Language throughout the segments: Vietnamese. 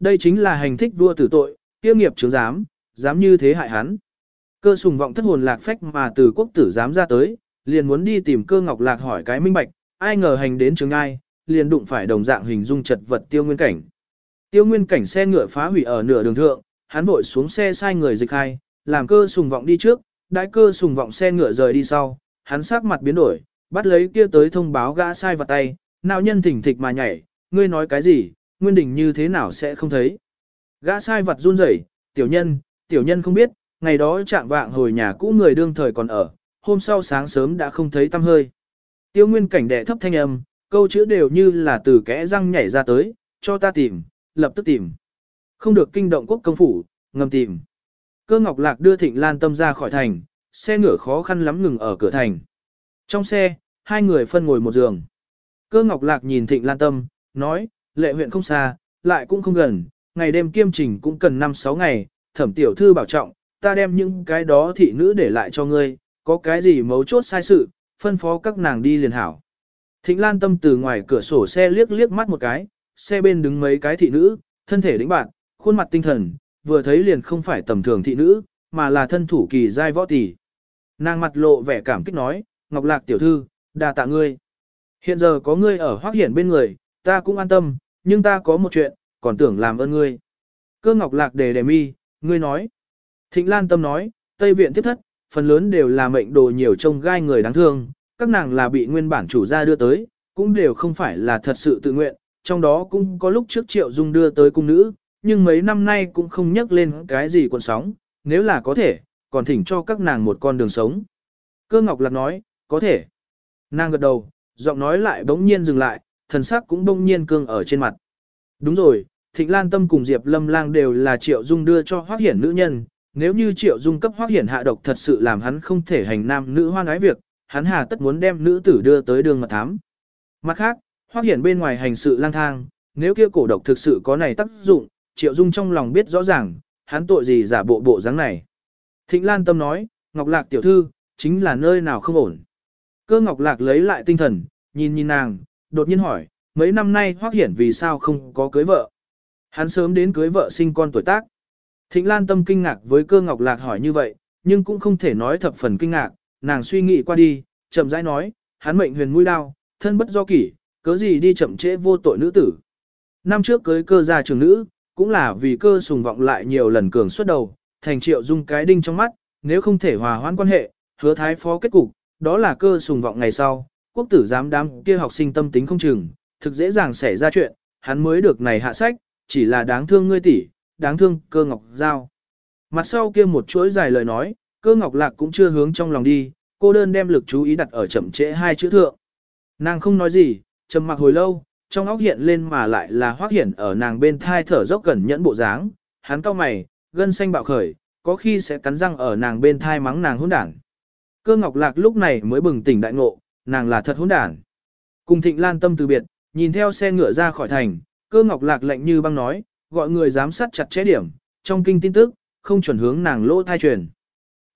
đây chính là hành thích vua tử tội, kia nghiệp chứng giám, dám như thế hại hắn. Cơ sùng vọng thất hồn lạc phách mà từ quốc tử dám ra tới, liền muốn đi tìm cơ ngọc lạc hỏi cái minh bạch, ai ngờ hành đến trường ai, liền đụng phải đồng dạng hình dung chật vật tiêu nguyên cảnh. Tiêu nguyên cảnh xe ngựa phá hủy ở nửa đường thượng, hắn vội xuống xe sai người dịch hai, làm cơ sùng vọng đi trước, đại cơ sùng vọng xe ngựa rời đi sau, hắn sắc mặt biến đổi, bắt lấy kia tới thông báo gã sai vào tay, nào nhân thỉnh thịch mà nhảy, ngươi nói cái gì, nguyên đình như thế nào sẽ không thấy. Gã sai vật run rẩy, tiểu nhân, tiểu nhân không biết, ngày đó trạng vạng hồi nhà cũ người đương thời còn ở, hôm sau sáng sớm đã không thấy tăm hơi. Tiêu nguyên cảnh đệ thấp thanh âm, câu chữ đều như là từ kẽ răng nhảy ra tới, cho ta tìm, lập tức tìm. Không được kinh động quốc công phủ, ngầm tìm. Cơ ngọc lạc đưa thịnh lan tâm ra khỏi thành, xe ngựa khó khăn lắm ngừng ở cửa thành. Trong xe, hai người phân ngồi một giường. Cơ ngọc lạc nhìn thịnh lan tâm, nói, lệ huyện không xa, lại cũng không gần, ngày đêm kiêm trình cũng cần 5-6 ngày, thẩm tiểu thư bảo trọng, ta đem những cái đó thị nữ để lại cho ngươi, có cái gì mấu chốt sai sự, phân phó các nàng đi liền hảo. Thịnh Lan Tâm từ ngoài cửa sổ xe liếc liếc mắt một cái, xe bên đứng mấy cái thị nữ, thân thể đĩnh bạn, khuôn mặt tinh thần, vừa thấy liền không phải tầm thường thị nữ, mà là thân thủ kỳ giai võ tỷ. Nàng mặt lộ vẻ cảm kích nói, Ngọc Lạc tiểu thư, đà tạ ngươi. Hiện giờ có ngươi ở hoác hiển bên người, ta cũng an tâm, nhưng ta có một chuyện, còn tưởng làm ơn ngươi. Cơ Ngọc Lạc đề đề mi, ngươi nói. Thịnh Lan Tâm nói, Tây Viện tiếp thất, phần lớn đều là mệnh đồ nhiều trông gai người đáng thương, các nàng là bị nguyên bản chủ gia đưa tới, cũng đều không phải là thật sự tự nguyện, trong đó cũng có lúc trước Triệu Dung đưa tới cung nữ, nhưng mấy năm nay cũng không nhắc lên cái gì còn sóng, nếu là có thể, còn thỉnh cho các nàng một con đường sống. Cơ Ngọc Lạc nói, có thể. Nàng gật đầu, giọng nói lại bỗng nhiên dừng lại, thần sắc cũng đông nhiên cương ở trên mặt. Đúng rồi, Thịnh Lan Tâm cùng Diệp Lâm Lang đều là Triệu Dung đưa cho Hoắc Hiển nữ nhân, nếu như Triệu Dung cấp Hoắc Hiển hạ độc thật sự làm hắn không thể hành nam nữ hoan ái việc, hắn hà tất muốn đem nữ tử đưa tới đường mật thám. Mặt khác, Hoắc Hiển bên ngoài hành sự lang thang, nếu kia cổ độc thực sự có này tác dụng, Triệu Dung trong lòng biết rõ ràng, hắn tội gì giả bộ bộ dáng này. Thịnh Lan Tâm nói, Ngọc Lạc tiểu thư, chính là nơi nào không ổn. Cơ Ngọc Lạc lấy lại tinh thần, nhìn nhìn nàng, đột nhiên hỏi, mấy năm nay Hoắc Hiển vì sao không có cưới vợ. Hắn sớm đến cưới vợ sinh con tuổi tác. Thịnh Lan Tâm kinh ngạc với cơ Ngọc Lạc hỏi như vậy, nhưng cũng không thể nói thập phần kinh ngạc, nàng suy nghĩ qua đi, chậm rãi nói, hắn mệnh huyền mũi đao, thân bất do kỷ, cớ gì đi chậm trễ vô tội nữ tử. Năm trước cưới cơ gia trường nữ, cũng là vì cơ sùng vọng lại nhiều lần cường xuất đầu, thành triệu dung cái đinh trong mắt, nếu không thể hòa hoãn quan hệ, hứa thái phó kết cục, đó là cơ sùng vọng ngày sau, quốc tử giám đám kia học sinh tâm tính không chừng, thực dễ dàng xảy ra chuyện, hắn mới được này hạ sách, chỉ là đáng thương ngươi tỷ, đáng thương cơ ngọc giao. Mặt sau kia một chuỗi dài lời nói, cơ ngọc lạc cũng chưa hướng trong lòng đi, cô đơn đem lực chú ý đặt ở chậm trễ hai chữ thượng. Nàng không nói gì, trầm mặc hồi lâu, trong óc hiện lên mà lại là hoác hiển ở nàng bên thai thở dốc gần nhẫn bộ dáng, hắn cau mày, gân xanh bạo khởi, có khi sẽ cắn răng ở nàng bên thai mắng nàng hỗn đản. Cơ ngọc lạc lúc này mới bừng tỉnh đại ngộ, nàng là thật hỗn đản. Cùng thịnh lan tâm từ biệt, nhìn theo xe ngựa ra khỏi thành, cơ ngọc lạc lạnh như băng nói, gọi người giám sát chặt chẽ điểm, trong kinh tin tức, không chuẩn hướng nàng lỗ thai truyền.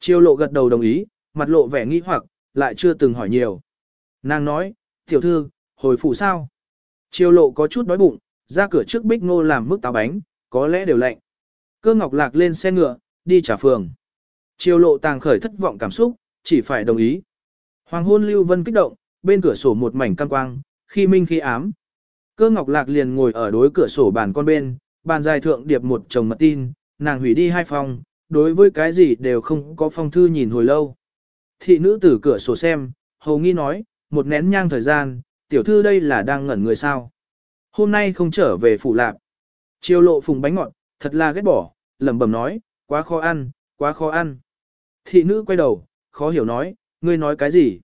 Chiêu lộ gật đầu đồng ý, mặt lộ vẻ nghi hoặc, lại chưa từng hỏi nhiều. Nàng nói, tiểu thư, hồi phủ sao? Chiêu lộ có chút đói bụng, ra cửa trước bích ngô làm mức táo bánh, có lẽ đều lạnh. Cơ ngọc lạc lên xe ngựa, đi trả phường. Chiêu lộ tàng khởi thất vọng cảm xúc, chỉ phải đồng ý. Hoàng hôn lưu vân kích động, bên cửa sổ một mảnh cam quang, khi minh khi ám. Cơ ngọc lạc liền ngồi ở đối cửa sổ bàn con bên, bàn dài thượng điệp một chồng mật tin, nàng hủy đi hai phòng, đối với cái gì đều không có phong thư nhìn hồi lâu. Thị nữ từ cửa sổ xem, hầu nghi nói, một nén nhang thời gian, tiểu thư đây là đang ngẩn người sao. Hôm nay không trở về phủ lạc. Chiêu lộ phùng bánh ngọt, thật là ghét bỏ, lẩm bẩm nói, quá khó ăn, quá khó ăn. Thị nữ quay đầu, khó hiểu nói, ngươi nói cái gì?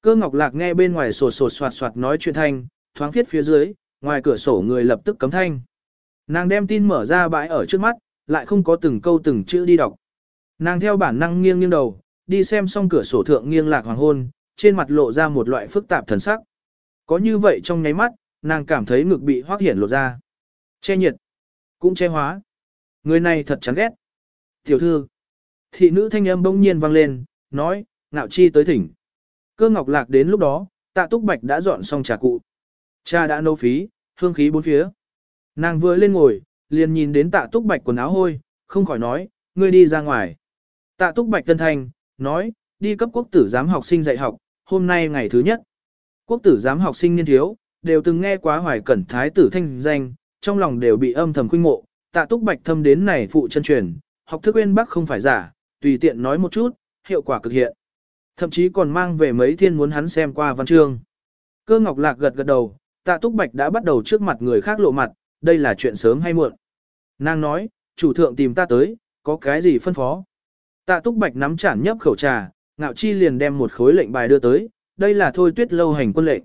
Cơ ngọc lạc nghe bên ngoài sổ sổ soạt soạt nói chuyện thanh, thoáng viết phía dưới, ngoài cửa sổ người lập tức cấm thanh. Nàng đem tin mở ra bãi ở trước mắt, lại không có từng câu từng chữ đi đọc. Nàng theo bản năng nghiêng nghiêng đầu, đi xem xong cửa sổ thượng nghiêng lạc hoàng hôn, trên mặt lộ ra một loại phức tạp thần sắc. Có như vậy trong nháy mắt, nàng cảm thấy ngực bị hoác hiển lộ ra. Che nhiệt, cũng che hóa. Người này thật chán ghét. Tiểu thư, thị nữ thanh âm bỗng nhiên vang lên, nói, ngạo chi tới thỉnh. Cơ ngọc lạc đến lúc đó, tạ túc bạch đã dọn xong trà cụ. Cha đã nấu phí, hương khí bốn phía. Nàng vừa lên ngồi, liền nhìn đến tạ túc bạch quần áo hôi, không khỏi nói, ngươi đi ra ngoài. Tạ túc bạch tân thành, nói, đi cấp quốc tử giám học sinh dạy học, hôm nay ngày thứ nhất. Quốc tử giám học sinh niên thiếu, đều từng nghe quá hoài cẩn thái tử thanh danh, trong lòng đều bị âm thầm khuynh mộ, tạ túc bạch thâm đến này phụ chân truyền, học thức uyên bắc không phải giả, tùy tiện nói một chút, hiệu quả cực hiện. Thậm chí còn mang về mấy thiên muốn hắn xem qua văn chương. Cơ ngọc lạc gật gật đầu, tạ túc bạch đã bắt đầu trước mặt người khác lộ mặt, đây là chuyện sớm hay muộn. Nàng nói, chủ thượng tìm ta tới, có cái gì phân phó. Tạ túc bạch nắm chản nhấp khẩu trà, ngạo chi liền đem một khối lệnh bài đưa tới, đây là thôi tuyết lâu hành quân lệnh.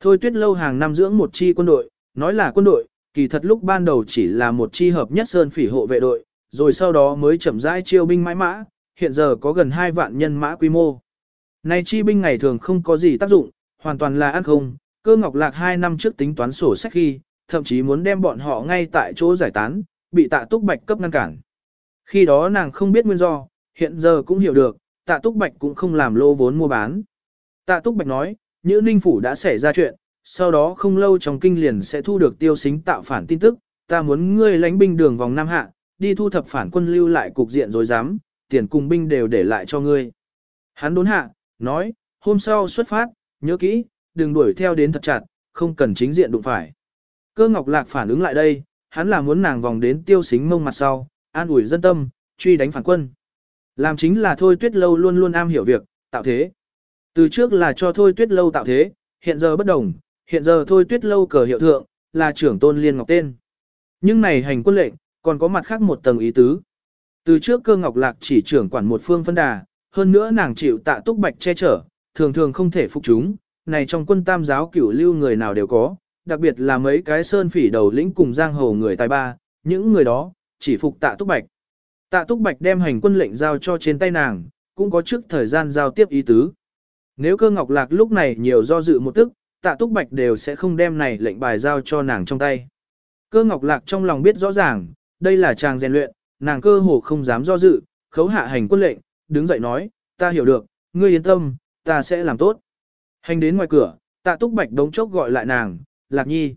Thôi tuyết lâu hàng năm dưỡng một chi quân đội, nói là quân đội, kỳ thật lúc ban đầu chỉ là một chi hợp nhất sơn phỉ hộ vệ đội, rồi sau đó mới chậm rãi chiêu binh mãi mã, hiện giờ có gần 2 vạn nhân mã quy mô. Này chi binh ngày thường không có gì tác dụng, hoàn toàn là ăn không, cơ ngọc lạc 2 năm trước tính toán sổ sách khi, thậm chí muốn đem bọn họ ngay tại chỗ giải tán, bị tạ túc bạch cấp ngăn cản. Khi đó nàng không biết nguyên do, hiện giờ cũng hiểu được, tạ túc bạch cũng không làm lô vốn mua bán. Tạ túc bạch nói, Nhữ Ninh Phủ đã xảy ra chuyện, sau đó không lâu trong kinh liền sẽ thu được tiêu xính tạo phản tin tức, ta muốn ngươi lãnh binh đường vòng Nam Hạ, đi thu thập phản quân lưu lại cục diện rồi dám, tiền cùng binh đều để lại cho ngươi. Hắn đốn hạ, nói, hôm sau xuất phát, nhớ kỹ, đừng đuổi theo đến thật chặt, không cần chính diện đụng phải. Cơ Ngọc Lạc phản ứng lại đây, hắn là muốn nàng vòng đến tiêu xính mông mặt sau, an ủi dân tâm, truy đánh phản quân. Làm chính là thôi tuyết lâu luôn luôn am hiểu việc, tạo thế. Từ trước là cho thôi tuyết lâu tạo thế, hiện giờ bất đồng, hiện giờ thôi tuyết lâu cờ hiệu thượng, là trưởng tôn liên ngọc tên. Nhưng này hành quân lệnh, còn có mặt khác một tầng ý tứ. Từ trước cơ ngọc lạc chỉ trưởng quản một phương phân đà, hơn nữa nàng chịu tạ túc bạch che chở, thường thường không thể phục chúng, này trong quân tam giáo cửu lưu người nào đều có, đặc biệt là mấy cái sơn phỉ đầu lĩnh cùng giang hồ người tài ba, những người đó, chỉ phục tạ túc bạch. Tạ túc bạch đem hành quân lệnh giao cho trên tay nàng, cũng có trước thời gian giao tiếp ý tứ. Nếu cơ ngọc lạc lúc này nhiều do dự một tức, tạ túc bạch đều sẽ không đem này lệnh bài giao cho nàng trong tay. Cơ ngọc lạc trong lòng biết rõ ràng, đây là chàng rèn luyện, nàng cơ hồ không dám do dự, khấu hạ hành quân lệnh, đứng dậy nói, ta hiểu được, ngươi yên tâm, ta sẽ làm tốt. Hành đến ngoài cửa, tạ túc bạch đống chốc gọi lại nàng, lạc nhi.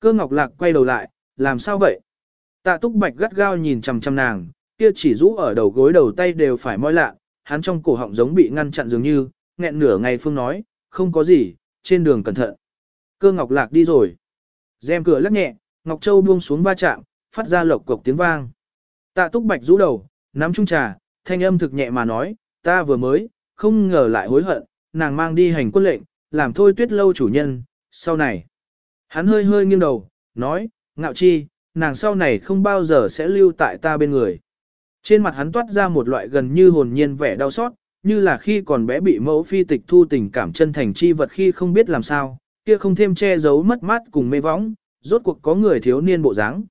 Cơ ngọc lạc quay đầu lại, làm sao vậy? Tạ túc bạch gắt gao nhìn chằm chằm nàng, kia chỉ rũ ở đầu gối đầu tay đều phải moi lạ, hắn trong cổ họng giống bị ngăn chặn dường như, nghẹn nửa ngày phương nói, không có gì, trên đường cẩn thận. Cơ ngọc lạc đi rồi. Dèm cửa lắc nhẹ, Ngọc Châu buông xuống va chạm, phát ra lộc cộc tiếng vang. Tạ túc bạch rũ đầu, nắm chung trà, thanh âm thực nhẹ mà nói, ta vừa mới, không ngờ lại hối hận, nàng mang đi hành quân lệnh, làm thôi tuyết lâu chủ nhân, sau này. Hắn hơi hơi nghiêng đầu, nói, ngạo chi, nàng sau này không bao giờ sẽ lưu tại ta bên người. Trên mặt hắn toát ra một loại gần như hồn nhiên vẻ đau xót, như là khi còn bé bị mẫu phi tịch thu tình cảm chân thành chi vật khi không biết làm sao, kia không thêm che giấu mất mát cùng mê võng, rốt cuộc có người thiếu niên bộ dáng.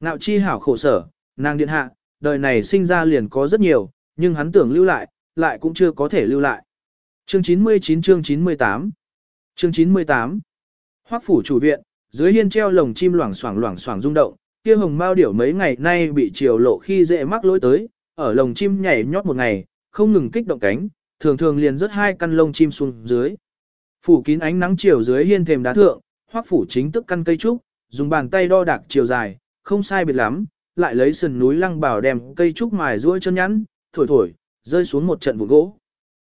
Ngạo chi hảo khổ sở, nàng điện hạ, đời này sinh ra liền có rất nhiều, nhưng hắn tưởng lưu lại, lại cũng chưa có thể lưu lại. Chương 99 chương 98 Chương 98 Hoắc phủ chủ viện, dưới hiên treo lồng chim loảng xoảng loảng xoảng rung động, kia hồng mao điểu mấy ngày nay bị chiều lộ khi dễ mắc lỗi tới, ở lồng chim nhảy nhót một ngày, không ngừng kích động cánh, thường thường liền rớt hai căn lông chim xuống dưới. Phủ kín ánh nắng chiều dưới hiên thềm đá thượng, hoắc phủ chính tức căn cây trúc, dùng bàn tay đo đạc chiều dài, không sai biệt lắm, lại lấy sườn núi lăng bảo đem cây trúc mài ruôi chân nhắn, thổi thổi, rơi xuống một trận vụ gỗ.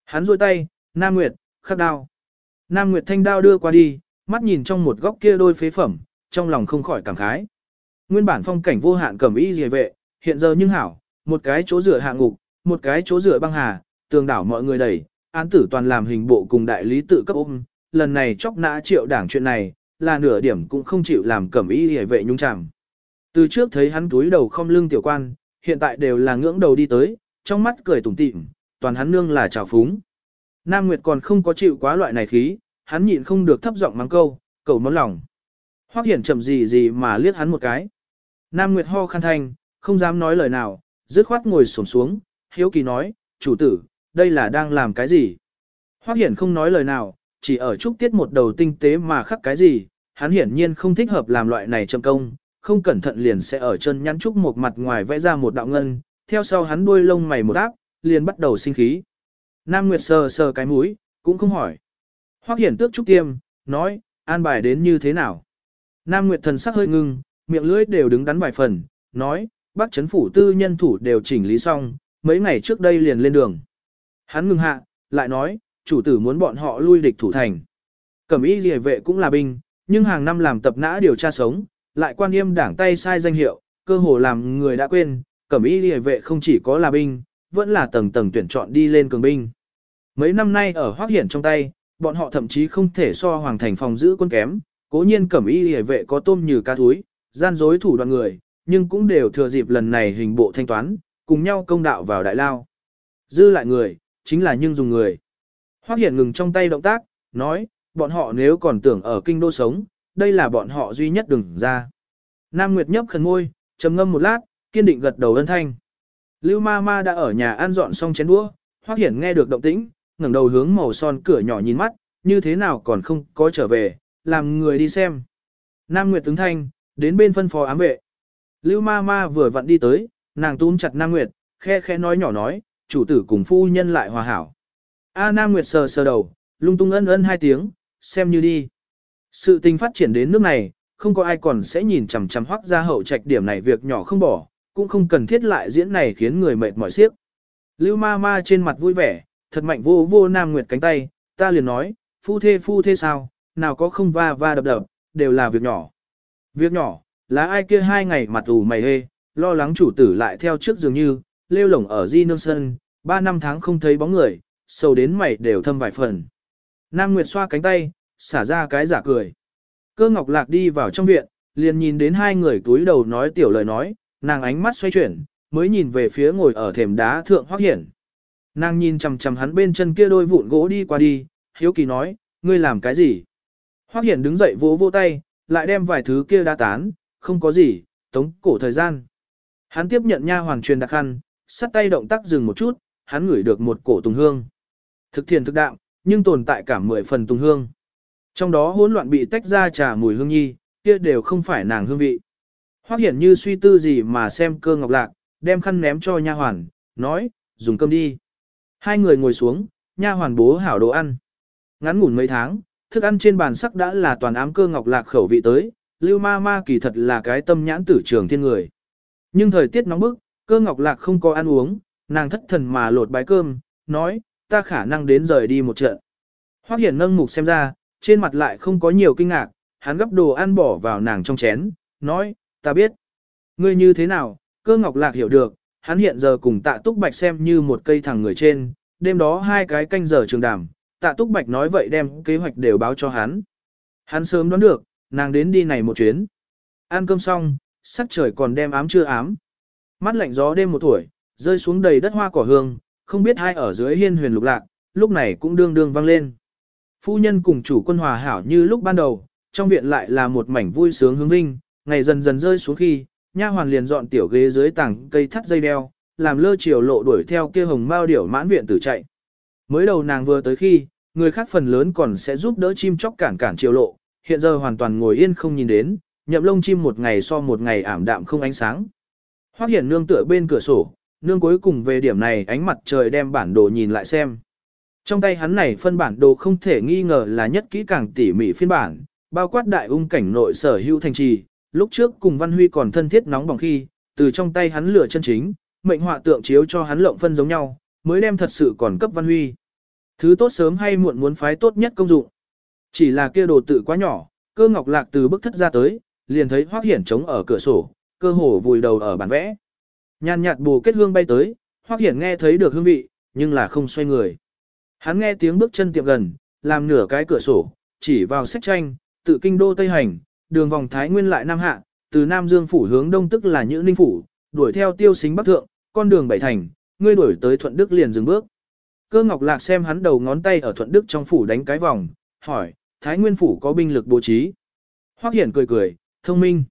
Hắn duỗi tay, Nam Nguyệt, khắc đao. Nam Nguyệt thanh đao đưa qua đi, mắt nhìn trong một góc kia đôi phế phẩm, trong lòng không khỏi cảm khái. Nguyên bản phong cảnh vô hạn cẩm y dề vệ, hiện giờ nhưng hảo, một cái chỗ rửa hạ ngục, một cái chỗ rửa băng hà, tường đảo mọi người đẩy, án tử toàn làm hình bộ cùng đại lý tự cấp ôm, lần này chóc nã triệu đảng chuyện này, là nửa điểm cũng không chịu làm cẩm y hề vệ nhung chẳng. Từ trước thấy hắn túi đầu không lưng tiểu quan, hiện tại đều là ngưỡng đầu đi tới, trong mắt cười tủm tỉm, toàn hắn nương là trào phúng. Nam Nguyệt còn không có chịu quá loại này khí, hắn nhịn không được thấp giọng mắng câu, cầu món lòng. Hoắc Hiển chậm gì gì mà liếc hắn một cái. Nam Nguyệt ho khăn thanh, không dám nói lời nào, dứt khoát ngồi xổm xuống, hiếu kỳ nói, chủ tử, đây là đang làm cái gì? Hoắc Hiển không nói lời nào, chỉ ở trúc tiết một đầu tinh tế mà khắc cái gì, hắn hiển nhiên không thích hợp làm loại này châm công, không cẩn thận liền sẽ ở chân nhắn trúc một mặt ngoài vẽ ra một đạo ngân, theo sau hắn đuôi lông mày một áp, liền bắt đầu sinh khí. Nam Nguyệt sờ sờ cái mũi, cũng không hỏi. Hoắc Hiển tước trúc tiêm, nói, an bài đến như thế nào? Nam Nguyệt thần sắc hơi ngưng, miệng lưỡi đều đứng đắn vài phần, nói, bác chấn phủ tư nhân thủ đều chỉnh lý xong, mấy ngày trước đây liền lên đường. Hắn ngừng hạ, lại nói, chủ tử muốn bọn họ lui địch thủ thành. Cẩm y rìa vệ cũng là binh, nhưng hàng năm làm tập nã điều tra sống, lại quan yêm đảng tay sai danh hiệu, cơ hồ làm người đã quên, cẩm y liề vệ không chỉ có là binh, vẫn là tầng tầng tuyển chọn đi lên cường binh. Mấy năm nay ở Hoác Hiển trong tay, bọn họ thậm chí không thể so hoàng thành phòng giữ quân kém, cố nhiên cẩm y liề vệ có tôm như cá túi, gian dối thủ đoạn người, nhưng cũng đều thừa dịp lần này hình bộ thanh toán, cùng nhau công đạo vào đại lao. Dư lại người, chính là nhưng dùng người. Hoác Hiển ngừng trong tay động tác, nói, bọn họ nếu còn tưởng ở kinh đô sống, đây là bọn họ duy nhất đừng ra. Nam Nguyệt nhấp khẩn ngôi, trầm ngâm một lát, kiên định gật đầu ân thanh. Lưu ma ma đã ở nhà ăn dọn xong chén đũa, Hoác Hiển nghe được động tĩnh, ngẩng đầu hướng màu son cửa nhỏ nhìn mắt, như thế nào còn không có trở về, làm người đi xem. Nam Nguyệt tướng thanh, đến bên phân phó ám vệ. Lưu ma ma vừa vặn đi tới, nàng túm chặt Nam Nguyệt, khe khe nói nhỏ nói, chủ tử cùng phu nhân lại hòa hảo. A Nam Nguyệt sờ sờ đầu, lung tung ân ân hai tiếng, xem như đi. Sự tình phát triển đến nước này, không có ai còn sẽ nhìn chằm chằm hoác ra hậu trạch điểm này việc nhỏ không bỏ, cũng không cần thiết lại diễn này khiến người mệt mỏi xiếc. Lưu ma ma trên mặt vui vẻ, thật mạnh vô vô Nam Nguyệt cánh tay, ta liền nói, phu thê phu thê sao, nào có không va va đập đập, đều là việc nhỏ. Việc nhỏ, là ai kia hai ngày mặt ủ mày hê, lo lắng chủ tử lại theo trước dường như, lêu lổng ở di nương sân, ba năm tháng không thấy bóng người, sầu đến mày đều thâm vài phần. Nam Nguyệt xoa cánh tay, xả ra cái giả cười. Cơ Ngọc Lạc đi vào trong viện, liền nhìn đến hai người túi đầu nói tiểu lời nói, nàng ánh mắt xoay chuyển, mới nhìn về phía ngồi ở thềm đá thượng Hoắc Hiển. Nàng nhìn chằm chằm hắn bên chân kia đôi vụn gỗ đi qua đi, hiếu kỳ nói, ngươi làm cái gì? Hoắc Hiển đứng dậy vỗ vỗ tay, lại đem vài thứ kia đa tán, không có gì, tống cổ thời gian. Hắn tiếp nhận nha hoàng truyền đặc khăn, sắt tay động tác dừng một chút, hắn ngửi được một cổ tùng hương. Thực thiền thực đạo, nhưng tồn tại cả mười phần tùng hương. Trong đó hỗn loạn bị tách ra trà mùi hương nhi, kia đều không phải nàng hương vị. Hoắc Hiển như suy tư gì mà xem cơ ngọc lạc, đem khăn ném cho nha hoàn, nói, dùng cơm đi. Hai người ngồi xuống, nha hoàn bố hảo đồ ăn. Ngắn ngủn mấy tháng, thức ăn trên bàn sắc đã là toàn ám cơ ngọc lạc khẩu vị tới, lưu ma ma kỳ thật là cái tâm nhãn tử trường thiên người. Nhưng thời tiết nóng bức, cơ ngọc lạc không có ăn uống, nàng thất thần mà lột bái cơm, nói, ta khả năng đến rời đi một trận. Hoắc Hiển nâng mục xem ra, trên mặt lại không có nhiều kinh ngạc, hắn gấp đồ ăn bỏ vào nàng trong chén, nói, ta biết. Ngươi như thế nào, cơ ngọc lạc hiểu được, hắn hiện giờ cùng tạ túc bạch xem như một cây thẳng người trên, đêm đó hai cái canh giờ trường đàm, tạ túc bạch nói vậy đem kế hoạch đều báo cho hắn. Hắn sớm đoán được, nàng đến đi này một chuyến. Ăn cơm xong, sắc trời còn đem ám chưa ám. Mắt lạnh gió đêm một tuổi, rơi xuống đầy đất hoa cỏ hương, không biết hai ở dưới hiên huyền lục lạc, lúc này cũng đương đương vang lên. Phu nhân cùng chủ quân hòa hảo như lúc ban đầu, trong viện lại là một mảnh vui sướng hướng vinh, ngày dần dần rơi xuống khi, nha hoàn liền dọn tiểu ghế dưới tảng cây thắt dây đeo, làm lơ chiều lộ đuổi theo kia hồng mao điểu mãn viện tử chạy. Mới đầu nàng vừa tới khi, người khác phần lớn còn sẽ giúp đỡ chim chóc cản cản chiều lộ, hiện giờ hoàn toàn ngồi yên không nhìn đến, nhậm lông chim một ngày so một ngày ảm đạm không ánh sáng. Hoắc Hiển nương tựa bên cửa sổ, nương cuối cùng về điểm này ánh mặt trời đem bản đồ nhìn lại xem. Trong tay hắn này phân bản đồ không thể nghi ngờ là nhất kỹ càng tỉ mỉ phiên bản, bao quát đại ung cảnh nội sở hữu thành trì, lúc trước cùng Văn Huy còn thân thiết nóng bỏng khi, từ trong tay hắn lửa chân chính, mệnh họa tượng chiếu cho hắn lộng phân giống nhau, mới đem thật sự còn cấp Văn Huy. Thứ tốt sớm hay muộn muốn phái tốt nhất công dụng. Chỉ là kia đồ tự quá nhỏ, cơ ngọc lạc từ bức thất ra tới, liền thấy Hoắc Hiển trống ở cửa sổ, cơ hồ vùi đầu ở bản vẽ. Nhàn nhạt bù kết hương bay tới, Hoắc Hiển nghe thấy được hương vị, nhưng là không xoay người. Hắn nghe tiếng bước chân tiệm gần, làm nửa cái cửa sổ, chỉ vào sách tranh, tự kinh đô Tây Hành, đường vòng Thái Nguyên lại Nam Hạ, từ Nam Dương Phủ hướng Đông tức là Nhữ Ninh Phủ, đuổi theo tiêu xính Bắc Thượng, con đường Bảy Thành, ngươi đuổi tới Thuận Đức liền dừng bước. Cơ Ngọc Lạc xem hắn đầu ngón tay ở Thuận Đức trong phủ đánh cái vòng, hỏi, Thái Nguyên Phủ có binh lực bố trí. Hoắc Hiển cười cười, thông minh.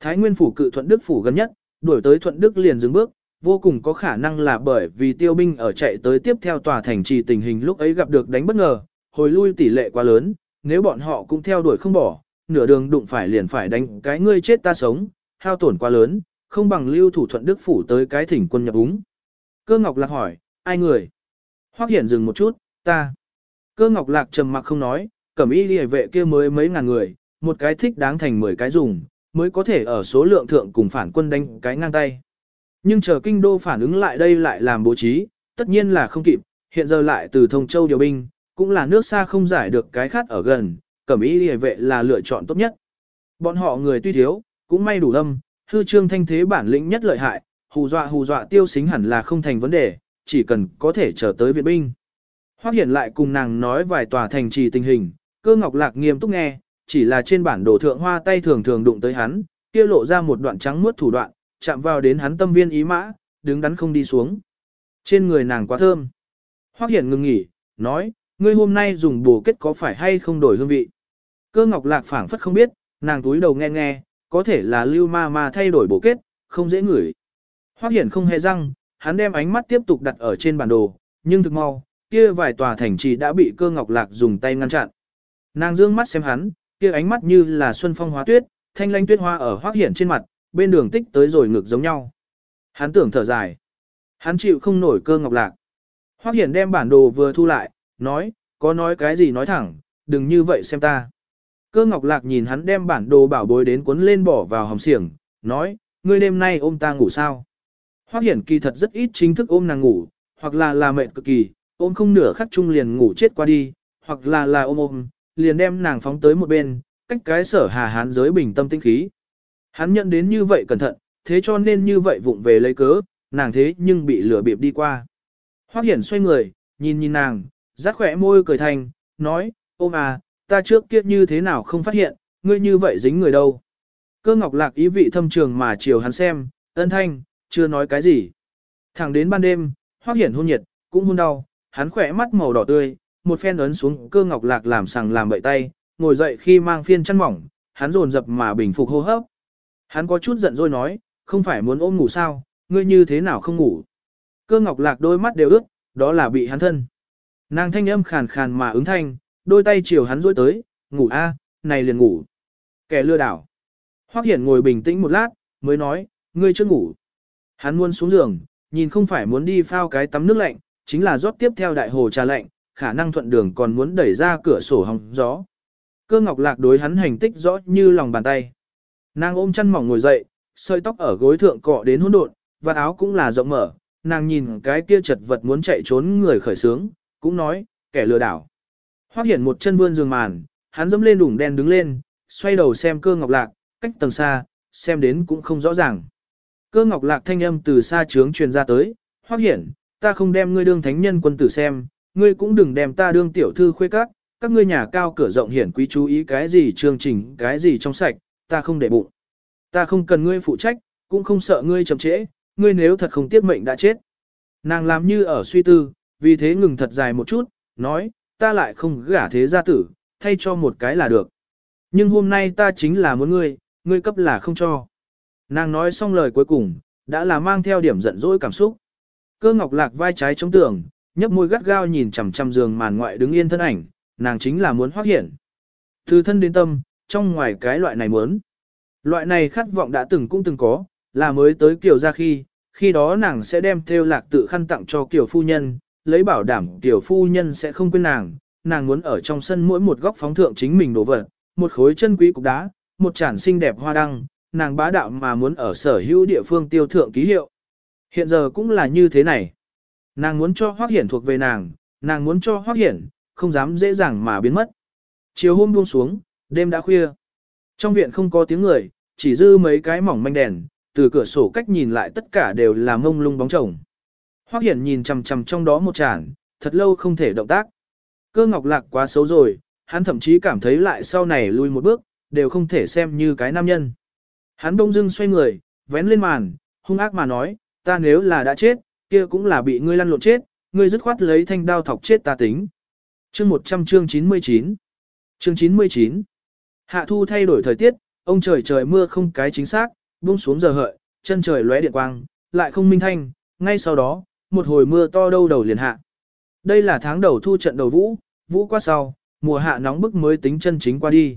Thái Nguyên Phủ cự Thuận Đức Phủ gần nhất, đuổi tới Thuận Đức liền dừng bước, vô cùng có khả năng là bởi vì tiêu binh ở chạy tới tiếp theo tòa thành trì tình hình lúc ấy gặp được đánh bất ngờ, hồi lui tỷ lệ quá lớn, nếu bọn họ cũng theo đuổi không bỏ, nửa đường đụng phải liền phải đánh cái ngươi chết ta sống, hao tổn quá lớn, không bằng lưu thủ thuận đức phủ tới cái thỉnh quân nhập úng. Cơ ngọc lạc hỏi, ai người? Hoắc hiển dừng một chút, ta. Cơ ngọc lạc trầm mặc không nói, cẩm y liề vệ kia mới mấy ngàn người, một cái thích đáng thành mười cái dùng, mới có thể ở số lượng thượng cùng phản quân đánh cái ngang tay. Nhưng chờ kinh đô phản ứng lại đây lại làm bố trí, tất nhiên là không kịp, hiện giờ lại từ Thông Châu điều binh, cũng là nước xa không giải được cái khát ở gần, cẩm ý hề vệ là lựa chọn tốt nhất. Bọn họ người tuy thiếu, cũng may đủ lâm, hư trương thanh thế bản lĩnh nhất lợi hại, hù dọa hù dọa tiêu xính hẳn là không thành vấn đề, chỉ cần có thể chờ tới viện binh. Hoác Hiển lại cùng nàng nói vài tòa thành trì tình hình, cơ ngọc lạc nghiêm túc nghe, chỉ là trên bản đồ thượng hoa tay thường thường đụng tới hắn, kia lộ ra một đoạn trắng muốt thủ đoạn, chạm vào đến hắn tâm viên ý mã, đứng đắn không đi xuống. Trên người nàng quá thơm. Hoắc Hiển ngừng nghỉ, nói, ngươi hôm nay dùng bổ kết có phải hay không đổi hương vị. Cơ ngọc lạc phảng phất không biết, nàng túi đầu nghe nghe, có thể là lưu ma ma thay đổi bổ kết, không dễ ngửi. Hoắc Hiển không hề răng, hắn đem ánh mắt tiếp tục đặt ở trên bản đồ, nhưng thực mau, kia vài tòa thành trì đã bị cơ ngọc lạc dùng tay ngăn chặn. Nàng dương mắt xem hắn, kia ánh mắt như là xuân phong hóa tuyết, thanh lanh tuyết hoa ở Hoắc Hiển trên mặt, bên đường tích tới rồi ngược giống nhau. Hắn tưởng thở dài. Hắn chịu không nổi cơ ngọc lạc. Hoắc Hiển đem bản đồ vừa thu lại, nói, có nói cái gì nói thẳng, đừng như vậy xem ta. Cơ ngọc lạc nhìn hắn đem bản đồ bảo bối đến cuốn lên bỏ vào hòm xiềng, nói, ngươi đêm nay ôm ta ngủ sao? Hoắc Hiển kỳ thật rất ít chính thức ôm nàng ngủ, hoặc là là mệt cực kỳ, ôm không nửa khắc chung liền ngủ chết qua đi, hoặc là là ôm ôm, liền đem nàng phóng tới một bên, cách cái sở hà hán giới bình tâm tinh khí. Hắn nhận đến như vậy cẩn thận, thế cho nên như vậy vụng về lấy cớ, nàng thế nhưng bị lửa bịp đi qua. Hoắc Hiển xoay người, nhìn nhìn nàng, rát khỏe môi cười thành, nói, ôm à, ta trước kia như thế nào không phát hiện, ngươi như vậy dính người đâu. Cơ ngọc lạc ý vị thâm trường mà chiều hắn xem, ân thanh, chưa nói cái gì. Thẳng đến ban đêm, Hoắc Hiển hôn nhiệt, cũng hôn đau, hắn khỏe mắt màu đỏ tươi, một phen ấn xuống cơ ngọc lạc làm sằng làm bậy tay, ngồi dậy khi mang phiên chăn mỏng, hắn dồn dập mà bình phục hô hấp. Hắn có chút giận dỗi nói, không phải muốn ôm ngủ sao, ngươi như thế nào không ngủ. Cơ ngọc lạc đôi mắt đều ướt, đó là bị hắn thân. Nàng thanh âm khàn khàn mà ứng thanh, đôi tay chiều hắn dối tới, ngủ a, này liền ngủ. Kẻ lừa đảo. Hoắc Hiển ngồi bình tĩnh một lát, mới nói, ngươi chưa ngủ. Hắn muốn xuống giường, nhìn không phải muốn đi phao cái tắm nước lạnh, chính là rót tiếp theo đại hồ trà lạnh, khả năng thuận đường còn muốn đẩy ra cửa sổ hòng gió. Cơ ngọc lạc đối hắn hành tích rõ như lòng bàn tay. Nàng ôm chăn mỏng ngồi dậy, sợi tóc ở gối thượng cọ đến hỗn độn, và áo cũng là rộng mở, nàng nhìn cái kia chật vật muốn chạy trốn người khởi sướng, cũng nói, kẻ lừa đảo. Hoắc Hiển một chân vươn giường màn, hắn dẫm lên đủng đen đứng lên, xoay đầu xem cơ ngọc lạc, cách tầng xa, xem đến cũng không rõ ràng. Cơ ngọc lạc thanh âm từ xa trướng truyền ra tới, Hoắc Hiển, ta không đem ngươi đương thánh nhân quân tử xem, ngươi cũng đừng đem ta đương tiểu thư khuê các, các ngươi nhà cao cửa rộng hiển quý chú ý cái gì chương trình, cái gì trong sạch, ta không để bụng. Ta không cần ngươi phụ trách, cũng không sợ ngươi chậm trễ, ngươi nếu thật không tiếc mệnh đã chết. Nàng làm như ở suy tư, vì thế ngừng thật dài một chút, nói, ta lại không gả thế gia tử, thay cho một cái là được. Nhưng hôm nay ta chính là muốn ngươi, ngươi cấp là không cho. Nàng nói xong lời cuối cùng, đã là mang theo điểm giận dỗi cảm xúc. Cơ ngọc lạc vai trái chống tường, nhấp môi gắt gao nhìn chằm chằm giường màn ngoại đứng yên thân ảnh, nàng chính là muốn hoác hiện. Từ thân đến tâm, trong ngoài cái loại này muốn. Loại này khát vọng đã từng cũng từng có, là mới tới kiều ra khi, khi đó nàng sẽ đem theo lạc tự khăn tặng cho kiều phu nhân, lấy bảo đảm kiều phu nhân sẽ không quên nàng, nàng muốn ở trong sân mỗi một góc phóng thượng chính mình đổ vật, một khối chân quý cục đá, một chản xinh đẹp hoa đăng, nàng bá đạo mà muốn ở sở hữu địa phương tiêu thượng ký hiệu. Hiện giờ cũng là như thế này. Nàng muốn cho Hoắc Hiển thuộc về nàng, nàng muốn cho Hoắc Hiển, không dám dễ dàng mà biến mất. Chiều hôm buông xuống, đêm đã khuya. Trong viện không có tiếng người, chỉ dư mấy cái mỏng manh đèn, từ cửa sổ cách nhìn lại tất cả đều là mông lung bóng chồng. Hoắc Hiển nhìn chằm chằm trong đó một chản, thật lâu không thể động tác. Cơ ngọc lạc quá xấu rồi, hắn thậm chí cảm thấy lại sau này lui một bước, đều không thể xem như cái nam nhân. Hắn đông dưng xoay người, vén lên màn, hung ác mà nói, ta nếu là đã chết, kia cũng là bị ngươi lăn lộn chết, ngươi dứt khoát lấy thanh đao thọc chết ta tính. Chương 100 chương 99 Chương 99 Hạ thu thay đổi thời tiết, ông trời trời mưa không cái chính xác, buông xuống giờ hợi, chân trời lóe điện quang, lại không minh thanh, ngay sau đó, một hồi mưa to đâu đầu liền hạ. Đây là tháng đầu thu trận đầu vũ, vũ qua sau, mùa hạ nóng bức mới tính chân chính qua đi.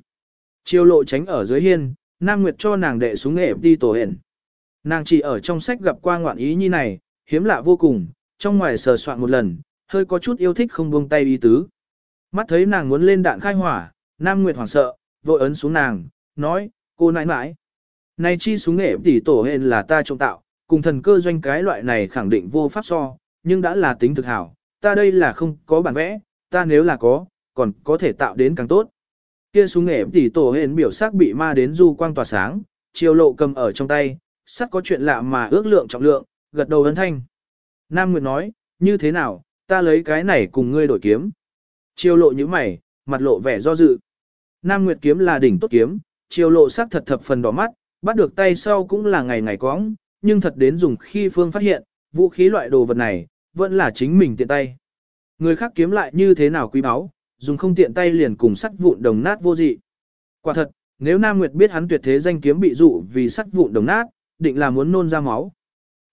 Chiêu lộ tránh ở dưới hiên, Nam Nguyệt cho nàng đệ xuống nghệ đi tổ hển. Nàng chỉ ở trong sách gặp qua ngoạn ý như này, hiếm lạ vô cùng, trong ngoài sờ soạn một lần, hơi có chút yêu thích không buông tay ý tứ. Mắt thấy nàng muốn lên đạn khai hỏa, Nam Nguyệt hoảng sợ, vội ấn xuống nàng, nói, cô nãi nãi. Này chi súng nghệ tỷ tổ hên là ta trông tạo, cùng thần cơ doanh cái loại này khẳng định vô pháp so, nhưng đã là tính thực hảo, ta đây là không có bản vẽ, ta nếu là có, còn có thể tạo đến càng tốt. Kia súng nghệ tỷ tổ hên biểu sắc bị ma đến du quang tỏa sáng, chiều lộ cầm ở trong tay, sắt có chuyện lạ mà ước lượng trọng lượng, gật đầu ấn thanh. Nam Nguyệt nói, như thế nào, ta lấy cái này cùng ngươi đổi kiếm. Chiều lộ như mày, mặt lộ vẻ do dự. Nam Nguyệt kiếm là đỉnh tốt kiếm, chiều lộ sắc thật thập phần đỏ mắt, bắt được tay sau cũng là ngày ngày cóng. nhưng thật đến dùng khi phương phát hiện, vũ khí loại đồ vật này, vẫn là chính mình tiện tay. Người khác kiếm lại như thế nào quý báu, dùng không tiện tay liền cùng sắt vụn đồng nát vô dị. Quả thật, nếu Nam Nguyệt biết hắn tuyệt thế danh kiếm bị dụ vì sắt vụn đồng nát, định là muốn nôn ra máu.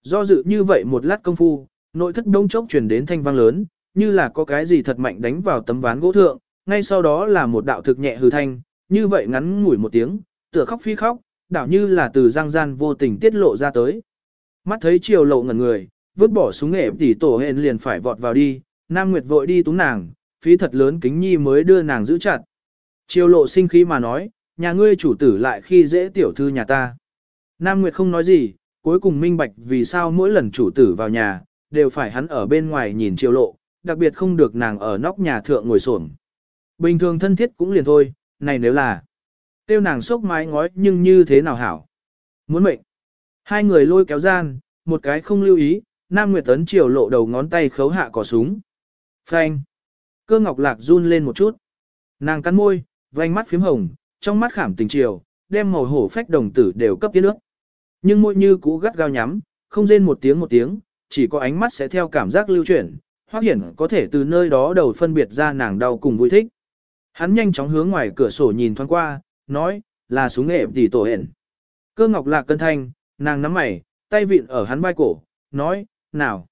Do dự như vậy một lát công phu, nội thất đông chốc truyền đến thanh vang lớn, như là có cái gì thật mạnh đánh vào tấm ván gỗ thượng, ngay sau đó là một đạo thực nhẹ hư thanh, như vậy ngắn ngủi một tiếng, tựa khóc phi khóc, đạo như là từ giang gian vô tình tiết lộ ra tới. Mắt thấy chiều lộ ngẩn người, vứt bỏ súng nghệ tỷ tổ hên liền phải vọt vào đi, Nam Nguyệt vội đi túng nàng, phí thật lớn kính nhi mới đưa nàng giữ chặt. Chiều lộ sinh khí mà nói, nhà ngươi chủ tử lại khi dễ tiểu thư nhà ta. Nam Nguyệt không nói gì, cuối cùng minh bạch vì sao mỗi lần chủ tử vào nhà, đều phải hắn ở bên ngoài nhìn chiều lộ, đặc biệt không được nàng ở nóc nhà thượng ngồi xổm. Bình thường thân thiết cũng liền thôi, này nếu là tiêu nàng sốc mái ngói nhưng như thế nào hảo. Muốn mệnh. Hai người lôi kéo gian, một cái không lưu ý, Nam Nguyệt Tấn chiều lộ đầu ngón tay khấu hạ cỏ súng. Phanh. Cơ ngọc lạc run lên một chút. Nàng cắn môi, vành mắt phím hồng, trong mắt khảm tình chiều, đem màu hổ phách đồng tử đều cấp tiến nước. Nhưng môi như cũ gắt gao nhắm, không rên một tiếng một tiếng, chỉ có ánh mắt sẽ theo cảm giác lưu chuyển, Hoắc Hiển có thể từ nơi đó đầu phân biệt ra nàng đau cùng vui thích. Hắn nhanh chóng hướng ngoài cửa sổ nhìn thoáng qua, nói, là súng nghệ tỷ tổ hển. Cơ ngọc lạc cân thanh, nàng nắm mày, tay vịn ở hắn vai cổ, nói, nào.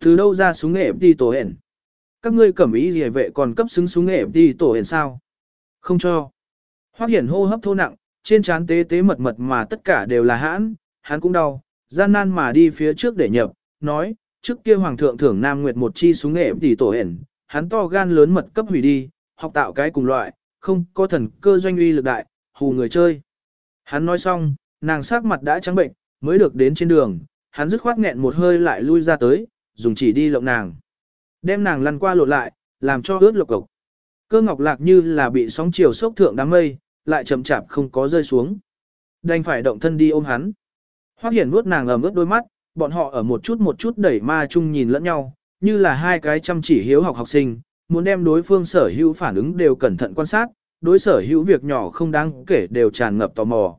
Từ đâu ra súng nghệ tỷ tổ hển? Các ngươi cẩm ý gì vệ còn cấp xứng súng nghệ tỷ tổ hển sao? Không cho. Hoác Hiển hô hấp thô nặng, trên trán tế tế mật mật mà tất cả đều là hãn, hắn cũng đau, gian nan mà đi phía trước để nhập, nói, trước kia hoàng thượng thưởng Nam Nguyệt một chi súng nghệ tỷ tổ hển, hắn to gan lớn mật cấp hủy đi, học tạo cái cùng loại, không có thần cơ doanh uy lực đại, hù người chơi. Hắn nói xong, nàng sắc mặt đã trắng bệnh, mới được đến trên đường, hắn dứt khoát nghẹn một hơi lại lui ra tới, dùng chỉ đi lộng nàng. Đem nàng lăn qua lộ lại, làm cho ướt lộc cộc. Cơ ngọc lạc như là bị sóng chiều sốc thượng đám mây, lại chậm chạp không có rơi xuống. Đành phải động thân đi ôm hắn. Hoác Hiển vuốt nàng ẩm ướt đôi mắt, bọn họ ở một chút một chút đẩy ma chung nhìn lẫn nhau, như là hai cái chăm chỉ hiếu học học sinh, muốn đem đối phương sở hữu phản ứng đều cẩn thận quan sát, đối sở hữu việc nhỏ không đáng kể đều tràn ngập tò mò.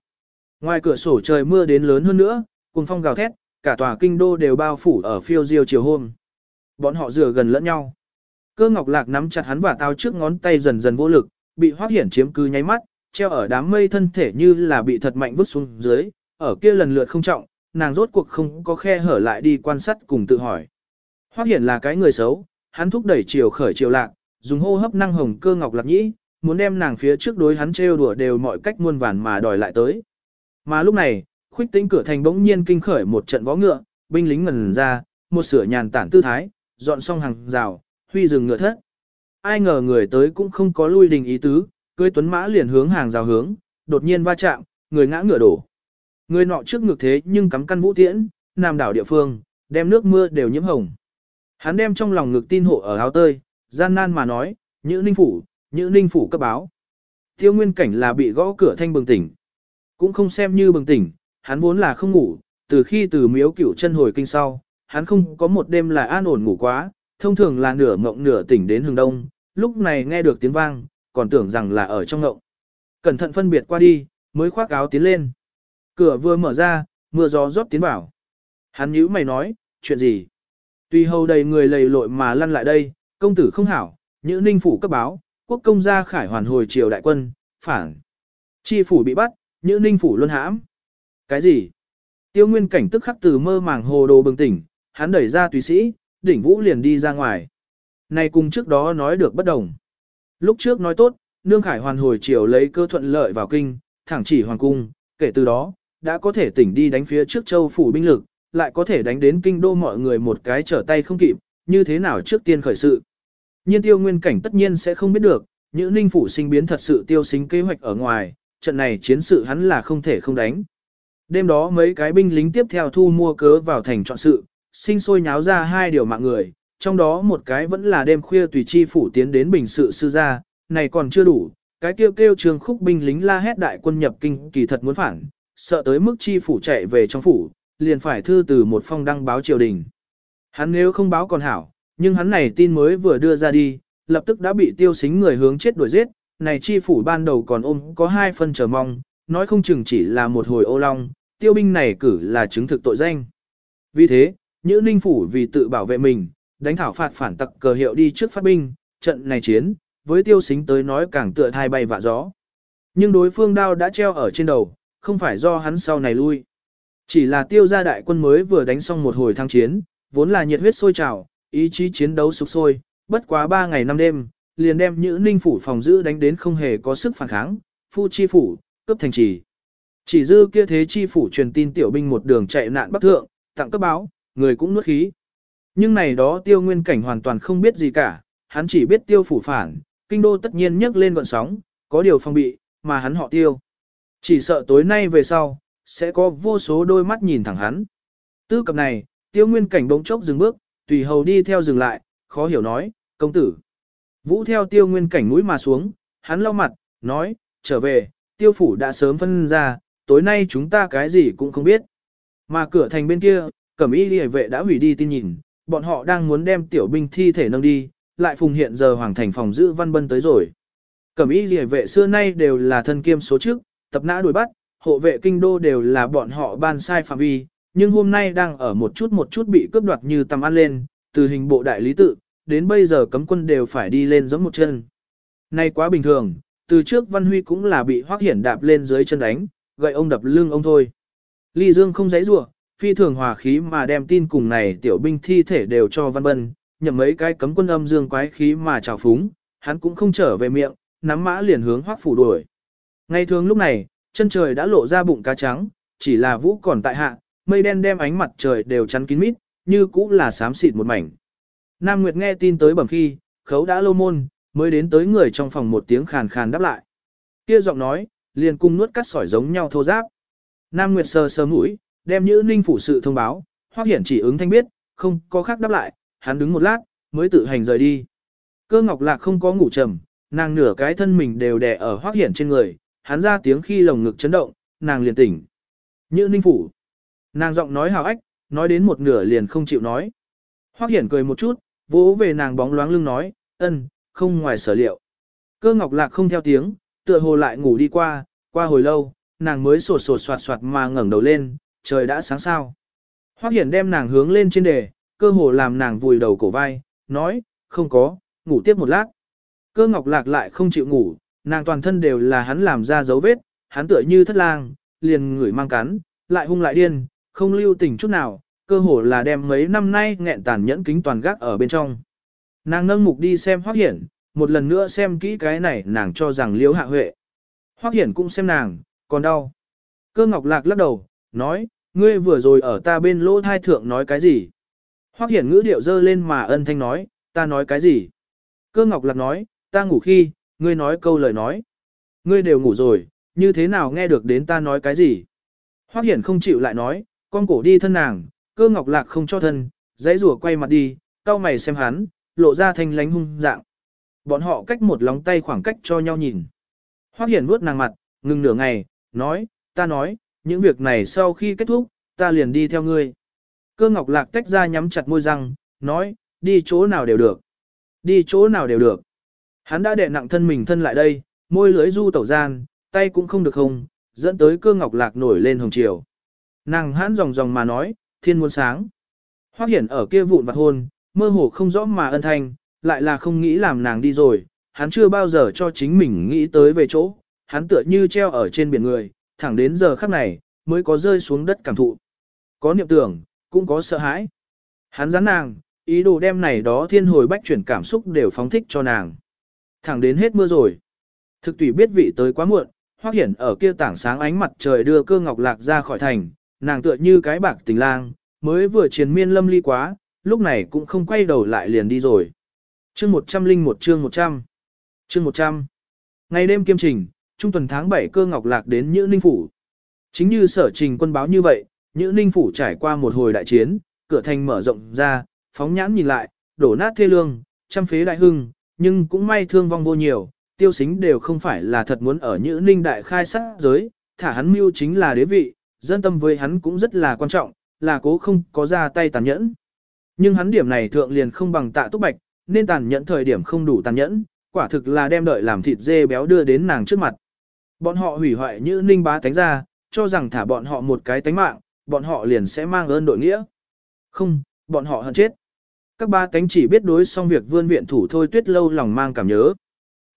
Ngoài cửa sổ trời mưa đến lớn hơn nữa, cùng phong gào thét, cả tòa kinh đô đều bao phủ ở phiêu diêu chiều hôm. Bọn họ dựa gần lẫn nhau. Cơ ngọc lạc nắm chặt hắn và tao trước ngón tay dần dần vô lực, bị hoác hiển chiếm cứ nháy mắt, treo ở đám mây thân thể như là bị thật mạnh vứt xuống dưới, ở kia lần lượt không trọng, nàng rốt cuộc không có khe hở lại đi quan sát cùng tự hỏi. Hoắc Hiển là cái người xấu, hắn thúc đẩy chiều khởi chiều lạc, dùng hô hấp năng hồng cơ ngọc lạc nhĩ, muốn đem nàng phía trước đối hắn trêu đùa đều mọi cách muôn vàn mà đòi lại tới. Mà lúc này, khuyết tĩnh cửa thành bỗng nhiên kinh khởi một trận võ ngựa, binh lính ngần ra, một sửa nhàn tản tư thái, dọn xong hàng rào, huy dừng ngựa thất. Ai ngờ người tới cũng không có lui đình ý tứ, cưới tuấn mã liền hướng hàng rào hướng, đột nhiên va chạm, người ngã ngựa đổ. Người nọ trước ngược thế nhưng cắm căn vũ tiễn, nam đảo địa phương, đem nước mưa đều nhiễm hồng. Hắn đem trong lòng ngực tin hộ ở áo tơi, gian nan mà nói, nhữ ninh phủ, nhữ ninh phủ cấp báo. Tiêu nguyên cảnh là bị gõ cửa thanh bừng tỉnh. Cũng không xem như bừng tỉnh, hắn vốn là không ngủ, từ khi từ miếu cửu chân hồi kinh sau, hắn không có một đêm là an ổn ngủ quá, thông thường là nửa ngộng nửa tỉnh đến hừng đông, lúc này nghe được tiếng vang, còn tưởng rằng là ở trong ngộng. Cẩn thận phân biệt qua đi, mới khoác áo tiến lên. Cửa vừa mở ra, mưa gió rót tiến vào. Hắn nhíu mày nói, chuyện gì? Tuy hầu đầy người lầy lội mà lăn lại đây, công tử không hảo, nhữ ninh phủ cấp báo, quốc công gia khải hoàn hồi triều đại quân, phản. Chi phủ bị bắt, nhữ ninh phủ luân hãm. Cái gì? Tiêu nguyên cảnh tức khắc từ mơ màng hồ đồ bừng tỉnh, hắn đẩy ra tùy sĩ, đỉnh vũ liền đi ra ngoài. Này cùng trước đó nói được bất đồng. Lúc trước nói tốt, nương khải hoàn hồi triều lấy cơ thuận lợi vào kinh, thẳng chỉ hoàng cung, kể từ đó, đã có thể tỉnh đi đánh phía trước châu phủ binh lực, lại có thể đánh đến kinh đô mọi người một cái trở tay không kịp, như thế nào trước tiên khởi sự. Nhiên tiêu nguyên cảnh tất nhiên sẽ không biết được, những ninh phủ sinh biến thật sự tiêu xính kế hoạch ở ngoài, trận này chiến sự hắn là không thể không đánh. Đêm đó mấy cái binh lính tiếp theo thu mua cớ vào thành chọn sự, sinh sôi nháo ra hai điều mạng người, trong đó một cái vẫn là đêm khuya tùy chi phủ tiến đến bình sự sư gia, này còn chưa đủ, cái kêu kêu trường khúc binh lính la hét đại quân nhập kinh kỳ thật muốn phản, sợ tới mức chi phủ chạy về trong phủ, liền phải thư từ một phong đăng báo triều đình. Hắn nếu không báo còn hảo, nhưng hắn này tin mới vừa đưa ra đi, lập tức đã bị tiêu xính người hướng chết đuổi giết, này chi phủ ban đầu còn ôm có hai phân chờ mong, nói không chừng chỉ là một hồi ô long, tiêu binh này cử là chứng thực tội danh. Vì thế, Nhữ Ninh Phủ vì tự bảo vệ mình, đánh thảo phạt phản tặc cờ hiệu đi trước phát binh, trận này chiến, với tiêu xính tới nói càng tựa thai bay vạ gió. Nhưng đối phương đao đã treo ở trên đầu, không phải do hắn sau này lui. Chỉ là tiêu gia đại quân mới vừa đánh xong một hồi thăng chiến, vốn là nhiệt huyết sôi trào, ý chí chiến đấu sục sôi, bất quá ba ngày năm đêm, liền đem Nhữ Ninh Phủ phòng giữ đánh đến không hề có sức phản kháng, phu chi phủ, cấp thành trì. Chỉ dư kia thế chi phủ truyền tin tiểu binh một đường chạy nạn bắc thượng, tặng cấp báo, người cũng nuốt khí. Nhưng này đó tiêu nguyên cảnh hoàn toàn không biết gì cả, hắn chỉ biết tiêu phủ phản, kinh đô tất nhiên nhấc lên gọn sóng, có điều phong bị, mà hắn họ tiêu. Chỉ sợ tối nay về sau, sẽ có vô số đôi mắt nhìn thẳng hắn. Tư cập này, tiêu nguyên cảnh bỗng chốc dừng bước, tùy hầu đi theo dừng lại, khó hiểu nói, công tử. Vũ theo tiêu nguyên cảnh mũi mà xuống, hắn lau mặt, nói, trở về, tiêu phủ đã sớm phân ra, tối nay chúng ta cái gì cũng không biết. Mà cửa thành bên kia, cẩm y liề vệ đã hủy đi tin nhìn, bọn họ đang muốn đem tiểu binh thi thể nâng đi, lại phùng hiện giờ hoàng thành phòng giữ văn bân tới rồi. Cẩm y liề vệ xưa nay đều là thân kiêm số trước, tập nã đuổi bắt, hộ vệ kinh đô đều là bọn họ ban sai phạm vi, nhưng hôm nay đang ở một chút một chút bị cướp đoạt như tầm ăn lên, từ hình bộ đại lý tự, đến bây giờ cấm quân đều phải đi lên giống một chân. Nay quá bình thường, từ trước Văn Huy cũng là bị Hoắc Hiển đạp lên dưới chân đánh, gậy ông đập lưng ông thôi. Ly Dương không giấy rủa, phi thường hòa khí mà đem tin cùng này tiểu binh thi thể đều cho Văn Bân, nhậm mấy cái cấm quân âm dương quái khí mà trào phúng, hắn cũng không trở về miệng, nắm mã liền hướng Hoắc phủ đuổi. Ngày thường lúc này, chân trời đã lộ ra bụng cá trắng, chỉ là vũ còn tại hạ, mây đen đem ánh mặt trời đều chắn kín mít, như cũ là xám xịt một mảnh. Nam Nguyệt nghe tin tới bẩm khi, khấu đã lâu môn, mới đến tới người trong phòng một tiếng khàn khàn đáp lại. Kia giọng nói, liền cung nuốt cắt sỏi giống nhau thô giáp. Nam Nguyệt sờ sờ mũi, đem Nhữ Ninh phủ sự thông báo, Hoắc Hiển chỉ ứng thanh biết, không có khác đáp lại, hắn đứng một lát, mới tự hành rời đi. Cơ Ngọc Lạc không có ngủ trầm, nàng nửa cái thân mình đều đè ở Hoắc Hiển trên người, hắn ra tiếng khi lồng ngực chấn động, nàng liền tỉnh. Như Ninh phủ. Nàng giọng nói hào ách, nói đến một nửa liền không chịu nói. Hoắc Hiển cười một chút, vỗ về nàng bóng loáng lưng nói, ân, không ngoài sở liệu. Cơ Ngọc Lạc không theo tiếng, tựa hồ lại ngủ đi qua, qua hồi lâu, nàng mới sột sột soạt soạt mà ngẩng đầu lên, trời đã sáng sao. Hoắc Hiển đem nàng hướng lên trên đề, cơ hồ làm nàng vùi đầu cổ vai, nói, không có, ngủ tiếp một lát. Cơ Ngọc Lạc lại không chịu ngủ, nàng toàn thân đều là hắn làm ra dấu vết, hắn tựa như thất lang, liền ngửi mang cắn, lại hung lại điên, không lưu tình chút nào, cơ hồ là đem mấy năm nay nghẹn tàn nhẫn kính toàn gác ở bên trong. Nàng nâng mục đi xem Hoắc Hiển, một lần nữa xem kỹ cái này nàng cho rằng liễu hạ huệ. Hoắc Hiển cũng xem nàng, còn đau. Cơ Ngọc Lạc lắc đầu, nói, ngươi vừa rồi ở ta bên lỗ thai thượng nói cái gì? Hoắc Hiển ngữ điệu dơ lên mà ân thanh nói, ta nói cái gì? Cơ Ngọc Lạc nói, ta ngủ khi, ngươi nói câu lời nói. Ngươi đều ngủ rồi, như thế nào nghe được đến ta nói cái gì? Hoắc Hiển không chịu lại nói, con cổ đi thân nàng, cơ Ngọc Lạc không cho thân, dãy rùa quay mặt đi, cao mày xem hắn, lộ ra thanh lánh hung dạng. Bọn họ cách một lóng tay khoảng cách cho nhau nhìn. Hoắc Hiển vuốt nàng mặt, ngừng nửa ngày, nói, ta nói, những việc này sau khi kết thúc, ta liền đi theo ngươi. Cơ Ngọc Lạc tách ra nhắm chặt môi răng, nói, đi chỗ nào đều được. Đi chỗ nào đều được. Hắn đã đè nặng thân mình thân lại đây, môi lưới du tẩu gian, tay cũng không được không, dẫn tới cơ Ngọc Lạc nổi lên hồng chiều. Nàng hãn ròng ròng mà nói, thiên muôn sáng. Hoác Hiển ở kia vụn vặt hôn, mơ hồ không rõ mà ân thanh, lại là không nghĩ làm nàng đi rồi, hắn chưa bao giờ cho chính mình nghĩ tới về chỗ, hắn tựa như treo ở trên biển người, thẳng đến giờ khắc này, mới có rơi xuống đất cảm thụ. Có niệm tưởng, cũng có sợ hãi. Hắn rắn nàng, ý đồ đem này đó thiên hồi bách chuyển cảm xúc đều phóng thích cho nàng. Thẳng đến hết mưa rồi. Thực tùy biết vị tới quá muộn, hoác hiển ở kia tảng sáng ánh mặt trời đưa cơ ngọc lạc ra khỏi thành, nàng tựa như cái bạc tình lang, mới vừa chiến miên lâm ly quá, lúc này cũng không quay đầu lại liền đi rồi. Chương 101 chương 100 Chương 100 Ngày đêm kiêm trình, trung tuần tháng 7 cơ ngọc lạc đến Nhữ Ninh Phủ. Chính như sở trình quân báo như vậy, Nhữ Ninh Phủ trải qua một hồi đại chiến, cửa thành mở rộng ra, phóng nhãn nhìn lại, đổ nát thê lương, trăm phế đại hưng, nhưng cũng may thương vong vô nhiều, tiêu xính đều không phải là thật muốn ở Nhữ Ninh đại khai sát giới, thả hắn mưu chính là đế vị, dân tâm với hắn cũng rất là quan trọng, là cố không có ra tay tàn nhẫn. Nhưng hắn điểm này thượng liền không bằng tạ túc bạch, nên tàn nhẫn thời điểm không đủ tàn nhẫn, quả thực là đem đợi làm thịt dê béo đưa đến nàng trước mặt. Bọn họ hủy hoại như ninh bá tánh ra, cho rằng thả bọn họ một cái tánh mạng, bọn họ liền sẽ mang ơn đội nghĩa. Không, bọn họ hận chết. Các ba tánh chỉ biết đối xong việc vươn viện thủ thôi tuyết lâu lòng mang cảm nhớ.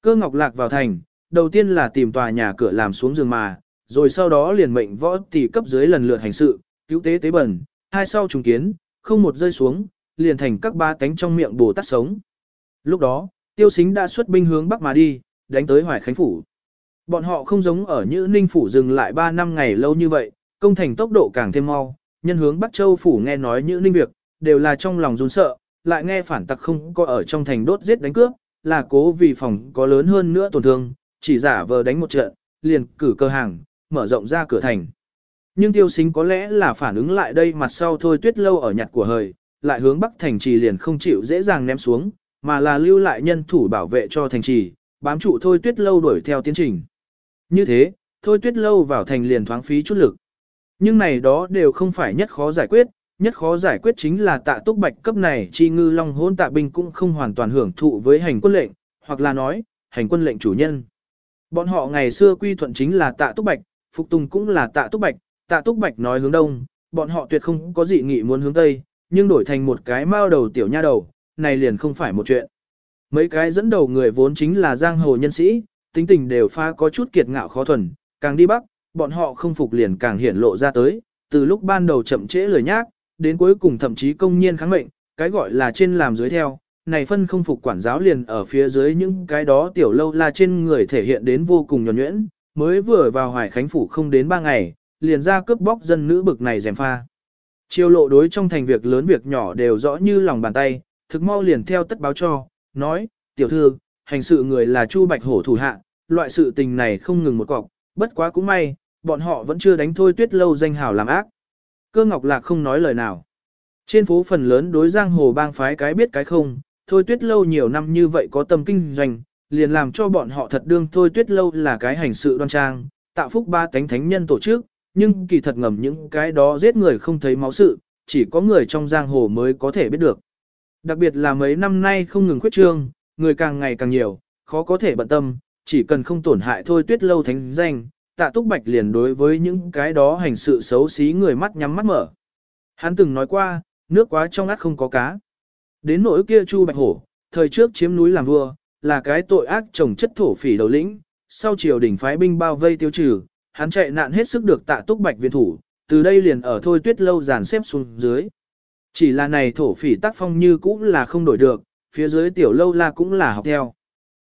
Cơ ngọc lạc vào thành, đầu tiên là tìm tòa nhà cửa làm xuống giường mà, rồi sau đó liền mệnh võ tỷ cấp dưới lần lượt hành sự, cứu tế tế bẩn, hai sau trùng kiến, không một rơi xuống, liền thành các ba tánh trong miệng bồ tát sống. Lúc đó, tiêu xính đã xuất binh hướng bắc mà đi, đánh tới Hoài Khánh Phủ. Bọn họ không giống ở Như Ninh Phủ dừng lại 3 năm ngày lâu như vậy, công thành tốc độ càng thêm mau, nhân hướng Bắc Châu Phủ nghe nói nhữ Ninh việc, đều là trong lòng run sợ, lại nghe phản tặc không có ở trong thành đốt giết đánh cướp, là cố vì phòng có lớn hơn nữa tổn thương, chỉ giả vờ đánh một trận, liền cử cơ hàng, mở rộng ra cửa thành. Nhưng tiêu xính có lẽ là phản ứng lại đây mặt sau thôi tuyết lâu ở nhặt của hời, lại hướng bắc thành trì liền không chịu dễ dàng ném xuống, mà là lưu lại nhân thủ bảo vệ cho thành trì, bám trụ thôi tuyết lâu đuổi theo tiến trình. Như thế, thôi tuyết lâu vào thành liền thoáng phí chút lực. Nhưng này đó đều không phải nhất khó giải quyết, nhất khó giải quyết chính là tạ túc bạch cấp này chi ngư long hôn tạ binh cũng không hoàn toàn hưởng thụ với hành quân lệnh, hoặc là nói, hành quân lệnh chủ nhân. Bọn họ ngày xưa quy thuận chính là tạ túc bạch, phục tùng cũng là tạ túc bạch, tạ túc bạch nói hướng đông, bọn họ tuyệt không có dị nghị muốn hướng tây, nhưng đổi thành một cái mao đầu tiểu nha đầu, này liền không phải một chuyện. Mấy cái dẫn đầu người vốn chính là giang hồ nhân sĩ, tính tình đều pha có chút kiệt ngạo khó thuần, càng đi bắc, bọn họ không phục liền càng hiển lộ ra tới, từ lúc ban đầu chậm trễ lời nhác, đến cuối cùng thậm chí công nhiên kháng mệnh, cái gọi là trên làm dưới theo, này phân không phục quản giáo liền ở phía dưới những cái đó tiểu lâu la trên người thể hiện đến vô cùng nhuẩn nhuyễn, mới vừa vào hoài khánh phủ không đến ba ngày, liền ra cướp bóc dân nữ bực này dèm pha. Chiêu lộ đối trong thành việc lớn việc nhỏ đều rõ như lòng bàn tay, thực mau liền theo tất báo cho, nói, tiểu thư, hành sự người là Chu Bạch Hổ thủ hạ, loại sự tình này không ngừng một cọc, bất quá cũng may, bọn họ vẫn chưa đánh thôi tuyết lâu danh hào làm ác. Cơ Ngọc Lạc không nói lời nào. Trên phố phần lớn đối giang hồ bang phái cái biết cái không, thôi tuyết lâu nhiều năm như vậy có tâm kinh doanh, liền làm cho bọn họ thật đương thôi tuyết lâu là cái hành sự đoan trang, tạo phúc ba tánh thánh nhân tổ chức, nhưng kỳ thật ngầm những cái đó giết người không thấy máu sự, chỉ có người trong giang hồ mới có thể biết được. Đặc biệt là mấy năm nay không ngừng khuyết trương, người càng ngày càng nhiều, khó có thể bận tâm, chỉ cần không tổn hại thôi tuyết lâu thánh danh, tạ túc bạch liền đối với những cái đó hành sự xấu xí người mắt nhắm mắt mở. Hắn từng nói qua, nước quá trong át không có cá. Đến nỗi kia chu bạch hổ, thời trước chiếm núi làm vua, là cái tội ác trồng chất thổ phỉ đầu lĩnh, sau triều đỉnh phái binh bao vây tiêu trừ, hắn chạy nạn hết sức được tạ túc bạch viện thủ, từ đây liền ở thôi tuyết lâu dàn xếp xuống dưới. Chỉ là này thổ phỉ tác phong như cũng là không đổi được, phía dưới tiểu lâu la cũng là học theo.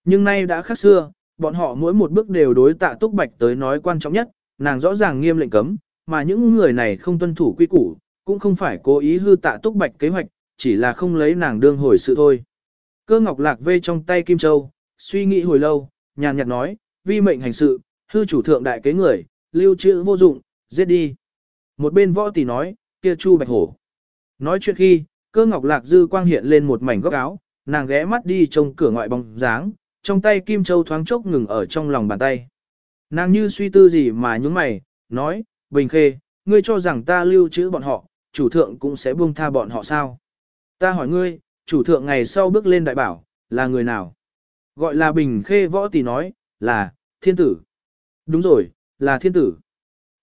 Nhưng nay đã khác xưa, bọn họ mỗi một bước đều đối tạ túc bạch tới nói quan trọng nhất, nàng rõ ràng nghiêm lệnh cấm, mà những người này không tuân thủ quy củ, cũng không phải cố ý hư tạ túc bạch kế hoạch, chỉ là không lấy nàng đương hồi sự thôi. Cơ ngọc lạc vê trong tay Kim Châu, suy nghĩ hồi lâu, nhàn nhạt nói, vi mệnh hành sự, hư chủ thượng đại kế người, lưu trữ vô dụng, giết đi. Một bên võ tỷ nói, kia chu bạch hổ. Nói chuyện khi, cơ ngọc lạc dư quang hiện lên một mảnh góc áo, nàng ghé mắt đi trông cửa ngoại bóng dáng, trong tay kim châu thoáng chốc ngừng ở trong lòng bàn tay. Nàng như suy tư gì mà nhúng mày, nói, Bình Khê, ngươi cho rằng ta lưu trữ bọn họ, chủ thượng cũng sẽ buông tha bọn họ sao? Ta hỏi ngươi, chủ thượng ngày sau bước lên đại bảo, là người nào? Gọi là Bình Khê võ tỷ nói, là, thiên tử. Đúng rồi, là thiên tử.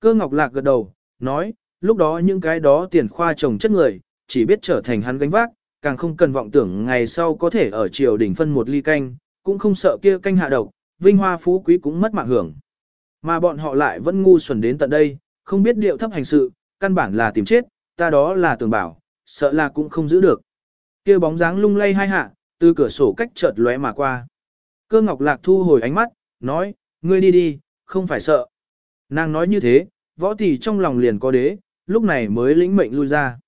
Cơ ngọc lạc gật đầu, nói, lúc đó những cái đó tiền khoa trồng chất người, chỉ biết trở thành hắn gánh vác, càng không cần vọng tưởng ngày sau có thể ở triều đỉnh phân một ly canh, cũng không sợ kia canh hạ độc, vinh hoa phú quý cũng mất mạng hưởng. Mà bọn họ lại vẫn ngu xuẩn đến tận đây, không biết điệu thấp hành sự, căn bản là tìm chết, ta đó là tưởng bảo, sợ là cũng không giữ được. Kia bóng dáng lung lay hai hạ, từ cửa sổ cách chợt lóe mà qua. Cơ ngọc lạc thu hồi ánh mắt, nói, ngươi đi đi, không phải sợ. Nàng nói như thế, võ tỷ trong lòng liền có đế, lúc này mới lĩnh mệnh lui ra.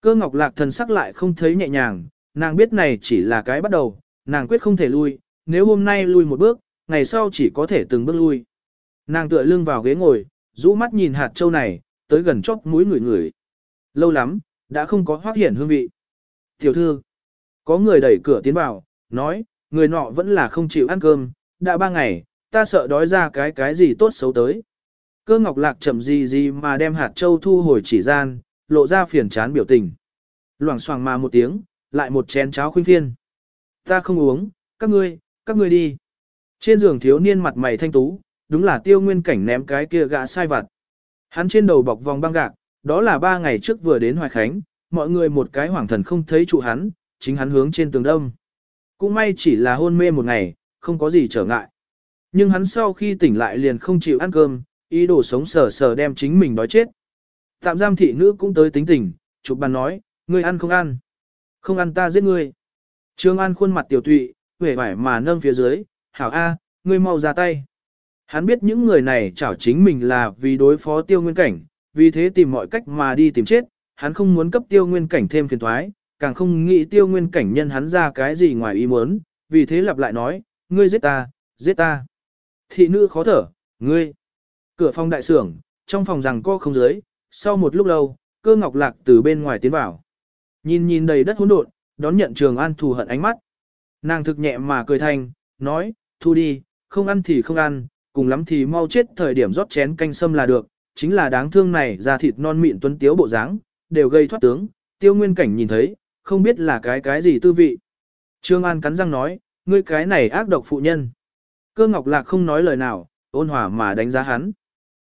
Cơ ngọc lạc thần sắc lại không thấy nhẹ nhàng, nàng biết này chỉ là cái bắt đầu, nàng quyết không thể lui, nếu hôm nay lui một bước, ngày sau chỉ có thể từng bước lui. Nàng tựa lưng vào ghế ngồi, rũ mắt nhìn hạt châu này, tới gần chóp mũi người người. Lâu lắm, đã không có hoác hiển hương vị. Tiểu thư, có người đẩy cửa tiến vào, nói, người nọ vẫn là không chịu ăn cơm, đã ba ngày, ta sợ đói ra cái cái gì tốt xấu tới. Cơ ngọc lạc chậm gì gì mà đem hạt châu thu hồi chỉ gian, lộ ra phiền chán biểu tình. Loảng xoảng mà một tiếng, lại một chén cháo khuyên phiên. Ta không uống, các ngươi, các ngươi đi. Trên giường thiếu niên mặt mày thanh tú, đúng là tiêu nguyên cảnh ném cái kia gã sai vặt. Hắn trên đầu bọc vòng băng gạc, đó là ba ngày trước vừa đến Hoài Khánh, mọi người một cái hoảng thần không thấy trụ hắn, chính hắn hướng trên tường đông. Cũng may chỉ là hôn mê một ngày, không có gì trở ngại. Nhưng hắn sau khi tỉnh lại liền không chịu ăn cơm, ý đồ sống sờ sờ đem chính mình đói chết. Tạm giam thị nữ cũng tới tính tình, chụp bàn nói, ngươi ăn không ăn. Không ăn ta giết ngươi. Trương An khuôn mặt tiểu tụy, vẻ vải mà nâng phía dưới, hảo A, ngươi mau ra tay. Hắn biết những người này chảo chính mình là vì đối phó tiêu nguyên cảnh, vì thế tìm mọi cách mà đi tìm chết, hắn không muốn cấp tiêu nguyên cảnh thêm phiền thoái, càng không nghĩ tiêu nguyên cảnh nhân hắn ra cái gì ngoài ý muốn, vì thế lặp lại nói, ngươi giết ta, giết ta. Thị nữ khó thở, ngươi. Cửa phòng đại sưởng, trong phòng rằng co không dưới, sau một lúc lâu, cơ ngọc lạc từ bên ngoài tiến vào. Nhìn nhìn đầy đất hỗn độn, đón nhận trường an thù hận ánh mắt. Nàng thực nhẹ mà cười thanh, nói, thu đi, không ăn thì không ăn, cùng lắm thì mau chết thời điểm rót chén canh sâm là được, chính là đáng thương này da thịt non mịn tuấn tiếu bộ dáng, đều gây thoát tướng, tiêu nguyên cảnh nhìn thấy, không biết là cái cái gì tư vị. Trương An cắn răng nói, ngươi cái này ác độc phụ nhân. Cơ Ngọc Lạc không nói lời nào, ôn hòa mà đánh giá hắn.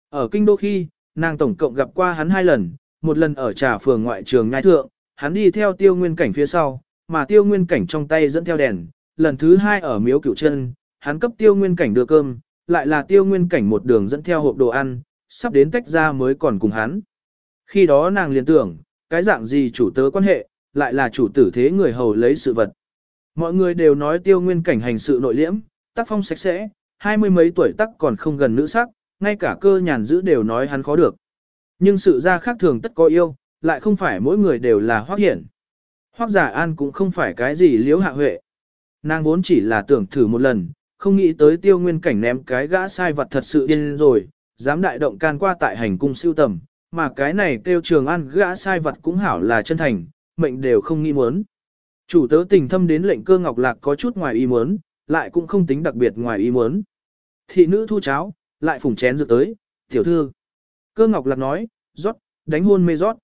Ở kinh đô khi, nàng tổng cộng gặp qua hắn hai lần, một lần ở trà phường ngoại trường ngai thượng, hắn đi theo tiêu nguyên cảnh phía sau, mà tiêu nguyên cảnh trong tay dẫn theo đèn, lần thứ hai ở miếu cửu chân, hắn cấp tiêu nguyên cảnh đưa cơm, lại là tiêu nguyên cảnh một đường dẫn theo hộp đồ ăn, sắp đến tách ra mới còn cùng hắn. Khi đó nàng liền tưởng, cái dạng gì chủ tớ quan hệ, lại là chủ tử thế người hầu lấy sự vật. Mọi người đều nói tiêu nguyên cảnh hành sự nội liễm, tác phong sạch sẽ, hai mươi mấy tuổi tắc còn không gần nữ sắc, ngay cả cơ nhàn giữ đều nói hắn khó được. Nhưng sự ra khác thường tất có yêu, lại không phải mỗi người đều là hoác hiển. Hoác giả an cũng không phải cái gì liếu hạ huệ. Nàng vốn chỉ là tưởng thử một lần, không nghĩ tới tiêu nguyên cảnh ném cái gã sai vật thật sự điên rồi, dám đại động can qua tại hành cung siêu tầm, mà cái này kêu trường an gã sai vật cũng hảo là chân thành, mệnh đều không nghĩ muốn. Chủ tớ tình thâm đến lệnh cơ ngọc lạc có chút ngoài ý muốn, lại cũng không tính đặc biệt ngoài ý muốn. Thị nữ thu cháo, lại phủng chén rượt tới, tiểu thư. Cơ ngọc lạc nói, rót, đánh hôn mê rót.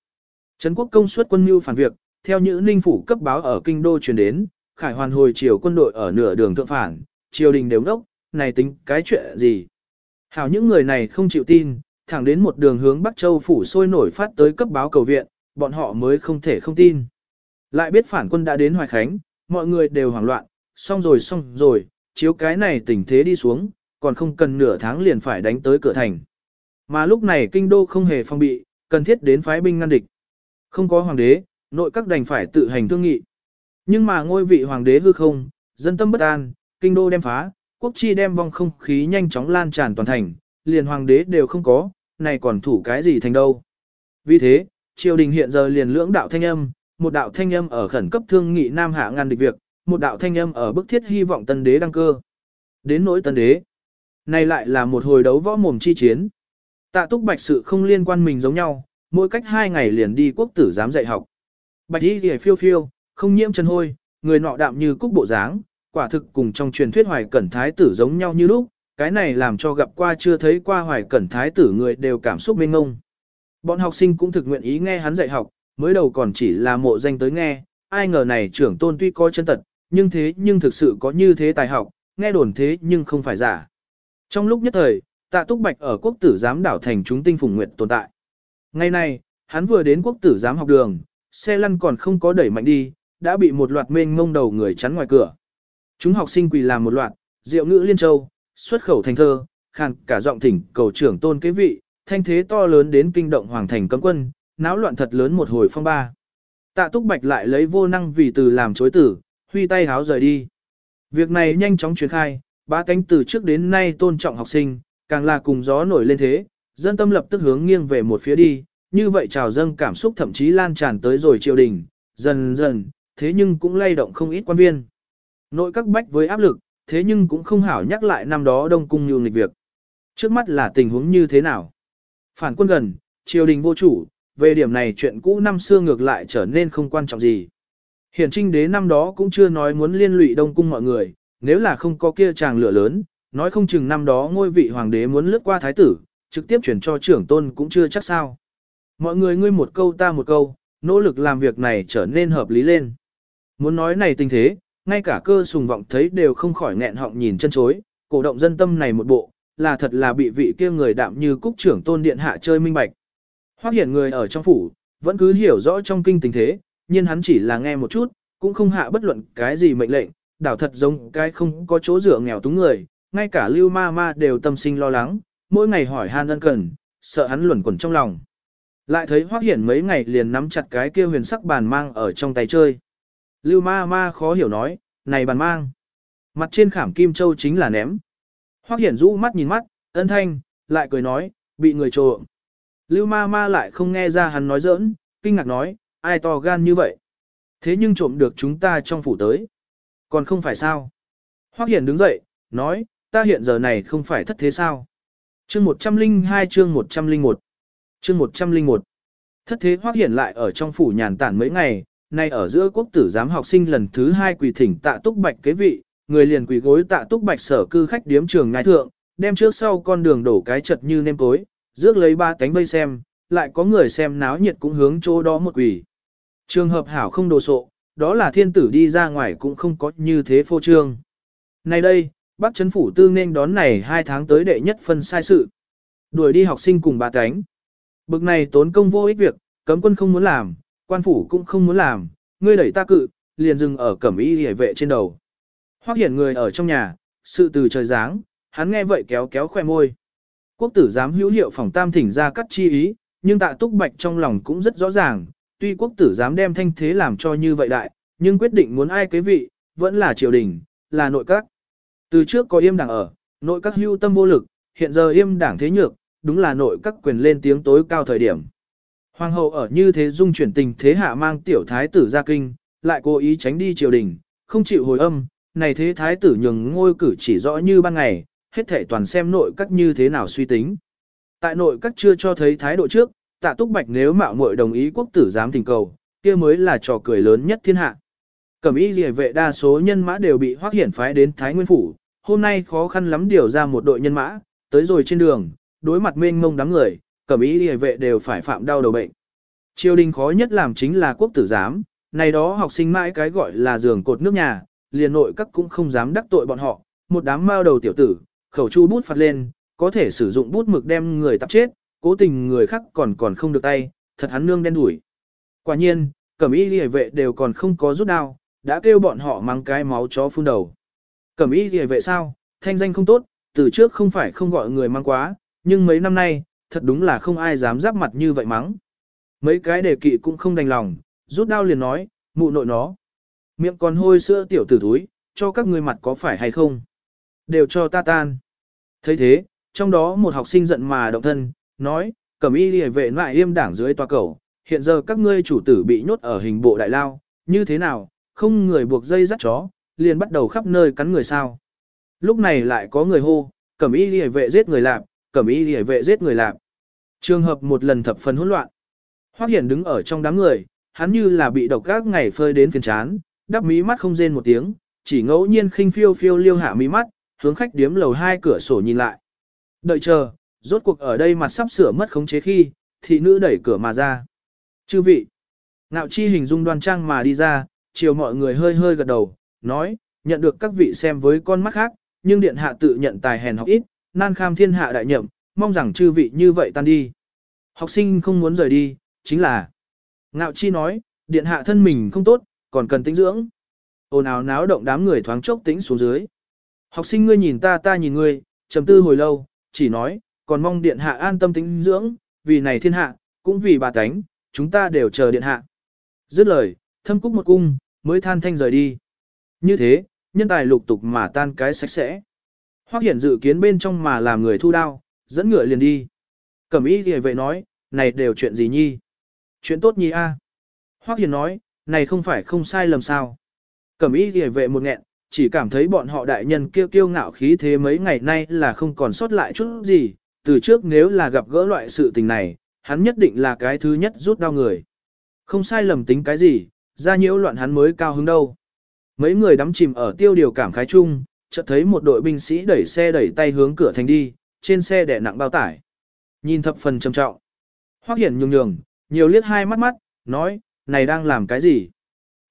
Trấn quốc công suất quân mưu phản việc, theo những ninh phủ cấp báo ở kinh đô truyền đến, khải hoàn hồi chiều quân đội ở nửa đường thượng phản, triều đình đều đốc, này tính cái chuyện gì. Hảo những người này không chịu tin, thẳng đến một đường hướng Bắc Châu phủ sôi nổi phát tới cấp báo cầu viện, bọn họ mới không thể không tin. Lại biết phản quân đã đến Hoài Khánh, mọi người đều hoảng loạn, xong rồi xong rồi, chiếu cái này tình thế đi xuống, còn không cần nửa tháng liền phải đánh tới cửa thành. Mà lúc này kinh đô không hề phong bị, cần thiết đến phái binh ngăn địch. Không có hoàng đế, nội các đành phải tự hành thương nghị. Nhưng mà ngôi vị hoàng đế hư không, dân tâm bất an, kinh đô đem phá, quốc chi đem vong không khí nhanh chóng lan tràn toàn thành, liền hoàng đế đều không có, này còn thủ cái gì thành đâu. Vì thế, triều đình hiện giờ liền lưỡng đạo thanh âm, một đạo thanh âm ở khẩn cấp thương nghị Nam Hạ ngăn địch việc, một đạo thanh âm ở bức thiết hy vọng tân đế đăng cơ. Đến nỗi tân đế, này lại là một hồi đấu võ mồm chi chiến. Tạ túc bạch sự không liên quan mình giống nhau, mỗi cách hai ngày liền đi quốc tử giám dạy học. Bạch y thì phiêu phiêu, không nhiễm chân hôi, người nọ đạm như cúc bộ dáng, quả thực cùng trong truyền thuyết hoài cẩn thái tử giống nhau như lúc, cái này làm cho gặp qua chưa thấy qua hoài cẩn thái tử người đều cảm xúc mênh ngông. Bọn học sinh cũng thực nguyện ý nghe hắn dạy học, mới đầu còn chỉ là mộ danh tới nghe, ai ngờ này trưởng tôn tuy có chân tật, nhưng thế nhưng thực sự có như thế tài học, nghe đồn thế nhưng không phải giả. Trong lúc nhất thời, tạ túc bạch ở quốc tử giám đảo thành chúng tinh phùng nguyệt tồn tại. Ngày nay, hắn vừa đến quốc tử giám học đường, xe lăn còn không có đẩy mạnh đi, đã bị một loạt mênh ngông đầu người chắn ngoài cửa. Chúng học sinh quỳ làm một loạt, diệu ngữ liên châu, xuất khẩu thành thơ, khàn cả giọng thỉnh cầu trưởng tôn kế vị, thanh thế to lớn đến kinh động hoàng thành cấm quân, náo loạn thật lớn một hồi phong ba. Tạ Túc Bạch lại lấy vô năng vì từ làm chối tử, huy tay háo rời đi. Việc này nhanh chóng truyền khai, ba cánh từ trước đến nay tôn trọng học sinh, càng là cùng gió nổi lên thế, dân tâm lập tức hướng nghiêng về một phía đi, như vậy trào dâng cảm xúc thậm chí lan tràn tới rồi triều đình, dần dần, thế nhưng cũng lay động không ít quan viên. Nội các bách với áp lực, thế nhưng cũng không hảo nhắc lại năm đó đông cung nhiều nghịch việc. Trước mắt là tình huống như thế nào? Phản quân gần, triều đình vô chủ, về điểm này chuyện cũ năm xưa ngược lại trở nên không quan trọng gì. Hiển trinh đế năm đó cũng chưa nói muốn liên lụy đông cung mọi người, nếu là không có kia chàng lửa lớn, nói không chừng năm đó ngôi vị hoàng đế muốn lướt qua thái tử, trực tiếp chuyển cho trưởng tôn cũng chưa chắc sao. Mọi người ngươi một câu ta một câu, nỗ lực làm việc này trở nên hợp lý lên. Muốn nói này tình thế, ngay cả cơ sùng vọng thấy đều không khỏi nghẹn họng nhìn chân chối, cổ động dân tâm này một bộ, là thật là bị vị kia người đạm như cúc trưởng tôn điện hạ chơi minh bạch. Hoác hiển người ở trong phủ, vẫn cứ hiểu rõ trong kinh tình thế, nhưng hắn chỉ là nghe một chút, cũng không hạ bất luận cái gì mệnh lệnh, đảo thật giống cái không có chỗ dựa nghèo túng người, ngay cả lưu ma ma đều tâm sinh lo lắng, mỗi ngày hỏi han ân cần, sợ hắn luẩn quẩn trong lòng. Lại thấy Hoắc Hiển mấy ngày liền nắm chặt cái kia huyền sắc bàn mang ở trong tay chơi. Lưu ma ma khó hiểu nói, này bàn mang. Mặt trên khảm kim châu chính là ném. Hoắc Hiển rũ mắt nhìn mắt, ân thanh, lại cười nói, bị người trộm. Lưu ma ma lại không nghe ra hắn nói giỡn, kinh ngạc nói, ai to gan như vậy. Thế nhưng trộm được chúng ta trong phủ tới. Còn không phải sao. Hoắc Hiển đứng dậy, nói, ta hiện giờ này không phải thất thế sao. Chương 102 chương 101 Chương 101 Thất thế hoác Hiển lại ở trong phủ nhàn tản mấy ngày, nay ở giữa quốc tử giám học sinh lần thứ hai quỳ thỉnh tạ túc bạch kế vị, người liền quỳ gối tạ túc bạch sở cư khách điếm trường ngài thượng, đem trước sau con đường đổ cái chật như nêm cối, rước lấy ba cánh vây xem, lại có người xem náo nhiệt cũng hướng chỗ đó một quỳ. Trường hợp hảo không đồ sộ, đó là thiên tử đi ra ngoài cũng không có như thế phô trương. Này đây, bác chấn phủ tư nên đón này hai tháng tới đệ nhất phân sai sự. Đuổi đi học sinh cùng ba cánh. Bực này tốn công vô ích việc, cấm quân không muốn làm, quan phủ cũng không muốn làm, ngươi đẩy ta cự, liền dừng ở cẩm y hề vệ trên đầu. Hoác hiển người ở trong nhà, sự từ trời giáng, hắn nghe vậy kéo kéo khoe môi. Quốc tử giám hữu hiệu phòng tam thỉnh ra cắt chi ý, nhưng tạ túc bạch trong lòng cũng rất rõ ràng, tuy quốc tử giám đem thanh thế làm cho như vậy đại, nhưng quyết định muốn ai kế vị, vẫn là triều đình, là nội các. Từ trước có yêm đảng ở, nội các hưu tâm vô lực, hiện giờ yêm đảng thế nhược, đúng là nội các quyền lên tiếng tối cao thời điểm. Hoàng hậu ở như thế dung chuyển tình thế hạ mang tiểu thái tử ra kinh, lại cố ý tránh đi triều đình, không chịu hồi âm, này thế thái tử nhường ngôi cử chỉ rõ như ban ngày, hết thể toàn xem nội các như thế nào suy tính. Tại nội các chưa cho thấy thái độ trước, tạ túc bạch nếu mạo muội đồng ý quốc tử giám thỉnh cầu, kia mới là trò cười lớn nhất thiên hạ. Cẩm y liề vệ đa số nhân mã đều bị hoác hiển phái đến Thái Nguyên Phủ, hôm nay khó khăn lắm điều ra một đội nhân mã, tới rồi trên đường, đối mặt mênh mông đám người, cẩm y liề vệ đều phải phạm đau đầu bệnh. Triều đình khó nhất làm chính là quốc tử giám, này đó học sinh mãi cái gọi là giường cột nước nhà, liền nội các cũng không dám đắc tội bọn họ, một đám mao đầu tiểu tử, khẩu chu bút phạt lên, có thể sử dụng bút mực đem người tập chết, cố tình người khác còn còn không được tay, thật hắn nương đen đuổi. Quả nhiên, cẩm y liề vệ đều còn không có rút đao, đã kêu bọn họ mang cái máu chó phun đầu. Cẩm y liề vệ sao, thanh danh không tốt, từ trước không phải không gọi người mang quá, nhưng mấy năm nay, thật đúng là không ai dám giáp mặt như vậy mắng. Mấy cái đề kỵ cũng không đành lòng, rút đao liền nói, mụ nội nó. Miệng còn hôi sữa tiểu tử túi, cho các ngươi mặt có phải hay không? Đều cho ta tan. thấy thế, trong đó một học sinh giận mà động thân, nói, cẩm y lìa vệ lại yêm đảng dưới tòa cầu, hiện giờ các ngươi chủ tử bị nhốt ở hình bộ đại lao, như thế nào, không người buộc dây dắt chó, liền bắt đầu khắp nơi cắn người sao. Lúc này lại có người hô, cẩm y lìa vệ giết người lạp, cẩm y liề vệ giết người lạc. Trường hợp một lần thập phần hỗn loạn. Hoắc Hiển đứng ở trong đám người, hắn như là bị độc gác ngày phơi đến phiền chán, đắp mí mắt không rên một tiếng, chỉ ngẫu nhiên khinh phiêu phiêu liêu hạ mí mắt, hướng khách điếm lầu hai cửa sổ nhìn lại. Đợi chờ, rốt cuộc ở đây mặt sắp sửa mất khống chế khi, thị nữ đẩy cửa mà ra. Chư vị, ngạo chi hình dung đoan trang mà đi ra, chiều mọi người hơi hơi gật đầu, nói, nhận được các vị xem với con mắt khác, nhưng điện hạ tự nhận tài hèn học ít, nan kham thiên hạ đại nhậm, mong rằng chư vị như vậy tan đi. Học sinh không muốn rời đi, chính là Ngạo chi nói, điện hạ thân mình không tốt, còn cần tĩnh dưỡng. Ồn ào náo động đám người thoáng chốc tĩnh xuống dưới. Học sinh ngươi nhìn ta ta nhìn ngươi, trầm tư hồi lâu, chỉ nói, còn mong điện hạ an tâm tĩnh dưỡng, vì này thiên hạ, cũng vì bà tánh, chúng ta đều chờ điện hạ. Dứt lời, thâm cúc một cung, mới than thanh rời đi. Như thế, nhân tài lục tục mà tan cái sạch sẽ. Hoắc hiển dự kiến bên trong mà làm người thu đao, dẫn ngựa liền đi. Cẩm y thì vậy nói, này đều chuyện gì nhi? Chuyện tốt nhi a. À? Hoắc hiển nói, này không phải không sai lầm sao. Cẩm y thì vệ một nghẹn, chỉ cảm thấy bọn họ đại nhân kia kiêu ngạo khí thế mấy ngày nay là không còn sót lại chút gì, từ trước nếu là gặp gỡ loại sự tình này, hắn nhất định là cái thứ nhất rút đau người. Không sai lầm tính cái gì, ra nhiễu loạn hắn mới cao hứng đâu. Mấy người đắm chìm ở tiêu điều cảm khái chung, chợt thấy một đội binh sĩ đẩy xe đẩy tay hướng cửa thành đi, trên xe đè nặng bao tải. Nhìn thập phần trầm trọng. Hoắc Hiển nhường nhường, nhiều liếc hai mắt mắt, nói, này đang làm cái gì?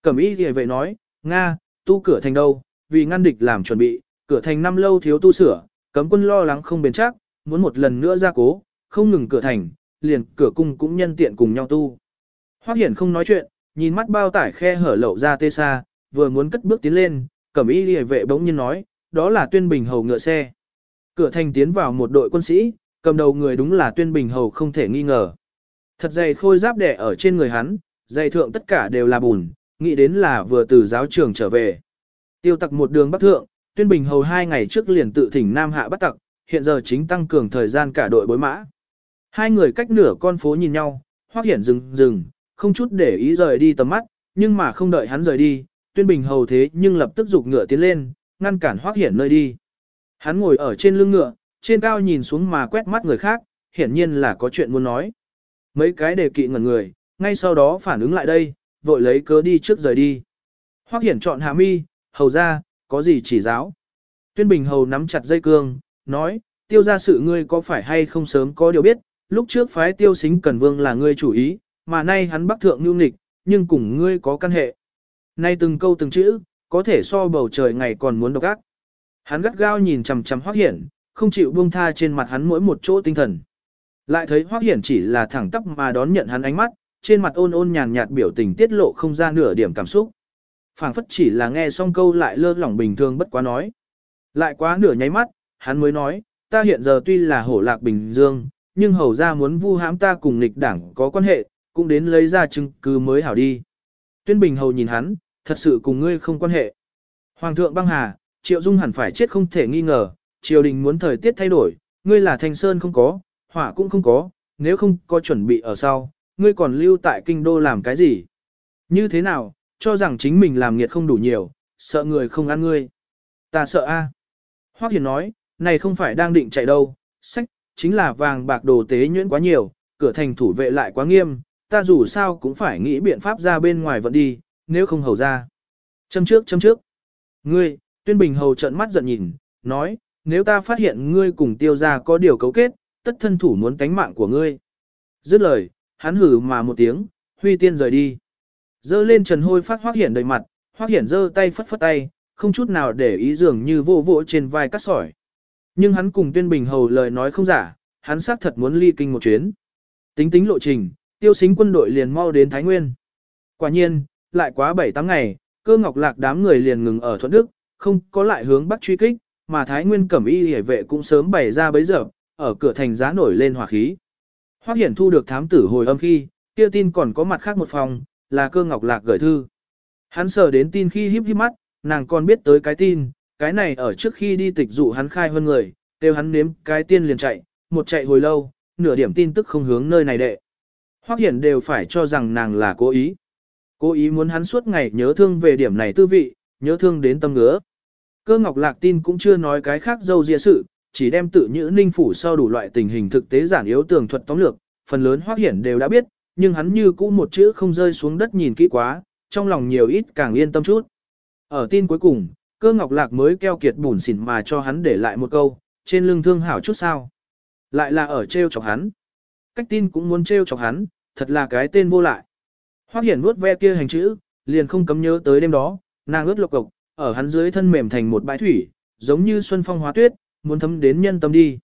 Cẩm y thì vậy nói, Nga, tu cửa thành đâu, vì ngăn địch làm chuẩn bị, cửa thành năm lâu thiếu tu sửa, cấm quân lo lắng không bền chắc, muốn một lần nữa ra cố, không ngừng cửa thành, liền cửa cung cũng nhân tiện cùng nhau tu. Hoắc Hiển không nói chuyện, nhìn mắt bao tải khe hở lậu ra tê xa, vừa muốn cất bước tiến lên, cẩm y liề vệ bỗng nhiên nói, đó là tuyên bình hầu ngựa xe. Cửa thành tiến vào một đội quân sĩ, cầm đầu người đúng là tuyên bình hầu không thể nghi ngờ. Thật dày khôi giáp đẻ ở trên người hắn, dày thượng tất cả đều là bùn, nghĩ đến là vừa từ giáo trường trở về. Tiêu tặc một đường bắc thượng, tuyên bình hầu hai ngày trước liền tự thỉnh Nam Hạ bắt tặc, hiện giờ chính tăng cường thời gian cả đội bối mã. Hai người cách nửa con phố nhìn nhau, hoác hiển dừng dừng, không chút để ý rời đi tầm mắt, nhưng mà không đợi hắn rời đi, tuyên bình hầu thế nhưng lập tức giục ngựa tiến lên, ngăn cản hoác hiển nơi đi. Hắn ngồi ở trên lưng ngựa, trên cao nhìn xuống mà quét mắt người khác, hiển nhiên là có chuyện muốn nói. Mấy cái đề kỵ ngẩn người, ngay sau đó phản ứng lại đây, vội lấy cớ đi trước rời đi. Hoắc Hiển chọn Hà Mi, hầu ra, có gì chỉ giáo. Tuyên Bình hầu nắm chặt dây cương, nói, tiêu ra sự ngươi có phải hay không sớm có điều biết, lúc trước phái tiêu xính cần vương là ngươi chủ ý, mà nay hắn bắc thượng nhu Nịch, nhưng cùng ngươi có căn hệ. Nay từng câu từng chữ, có thể so bầu trời ngày còn muốn độc ác. Hắn gắt gao nhìn chằm chằm Hoắc Hiển, không chịu buông tha trên mặt hắn mỗi một chỗ tinh thần. Lại thấy Hoắc Hiển chỉ là thẳng tắp mà đón nhận hắn ánh mắt, trên mặt ôn ôn nhàn nhạt biểu tình tiết lộ không ra nửa điểm cảm xúc. Phảng phất chỉ là nghe xong câu lại lơ lỏng bình thường bất quá nói. Lại quá nửa nháy mắt, hắn mới nói, ta hiện giờ tuy là hổ lạc bình dương, nhưng hầu ra muốn vu hãm ta cùng nghịch đảng có quan hệ, cũng đến lấy ra chứng cứ mới hảo đi. Tuyên Bình hầu nhìn hắn, thật sự cùng ngươi không quan hệ. Hoàng thượng băng hà, Triệu Dung hẳn phải chết không thể nghi ngờ, triều đình muốn thời tiết thay đổi, ngươi là thanh sơn không có, hỏa cũng không có, nếu không có chuẩn bị ở sau, ngươi còn lưu tại kinh đô làm cái gì? Như thế nào, cho rằng chính mình làm nghiệt không đủ nhiều, sợ người không ăn ngươi. Ta sợ a. À. Hoắc Hiền nói, này không phải đang định chạy đâu, sách, chính là vàng bạc đồ tế nhuyễn quá nhiều, cửa thành thủ vệ lại quá nghiêm, ta dù sao cũng phải nghĩ biện pháp ra bên ngoài vận đi, nếu không hầu ra. Châm trước châm trước. Ngươi, tuyên bình hầu trợn mắt giận nhìn, nói, nếu ta phát hiện ngươi cùng tiêu gia có điều cấu kết, tất thân thủ muốn tánh mạng của ngươi. Dứt lời, hắn hử mà một tiếng, huy tiên rời đi. Dơ lên trần hôi phát hoác hiển đầy mặt, hoác hiển giơ tay phất phất tay, không chút nào để ý dường như vô vỗ trên vai cắt sỏi. Nhưng hắn cùng tuyên bình hầu lời nói không giả, hắn xác thật muốn ly kinh một chuyến. Tính tính lộ trình, tiêu xính quân đội liền mau đến Thái Nguyên. Quả nhiên, lại quá 7-8 ngày, cơ ngọc lạc đám người liền ngừng ở Thuận Đức, không có lại hướng bắc truy kích, mà Thái Nguyên cẩm y hề vệ cũng sớm bày ra bấy giờ, ở cửa thành giá nổi lên hỏa khí. Hoắc Hiển thu được thám tử hồi âm khi, kia tin còn có mặt khác một phòng, là cơ ngọc lạc gửi thư. Hắn sờ đến tin khi híp híp mắt, nàng còn biết tới cái tin, cái này ở trước khi đi tịch dụ hắn khai hơn người, kêu hắn nếm cái tiên liền chạy, một chạy hồi lâu, nửa điểm tin tức không hướng nơi này đệ. Hoắc Hiển đều phải cho rằng nàng là cố ý. Cố ý muốn hắn suốt ngày nhớ thương về điểm này tư vị, nhớ thương đến tâm ngứa. Cơ Ngọc Lạc tin cũng chưa nói cái khác dâu dịa sự, chỉ đem tự nhữ ninh phủ sau đủ loại tình hình thực tế giản yếu tường thuật tóm lược, phần lớn hoác Hiển đều đã biết, nhưng hắn như cũ một chữ không rơi xuống đất nhìn kỹ quá, trong lòng nhiều ít càng yên tâm chút. Ở tin cuối cùng, cơ ngọc lạc mới keo kiệt bùn xỉn mà cho hắn để lại một câu, trên lưng thương hảo chút sao. Lại là ở treo chọc hắn. Cách tin cũng muốn treo chọc hắn, thật là cái tên vô lại. Hoắc Hiển vuốt ve kia hành chữ, liền không cấm nhớ tới đêm đó, nàng ướt lộc cộc, ở hắn dưới thân mềm thành một bãi thủy, giống như xuân phong hóa tuyết, muốn thấm đến nhân tâm đi.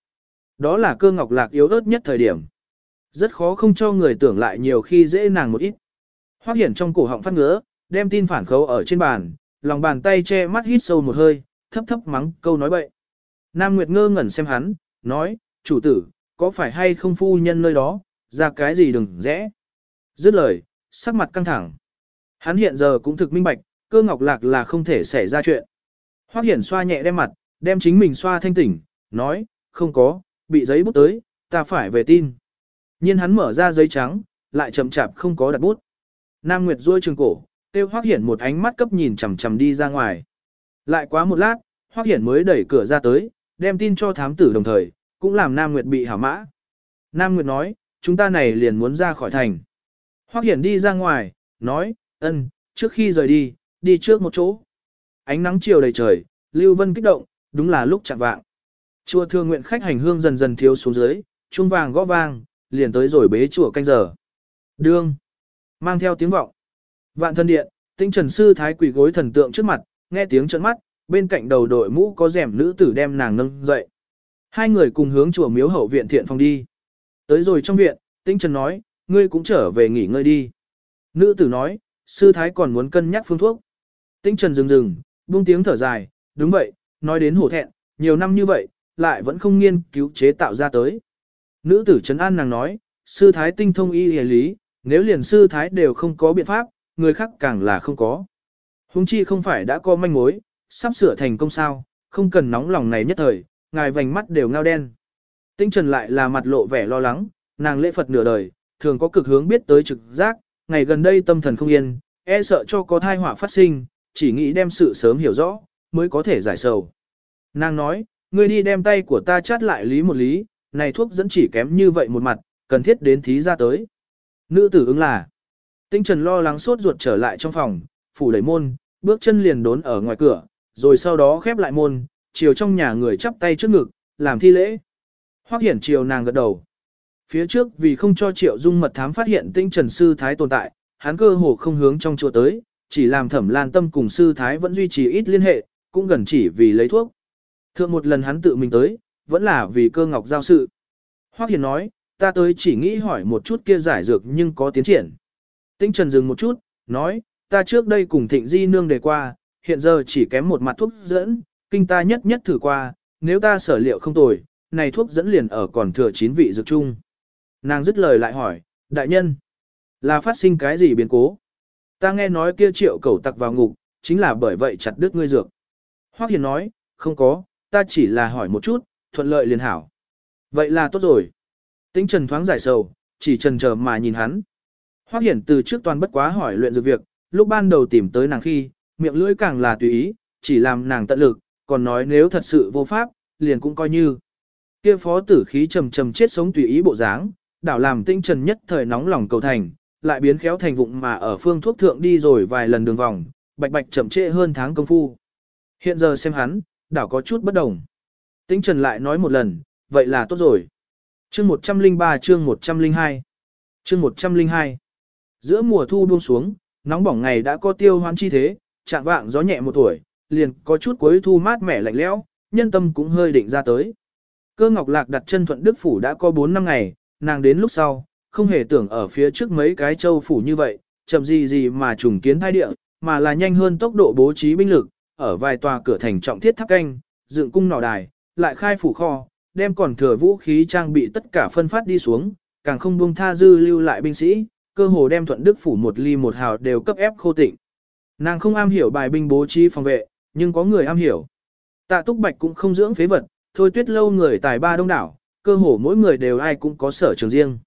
Đó là cơ ngọc lạc yếu ớt nhất thời điểm. Rất khó không cho người tưởng lại nhiều khi dễ nàng một ít. Hoắc Hiển trong cổ họng phát ngứa, đem tin phản khấu ở trên bàn, lòng bàn tay che mắt hít sâu một hơi, thấp thấp mắng câu nói bậy. Nam Nguyệt ngơ ngẩn xem hắn, nói, chủ tử, có phải hay không phu nhân nơi đó, ra cái gì đừng rẽ. Dứt lời, sắc mặt căng thẳng. Hắn hiện giờ cũng thực minh bạch, cơ ngọc lạc là không thể xảy ra chuyện. Hoắc Hiển xoa nhẹ đem mặt, đem chính mình xoa thanh tỉnh, nói, không có, bị giấy bút tới, ta phải về tin. Nhiên hắn mở ra giấy trắng, lại chậm chạp không có đặt bút. Nam Nguyệt duỗi trường cổ, tiêu Hoắc Hiển một ánh mắt cấp nhìn chằm chằm đi ra ngoài. Lại quá một lát, Hoắc Hiển mới đẩy cửa ra tới, đem tin cho thám tử đồng thời, cũng làm Nam Nguyệt bị hảo mã. Nam Nguyệt nói, chúng ta này liền muốn ra khỏi thành. Hoắc Hiển đi ra ngoài, nói, ân, trước khi rời đi, đi trước một chỗ. Ánh nắng chiều đầy trời, Lưu Vân kích động, đúng là lúc chạm vạng. Chùa thương nguyện khách hành hương dần dần thiếu xuống dưới, chuông vàng gõ vang, liền tới rồi bế chùa canh giờ. Đương, mang theo tiếng vọng. Vạn thân điện, tinh trần sư thái quỷ gối thần tượng trước mặt, nghe tiếng trợn mắt, bên cạnh đầu đội mũ có rèm nữ tử đem nàng nâng dậy. Hai người cùng hướng chùa miếu hậu viện thiện phòng đi. Tới rồi trong viện, tinh trần nói, ngươi cũng trở về nghỉ ngơi đi. Nữ tử nói, sư thái còn muốn cân nhắc phương thuốc. Tinh trần dừng dừng, buông tiếng thở dài, đúng vậy, nói đến hổ thẹn, nhiều năm như vậy, lại vẫn không nghiên cứu chế tạo ra tới. Nữ tử trấn an nàng nói, sư thái tinh thông y hề lý, nếu liền sư thái đều không có biện pháp, người khác càng là không có. Hùng chi không phải đã có manh mối, sắp sửa thành công sao, không cần nóng lòng này nhất thời, ngài vành mắt đều ngao đen. Tinh trần lại là mặt lộ vẻ lo lắng, nàng lễ Phật nửa đời, thường có cực hướng biết tới trực giác, ngày gần đây tâm thần không yên, e sợ cho có thai họa phát sinh, chỉ nghĩ đem sự sớm hiểu rõ, mới có thể giải sầu. Nàng nói, ngươi đi đem tay của ta chát lại lý một lý, này thuốc dẫn chỉ kém như vậy một mặt, cần thiết đến thí ra tới. Nữ tử ứng là, tinh trần lo lắng sốt ruột trở lại trong phòng, phủ đẩy môn, bước chân liền đốn ở ngoài cửa, rồi sau đó khép lại môn, chiều trong nhà người chắp tay trước ngực, làm thi lễ. Hoắc hiển chiều nàng gật đầu. Phía trước vì không cho triệu dung mật thám phát hiện tinh trần sư thái tồn tại, hắn cơ hồ không hướng trong chùa tới, chỉ làm thẩm lan tâm cùng sư thái vẫn duy trì ít liên hệ, cũng gần chỉ vì lấy thuốc. Thượng một lần hắn tự mình tới, vẫn là vì cơ ngọc giao sự. Hoắc Hiền nói, ta tới chỉ nghĩ hỏi một chút kia giải dược nhưng có tiến triển. Tinh Trần dừng một chút, nói, ta trước đây cùng Thịnh Di Nương đề qua, hiện giờ chỉ kém một mặt thuốc dẫn, kinh ta nhất nhất thử qua, nếu ta sở liệu không tồi, này thuốc dẫn liền ở còn thừa chín vị dược chung. Nàng dứt lời lại hỏi, đại nhân, là phát sinh cái gì biến cố? Ta nghe nói kia triệu cầu tặc vào ngục, chính là bởi vậy chặt đứt ngươi dược. Hoắc Hiền nói, không có, ta chỉ là hỏi một chút, thuận lợi liền hảo. Vậy là tốt rồi. Tĩnh Trần thoáng giải sầu, chỉ trần chờ mà nhìn hắn. Hoắc Hiển từ trước toàn bất quá hỏi luyện dược việc, lúc ban đầu tìm tới nàng khi, miệng lưỡi càng là tùy ý, chỉ làm nàng tận lực, còn nói nếu thật sự vô pháp, liền cũng coi như. Kia phó tử khí trầm trầm chết sống tùy ý bộ dáng, đảo làm tinh Trần nhất thời nóng lòng cầu thành, lại biến khéo thành vụng mà ở phương thuốc thượng đi rồi vài lần đường vòng, bạch bạch chậm trễ hơn tháng công phu. Hiện giờ xem hắn, đảo có chút bất đồng. tinh Trần lại nói một lần, vậy là tốt rồi. Chương 103 chương 102 Chương 102 Giữa mùa thu buông xuống, nóng bỏng ngày đã có tiêu hoán chi thế, chạm vạng gió nhẹ một tuổi, liền có chút cuối thu mát mẻ lạnh lẽo, nhân tâm cũng hơi định ra tới. Cơ Ngọc Lạc đặt chân thuận Đức Phủ đã có 4 năm ngày, nàng đến lúc sau, không hề tưởng ở phía trước mấy cái châu phủ như vậy, chậm gì gì mà trùng kiến thai địa, mà là nhanh hơn tốc độ bố trí binh lực, ở vài tòa cửa thành trọng thiết tháp canh, dựng cung nỏ đài, lại khai phủ kho, đem còn thừa vũ khí trang bị tất cả phân phát đi xuống, càng không buông tha dư lưu lại binh sĩ, cơ hồ đem thuận đức phủ một ly một hào đều cấp ép khô tịnh. Nàng không am hiểu bài binh bố trí phòng vệ, nhưng có người am hiểu. Tạ Túc Bạch cũng không dưỡng phế vật, thôi tuyết lâu người tài ba đông đảo, cơ hồ mỗi người đều ai cũng có sở trường riêng.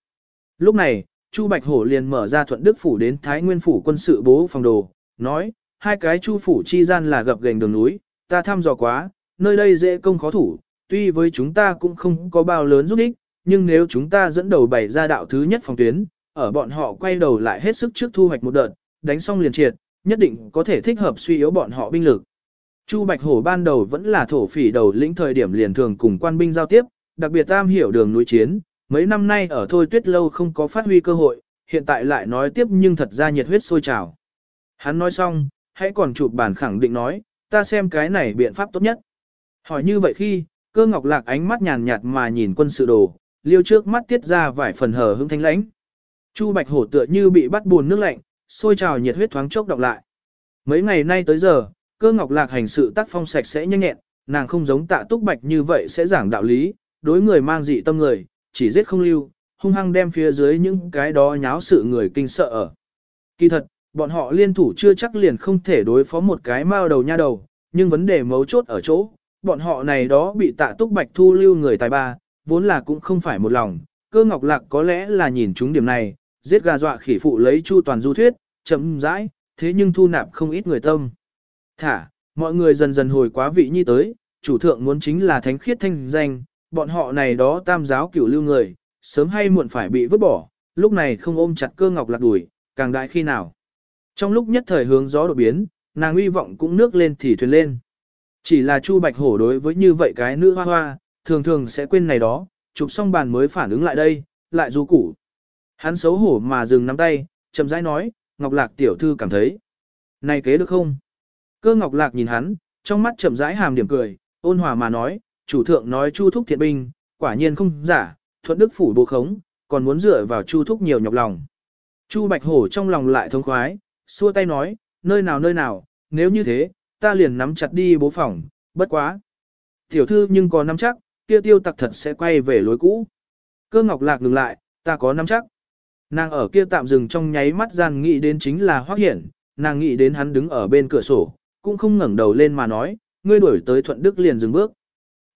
Lúc này, Chu Bạch Hổ liền mở ra thuận đức phủ đến Thái Nguyên phủ quân sự bố phòng đồ, nói, hai cái chu phủ chi gian là gập gành đường núi, ta thăm dò quá, nơi đây dễ công khó thủ, tuy với chúng ta cũng không có bao lớn giúp ích, nhưng nếu chúng ta dẫn đầu bày ra đạo thứ nhất phòng tuyến, ở bọn họ quay đầu lại hết sức trước thu hoạch một đợt, đánh xong liền triệt, nhất định có thể thích hợp suy yếu bọn họ binh lực. Chu Bạch Hổ ban đầu vẫn là thổ phỉ đầu lĩnh thời điểm liền thường cùng quan binh giao tiếp, đặc biệt tam hiểu đường núi chiến, mấy năm nay ở Thôi Tuyết Lâu không có phát huy cơ hội, hiện tại lại nói tiếp nhưng thật ra nhiệt huyết sôi trào. Hắn nói xong, hãy còn chụp bản khẳng định nói, ta xem cái này biện pháp tốt nhất. Hỏi như vậy khi, cơ ngọc lạc ánh mắt nhàn nhạt mà nhìn quân sự đồ, liêu trước mắt tiết ra vài phần hờ hững thanh lãnh. Chu bạch hổ tựa như bị bắt buồn nước lạnh, sôi trào nhiệt huyết thoáng chốc đọc lại. Mấy ngày nay tới giờ, cơ ngọc lạc hành sự tác phong sạch sẽ nhanh nhẹn, nàng không giống tạ túc bạch như vậy sẽ giảng đạo lý, đối người mang dị tâm người, chỉ giết không lưu, hung hăng đem phía dưới những cái đó nháo sự người kinh sợ ở. Kỳ thật, bọn họ liên thủ chưa chắc liền không thể đối phó một cái mao đầu nha đầu, nhưng vấn đề mấu chốt ở chỗ, bọn họ này đó bị tạ túc bạch thu lưu người tài ba, vốn là cũng không phải một lòng, cơ ngọc lạc có lẽ là nhìn chúng điểm này, giết gà dọa khỉ phụ lấy chu toàn du thuyết, chậm rãi, thế nhưng thu nạp không ít người tâm. Thả, mọi người dần dần hồi quá vị nhi tới, chủ thượng muốn chính là thánh khiết thanh danh, bọn họ này đó tam giáo cửu lưu người, sớm hay muộn phải bị vứt bỏ, lúc này không ôm chặt cơ ngọc lạc đuổi, càng đại khi nào. Trong lúc nhất thời hướng gió đột biến, nàng uy vọng cũng nước lên thì thuyền lên. Chỉ là Chu Bạch Hổ đối với như vậy cái nữ hoa hoa, thường thường sẽ quên này đó, chụp xong bàn mới phản ứng lại đây, lại du củ. Hắn xấu hổ mà dừng nắm tay, chậm rãi nói, Ngọc Lạc tiểu thư cảm thấy. Này kế được không? Cơ Ngọc Lạc nhìn hắn, trong mắt chậm rãi hàm điểm cười, ôn hòa mà nói, chủ thượng nói Chu Thúc thiện binh, quả nhiên không giả, thuận đức phủ bố khống, còn muốn dựa vào Chu Thúc nhiều nhọc lòng. Chu Bạch Hổ trong lòng lại thông khoái, xua tay nói, nơi nào nơi nào, nếu như thế, ta liền nắm chặt đi bố phòng, bất quá. Tiểu thư nhưng có nắm chắc, kia tiêu tặc thật sẽ quay về lối cũ. Cơ Ngọc Lạc ngừng lại, ta có nắm chắc. Nàng ở kia tạm dừng trong nháy mắt gian nghĩ đến chính là hoác Hiển, nàng nghĩ đến hắn đứng ở bên cửa sổ, cũng không ngẩng đầu lên mà nói, ngươi đuổi tới Thuận Đức liền dừng bước.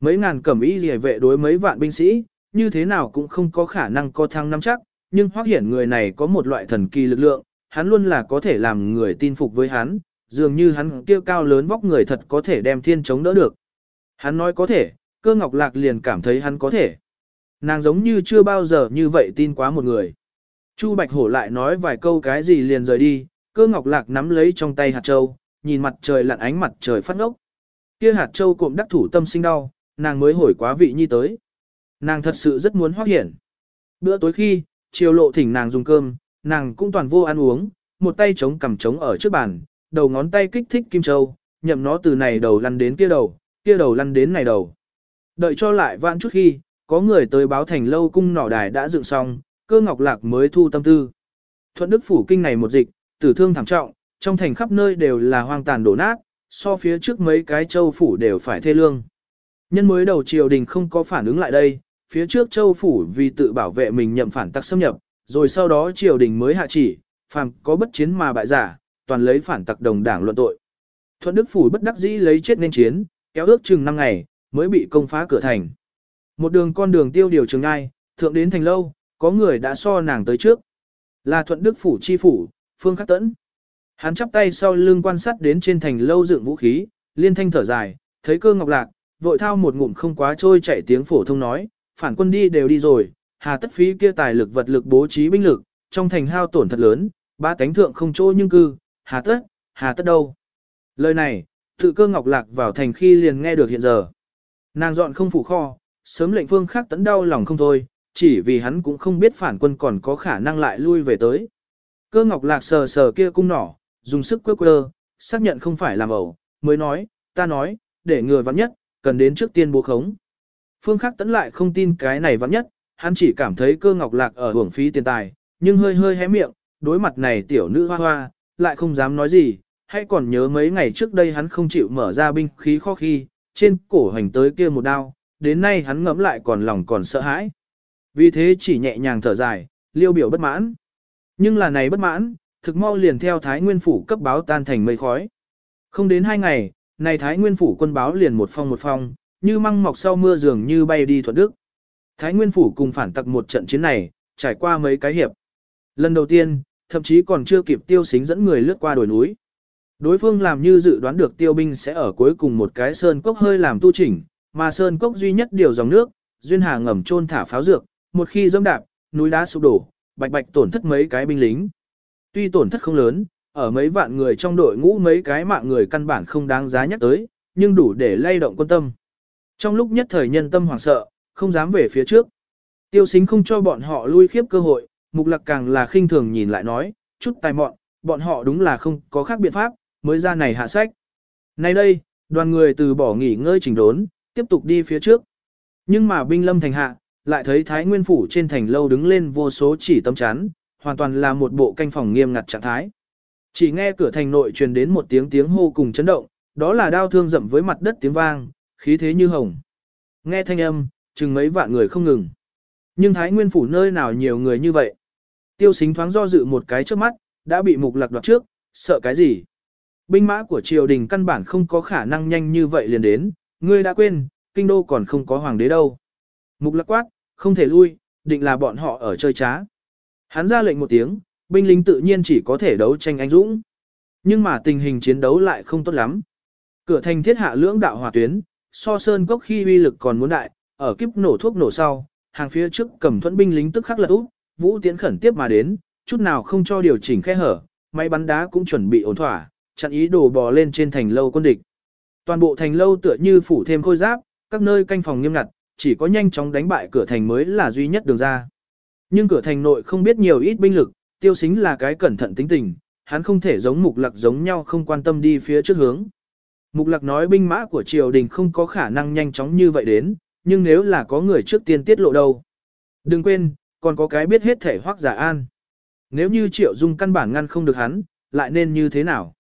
Mấy ngàn cẩm y rìa vệ đối mấy vạn binh sĩ, như thế nào cũng không có khả năng có thăng nắm chắc, nhưng hoác Hiển người này có một loại thần kỳ lực lượng, hắn luôn là có thể làm người tin phục với hắn, dường như hắn kia cao lớn vóc người thật có thể đem thiên chống đỡ được. Hắn nói có thể, cơ ngọc lạc liền cảm thấy hắn có thể. Nàng giống như chưa bao giờ như vậy tin quá một người. Chu Bạch Hổ lại nói vài câu cái gì liền rời đi, cơ ngọc lạc nắm lấy trong tay hạt châu, nhìn mặt trời lặn ánh mặt trời phát ngốc. Kia hạt châu cụm đắc thủ tâm sinh đau, nàng mới hồi quá vị nhi tới. Nàng thật sự rất muốn hoác hiển. Bữa tối khi, chiều lộ thỉnh nàng dùng cơm, nàng cũng toàn vô ăn uống, một tay chống cầm trống ở trước bàn, đầu ngón tay kích thích kim châu, nhậm nó từ này đầu lăn đến kia đầu, kia đầu lăn đến này đầu. Đợi cho lại vãn chút khi, có người tới báo thành lâu cung nỏ đài đã dựng xong, cơ ngọc lạc mới thu tâm tư. Thuận đức phủ kinh này một dịch, tử thương thảm trọng, trong thành khắp nơi đều là hoang tàn đổ nát, so phía trước mấy cái châu phủ đều phải thê lương. Nhân mới đầu triều đình không có phản ứng lại đây, phía trước châu phủ vì tự bảo vệ mình nhậm phản tặc xâm nhập, rồi sau đó triều đình mới hạ chỉ, phàm có bất chiến mà bại giả, toàn lấy phản tặc đồng đảng luận tội. Thuận Đức phủ bất đắc dĩ lấy chết nên chiến, kéo ước chừng 5 ngày, mới bị công phá cửa thành. Một đường con đường tiêu điều trường ai, thượng đến thành lâu, có người đã so nàng tới trước. Là Thuận Đức phủ chi phủ, Phương Khắc Tẫn. Hắn chắp tay sau lưng quan sát đến trên thành lâu dựng vũ khí, liên thanh thở dài, thấy cơ ngọc lạc, vội thao một ngụm không quá trôi chạy tiếng phổ thông nói, phản quân đi đều đi rồi, hà tất phí kia tài lực vật lực bố trí binh lực, trong thành hao tổn thật lớn, ba tánh thượng không chỗ nhưng cư, hà tất, hà tất đâu. Lời này, tự cơ ngọc lạc vào thành khi liền nghe được hiện giờ. Nàng dọn không phủ kho, sớm lệnh phương khác tấn đau lòng không thôi, chỉ vì hắn cũng không biết phản quân còn có khả năng lại lui về tới. Cơ ngọc lạc sờ sờ kia cung nỏ, dùng sức quơ quơ, xác nhận không phải làm ẩu, mới nói, ta nói, để người vắng nhất, cần đến trước tiên bố khống. Phương Khắc Tấn lại không tin cái này vắng nhất, hắn chỉ cảm thấy cơ ngọc lạc ở hưởng phí tiền tài, nhưng hơi hơi hé miệng, đối mặt này tiểu nữ hoa hoa, lại không dám nói gì, hay còn nhớ mấy ngày trước đây hắn không chịu mở ra binh khí kho khi, trên cổ hành tới kia một đao, đến nay hắn ngẫm lại còn lòng còn sợ hãi. Vì thế chỉ nhẹ nhàng thở dài, liêu biểu bất mãn. Nhưng là này bất mãn, thực mau liền theo Thái Nguyên Phủ cấp báo tan thành mây khói. Không đến hai ngày, này Thái Nguyên Phủ quân báo liền một phong một phong, như măng mọc sau mưa dường như bay đi thuận đức. Thái Nguyên Phủ cùng phản tặc một trận chiến này, trải qua mấy cái hiệp. Lần đầu tiên, thậm chí còn chưa kịp tiêu xính dẫn người lướt qua đồi núi. Đối phương làm như dự đoán được tiêu binh sẽ ở cuối cùng một cái sơn cốc hơi làm tu chỉnh, mà sơn cốc duy nhất điều dòng nước, duyên hà ngầm trôn thả pháo dược, một khi dẫm đạp, núi đá sụp đổ, bạch bạch tổn thất mấy cái binh lính. Tuy tổn thất không lớn, ở mấy vạn người trong đội ngũ mấy cái mạng người căn bản không đáng giá nhắc tới, nhưng đủ để lay động quân tâm. Trong lúc nhất thời nhân tâm hoảng sợ, không dám về phía trước. Tiêu xính không cho bọn họ lui khiếp cơ hội, mục lạc càng là khinh thường nhìn lại nói, chút tài mọn, bọn họ đúng là không có khác biện pháp, mới ra này hạ sách. Nay đây, đoàn người từ bỏ nghỉ ngơi chỉnh đốn, tiếp tục đi phía trước. Nhưng mà binh lâm thành hạ, lại thấy Thái Nguyên Phủ trên thành lâu đứng lên vô số chỉ tâm chắn, hoàn toàn là một bộ canh phòng nghiêm ngặt trạng thái. Chỉ nghe cửa thành nội truyền đến một tiếng tiếng hô cùng chấn động, đó là đao thương rậm với mặt đất tiếng vang, khí thế như hồng. Nghe thanh âm, chừng mấy vạn người không ngừng. Nhưng Thái Nguyên Phủ nơi nào nhiều người như vậy? Tiêu Sính thoáng do dự một cái trước mắt, đã bị mục lạc đoạt trước, sợ cái gì? Binh mã của triều đình căn bản không có khả năng nhanh như vậy liền đến, ngươi đã quên, kinh đô còn không có hoàng đế đâu. Mục lạc quát, không thể lui, định là bọn họ ở chơi trá. Hắn ra lệnh một tiếng, binh lính tự nhiên chỉ có thể đấu tranh anh dũng. Nhưng mà tình hình chiến đấu lại không tốt lắm. Cửa thành thiết hạ lưỡng đạo hỏa tuyến, so sơn cốc khi uy lực còn muốn đại, ở kiếp nổ thuốc nổ sau, hàng phía trước cầm thuẫn binh lính tức khắc lật úp, vũ tiến khẩn tiếp mà đến, chút nào không cho điều chỉnh khe hở, máy bắn đá cũng chuẩn bị ổn thỏa, chặn ý đồ bò lên trên thành lâu quân địch. Toàn bộ thành lâu tựa như phủ thêm khôi giáp, các nơi canh phòng nghiêm ngặt, chỉ có nhanh chóng đánh bại cửa thành mới là duy nhất đường ra. Nhưng cửa thành nội không biết nhiều ít binh lực, tiêu xính là cái cẩn thận tính tình, hắn không thể giống mục lạc giống nhau không quan tâm đi phía trước hướng. Mục lạc nói binh mã của triều đình không có khả năng nhanh chóng như vậy đến, nhưng nếu là có người trước tiên tiết lộ đâu. Đừng quên, còn có cái biết hết thể hoác giả an. Nếu như triệu dung căn bản ngăn không được hắn, lại nên như thế nào?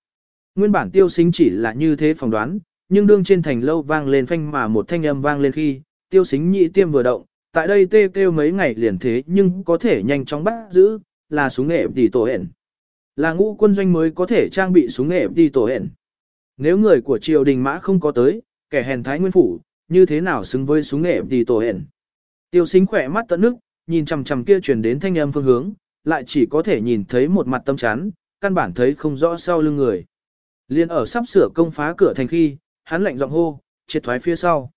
Nguyên bản tiêu xính chỉ là như thế phỏng đoán, nhưng đương trên thành lâu vang lên phanh mà một thanh âm vang lên khi, tiêu xính nhị tiêm vừa động, tại đây tê kêu mấy ngày liền thế nhưng có thể nhanh chóng bắt giữ, là súng nghệ tỷ tổ hển, Là ngũ quân doanh mới có thể trang bị súng nghệ tỷ tổ hển. Nếu người của triều đình mã không có tới, kẻ hèn thái nguyên phủ, như thế nào xứng với súng nghệ tỷ tổ hển? Tiêu xính khỏe mắt tận nước, nhìn chằm chằm kia truyền đến thanh âm phương hướng, lại chỉ có thể nhìn thấy một mặt tâm chán, căn bản thấy không rõ sau lưng người. Liên ở sắp sửa công phá cửa thành khi, hắn lạnh giọng hô, triệt thoái phía sau.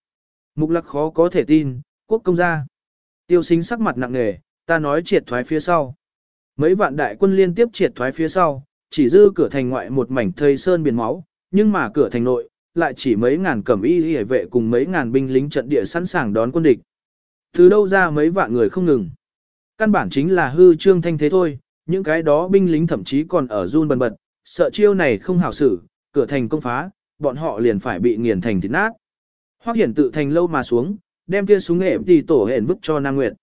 Mục lạc khó có thể tin, quốc công gia. Tiêu xính sắc mặt nặng nề, ta nói triệt thoái phía sau. Mấy vạn đại quân liên tiếp triệt thoái phía sau, chỉ dư cửa thành ngoại một mảnh thây sơn biển máu, nhưng mà cửa thành nội, lại chỉ mấy ngàn cẩm y hề vệ cùng mấy ngàn binh lính trận địa sẵn sàng đón quân địch. Từ đâu ra mấy vạn người không ngừng. Căn bản chính là hư trương thanh thế thôi, những cái đó binh lính thậm chí còn ở run bần bật, sợ chiêu này không hảo xử, cửa thành công phá, bọn họ liền phải bị nghiền thành thịt nát. Hoắc Hiển tự thành lâu mà xuống, đem kia súng nghệ tỷ tổ hển vứt cho Nam Nguyệt.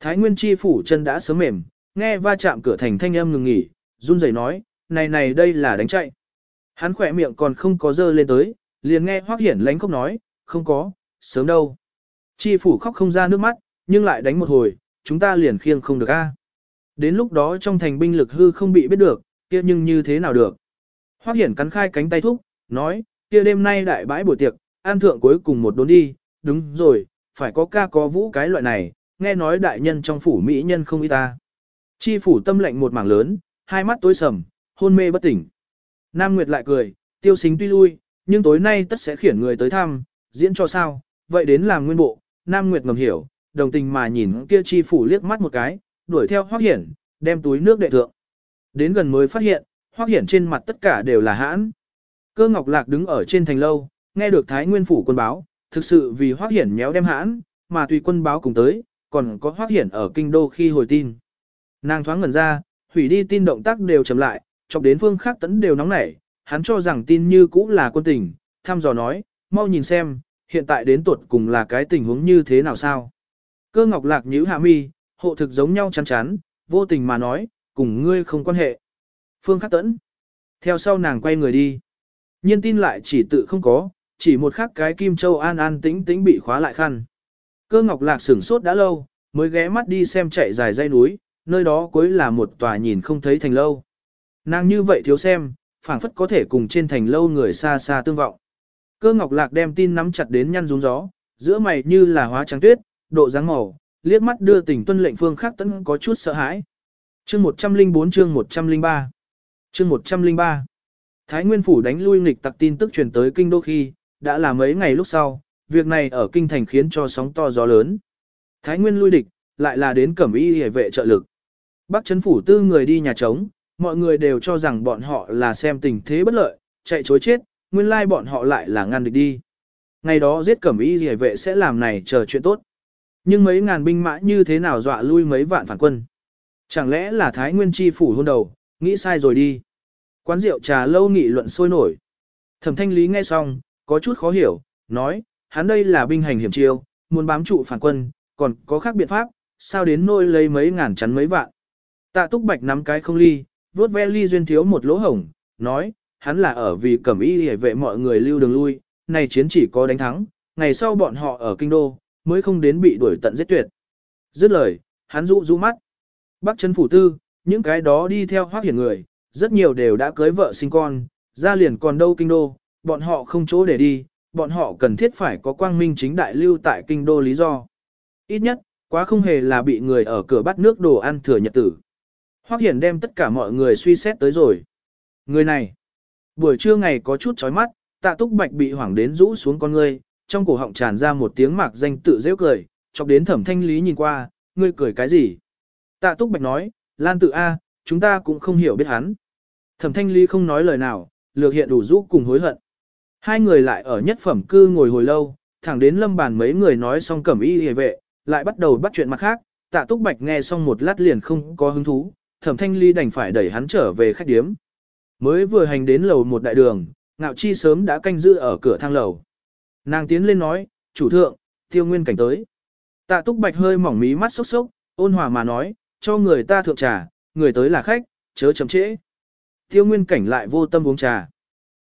Thái Nguyên chi phủ chân đã sớm mềm, nghe va chạm cửa thành thanh âm ngừng nghỉ, run rẩy nói, này này đây là đánh chạy. Hắn khỏe miệng còn không có dơ lên tới, liền nghe Hoắc Hiển lánh khóc nói, không có, sớm đâu. Chi phủ khóc không ra nước mắt, nhưng lại đánh một hồi, chúng ta liền khiêng không được a. Đến lúc đó trong thành binh lực hư không bị biết được, kia nhưng như thế nào được. Hoắc Hiển cắn khai cánh tay thúc, nói, kia đêm nay đại bãi buổi tiệc, an thượng cuối cùng một đốn đi, đúng rồi, phải có ca có vũ cái loại này, nghe nói đại nhân trong phủ mỹ nhân không ít ta. Chi phủ tâm lệnh một mảng lớn, hai mắt tối sầm, hôn mê bất tỉnh. Nam Nguyệt lại cười, tiêu xính tuy lui, nhưng tối nay tất sẽ khiển người tới thăm, diễn cho sao, vậy đến làm nguyên bộ, Nam Nguyệt ngầm hiểu, đồng tình mà nhìn kia chi phủ liếc mắt một cái, đuổi theo Hoắc Hiển, đem túi nước đệ thượng. Đến gần mới phát hiện, Hoắc Hiển trên mặt tất cả đều là hãn. Cơ Ngọc Lạc đứng ở trên thành lâu, nghe được Thái Nguyên phủ quân báo, thực sự vì Hoắc Hiển méo đem hãn, mà tùy quân báo cùng tới, còn có Hoắc Hiển ở kinh đô khi hồi tin. Nàng thoáng ngẩn ra, hủy đi tin động tác đều chậm lại, chọc đến phương khác tấn đều nóng nảy, hắn cho rằng tin như cũ là quân tình, thăm dò nói, mau nhìn xem, hiện tại đến tuột cùng là cái tình huống như thế nào sao. Cơ ngọc lạc nhíu hạ mi, hộ thực giống nhau chắn chắn, vô tình mà nói, cùng ngươi không quan hệ. Phương khắc tẫn. Theo sau nàng quay người đi. Nhiên tin lại chỉ tự không có, chỉ một khắc cái kim châu an an tĩnh tĩnh bị khóa lại khăn. Cơ ngọc lạc sửng sốt đã lâu, mới ghé mắt đi xem chạy dài dây núi, nơi đó cuối là một tòa nhìn không thấy thành lâu. Nàng như vậy thiếu xem, phảng phất có thể cùng trên thành lâu người xa xa tương vọng. Cơ ngọc lạc đem tin nắm chặt đến nhăn rúng gió, giữa mày như là hóa trắng tuyết, độ dáng màu, liếc mắt đưa tình tuân lệnh phương khác tấn có chút sợ hãi. Chương 104 chương 103 Chương 103 Thái Nguyên Phủ đánh lui nghịch tặc tin tức truyền tới kinh đô khi, đã là mấy ngày lúc sau, việc này ở kinh thành khiến cho sóng to gió lớn. Thái Nguyên lui địch, lại là đến cẩm y hề vệ trợ lực. Bắc chấn phủ tư người đi nhà trống, mọi người đều cho rằng bọn họ là xem tình thế bất lợi, chạy chối chết, nguyên lai bọn họ lại là ngăn địch đi. Ngày đó giết cẩm y gì vệ sẽ làm này chờ chuyện tốt. Nhưng mấy ngàn binh mã như thế nào dọa lui mấy vạn phản quân. Chẳng lẽ là Thái Nguyên chi phủ hôn đầu, nghĩ sai rồi đi. Quán rượu trà lâu nghị luận sôi nổi. Thẩm thanh lý nghe xong, có chút khó hiểu, nói, hắn đây là binh hành hiểm chiêu, muốn bám trụ phản quân, còn có khác biện pháp, sao đến nôi lấy mấy ngàn chắn mấy vạn. Tạ túc bạch nắm cái không ly, vuốt ve ly duyên thiếu một lỗ hổng, nói, hắn là ở vì cẩm y hề vệ mọi người lưu đường lui, này chiến chỉ có đánh thắng, ngày sau bọn họ ở kinh đô, mới không đến bị đuổi tận giết tuyệt. Dứt lời, hắn dụ rụ mắt. Bắc chân phủ tư, những cái đó đi theo hoác hiển người, rất nhiều đều đã cưới vợ sinh con, ra liền còn đâu kinh đô, bọn họ không chỗ để đi, bọn họ cần thiết phải có quang minh chính đại lưu tại kinh đô lý do. Ít nhất, quá không hề là bị người ở cửa bắt nước đồ ăn thừa nhật tử. Hoác hiển đem tất cả mọi người suy xét tới rồi. Người này, buổi trưa ngày có chút chói mắt, tạ túc bạch bị hoảng đến rũ xuống con ngươi, trong cổ họng tràn ra một tiếng mạc danh tự dễ cười, chọc đến thẩm thanh lý nhìn qua, ngươi cười cái gì? Tạ Túc Bạch nói, Lan tự A, chúng ta cũng không hiểu biết hắn. Thẩm thanh lý không nói lời nào, lược hiện đủ rũ cùng hối hận. Hai người lại ở nhất phẩm cư ngồi hồi lâu, thẳng đến lâm bàn mấy người nói xong cẩm y hề vệ, lại bắt đầu bắt chuyện mặt khác, tạ túc bạch nghe xong một lát liền không có hứng thú, thẩm thanh ly đành phải đẩy hắn trở về khách điếm. Mới vừa hành đến lầu một đại đường, ngạo chi sớm đã canh giữ ở cửa thang lầu. Nàng tiến lên nói, chủ thượng, tiêu nguyên cảnh tới. Tạ túc bạch hơi mỏng mí mắt sốc sốc, ôn hòa mà nói, cho người ta thượng trà, người tới là khách, chớ chậm trễ. Tiêu nguyên cảnh lại vô tâm uống trà.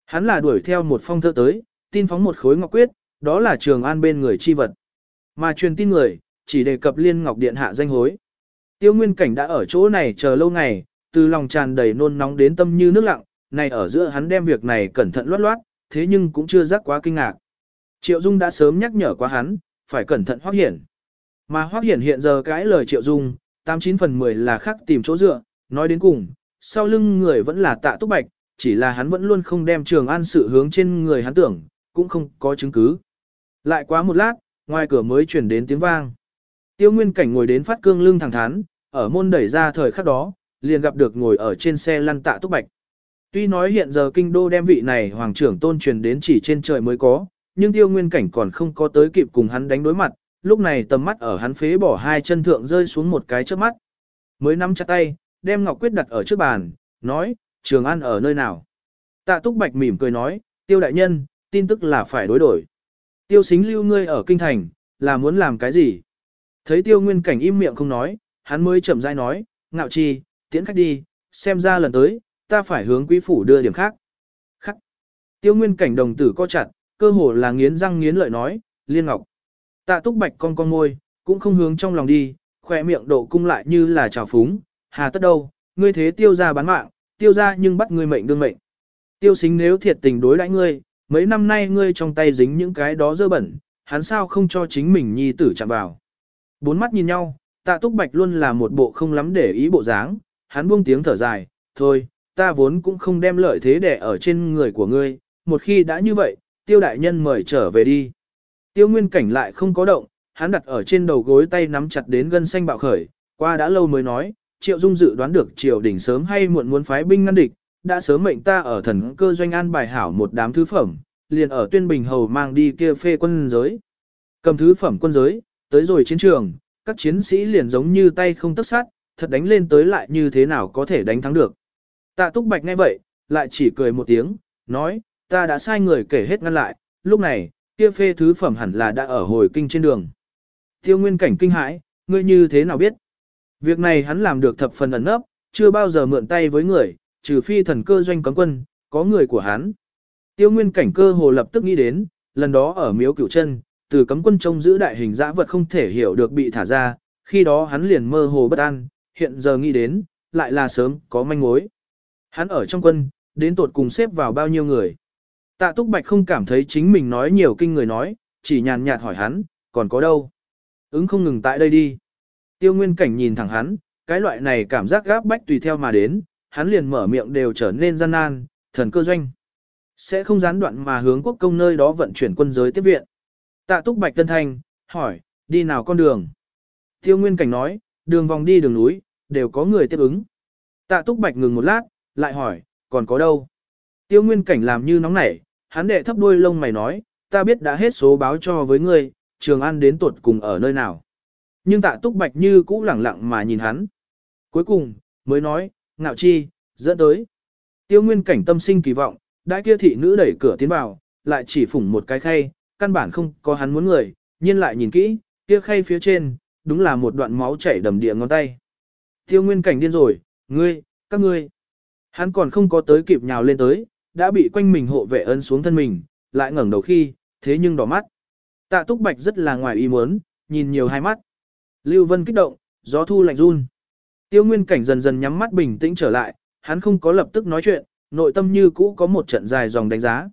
Hắn là đuổi theo một phong thơ tới, tin phóng một khối ngọc quyết, đó là trường an bên người chi vật. Mà truyền tin người, chỉ đề cập liên ngọc điện hạ danh hối. Tiêu nguyên cảnh đã ở chỗ này chờ lâu ngày, từ lòng tràn đầy nôn nóng đến tâm như nước lặng, này ở giữa hắn đem việc này cẩn thận loát loát, thế nhưng cũng chưa rắc quá kinh ngạc. Triệu Dung đã sớm nhắc nhở qua hắn, phải cẩn thận Hoắc hiển. Mà Hoắc hiển hiện giờ cái lời Triệu Dung, 89 phần 10 là khác tìm chỗ dựa, nói đến cùng, sau lưng người vẫn là tạ túc bạch, chỉ là hắn vẫn luôn không đem trường an sự hướng trên người hắn tưởng, cũng không có chứng cứ. Lại quá một lát, ngoài cửa mới chuyển đến tiếng vang. Tiêu Nguyên Cảnh ngồi đến phát cương lưng thẳng thắn, ở môn đẩy ra thời khắc đó, liền gặp được ngồi ở trên xe lăn tạ túc bạch. Tuy nói hiện giờ kinh đô đem vị này hoàng trưởng tôn truyền đến chỉ trên trời mới có, nhưng tiêu nguyên cảnh còn không có tới kịp cùng hắn đánh đối mặt, lúc này tầm mắt ở hắn phế bỏ hai chân thượng rơi xuống một cái trước mắt. Mới nắm chặt tay, đem ngọc quyết đặt ở trước bàn, nói, trường an ở nơi nào. Tạ túc bạch mỉm cười nói, tiêu đại nhân, tin tức là phải đối đổi. Tiêu xính lưu ngươi ở kinh thành, là muốn làm cái gì? Thấy tiêu nguyên cảnh im miệng không nói, hắn mới chậm rãi nói, ngạo chi, tiễn khách đi, xem ra lần tới, ta phải hướng quý phủ đưa điểm khác. Khắc. Tiêu nguyên cảnh đồng tử co chặt, cơ hồ là nghiến răng nghiến lợi nói, liên ngọc. Tạ túc bạch con con môi, cũng không hướng trong lòng đi, khỏe miệng độ cung lại như là trào phúng, hà tất đâu, ngươi thế tiêu ra bán mạng, tiêu ra nhưng bắt ngươi mệnh đương mệnh. Tiêu xính nếu thiệt tình đối đãi ngươi, mấy năm nay ngươi trong tay dính những cái đó dơ bẩn, hắn sao không cho chính mình nhi tử chạm vào. Bốn mắt nhìn nhau, tạ túc bạch luôn là một bộ không lắm để ý bộ dáng, hắn buông tiếng thở dài, thôi, ta vốn cũng không đem lợi thế để ở trên người của ngươi, một khi đã như vậy, tiêu đại nhân mời trở về đi. Tiêu nguyên cảnh lại không có động, hắn đặt ở trên đầu gối tay nắm chặt đến gân xanh bạo khởi, qua đã lâu mới nói, triệu dung dự đoán được triều đỉnh sớm hay muộn muốn phái binh ngăn địch, đã sớm mệnh ta ở thần cơ doanh an bài hảo một đám thứ phẩm, liền ở tuyên bình hầu mang đi kia phê quân giới. Cầm thứ phẩm quân giới, tới rồi chiến trường, các chiến sĩ liền giống như tay không tất sát, thật đánh lên tới lại như thế nào có thể đánh thắng được. Tạ Túc Bạch nghe vậy, lại chỉ cười một tiếng, nói, ta đã sai người kể hết ngăn lại, lúc này, kia phê thứ phẩm hẳn là đã ở hồi kinh trên đường. Tiêu nguyên cảnh kinh hãi, ngươi như thế nào biết? Việc này hắn làm được thập phần ẩn nấp, chưa bao giờ mượn tay với người, trừ phi thần cơ doanh cấm quân, có người của hắn. Tiêu nguyên cảnh cơ hồ lập tức nghĩ đến, lần đó ở miếu cửu chân, từ cấm quân trông giữ đại hình dã vật không thể hiểu được bị thả ra, khi đó hắn liền mơ hồ bất an, hiện giờ nghĩ đến, lại là sớm có manh mối. Hắn ở trong quân, đến tột cùng xếp vào bao nhiêu người. Tạ Túc Bạch không cảm thấy chính mình nói nhiều kinh người nói, chỉ nhàn nhạt hỏi hắn, còn có đâu? Ứng không ngừng tại đây đi. Tiêu Nguyên Cảnh nhìn thẳng hắn, cái loại này cảm giác gáp bách tùy theo mà đến, hắn liền mở miệng đều trở nên gian nan, thần cơ doanh. Sẽ không gián đoạn mà hướng quốc công nơi đó vận chuyển quân giới tiếp viện. Tạ Túc Bạch Tân Thanh, hỏi, đi nào con đường? Tiêu Nguyên Cảnh nói, đường vòng đi đường núi, đều có người tiếp ứng. Tạ Túc Bạch ngừng một lát, lại hỏi, còn có đâu? Tiêu Nguyên Cảnh làm như nóng nảy, hắn đệ thấp đuôi lông mày nói, ta biết đã hết số báo cho với ngươi, Trường An đến tuột cùng ở nơi nào. Nhưng Tạ Túc Bạch như cũ lẳng lặng mà nhìn hắn. Cuối cùng, mới nói, ngạo chi, dẫn tới. Tiêu Nguyên Cảnh tâm sinh kỳ vọng, đại kia thị nữ đẩy cửa tiến vào, lại chỉ phủng một cái khay, căn bản không có hắn muốn người, nhiên lại nhìn kỹ, kia khay phía trên, đúng là một đoạn máu chảy đầm địa ngón tay. Tiêu Nguyên Cảnh điên rồi, ngươi, các ngươi. Hắn còn không có tới kịp nhào lên tới, đã bị quanh mình hộ vệ ấn xuống thân mình, lại ngẩng đầu khi, thế nhưng đỏ mắt. Tạ Túc Bạch rất là ngoài ý muốn, nhìn nhiều hai mắt. Lưu Vân kích động, gió thu lạnh run. Tiêu Nguyên Cảnh dần dần nhắm mắt bình tĩnh trở lại, hắn không có lập tức nói chuyện, nội tâm như cũ có một trận dài dòng đánh giá.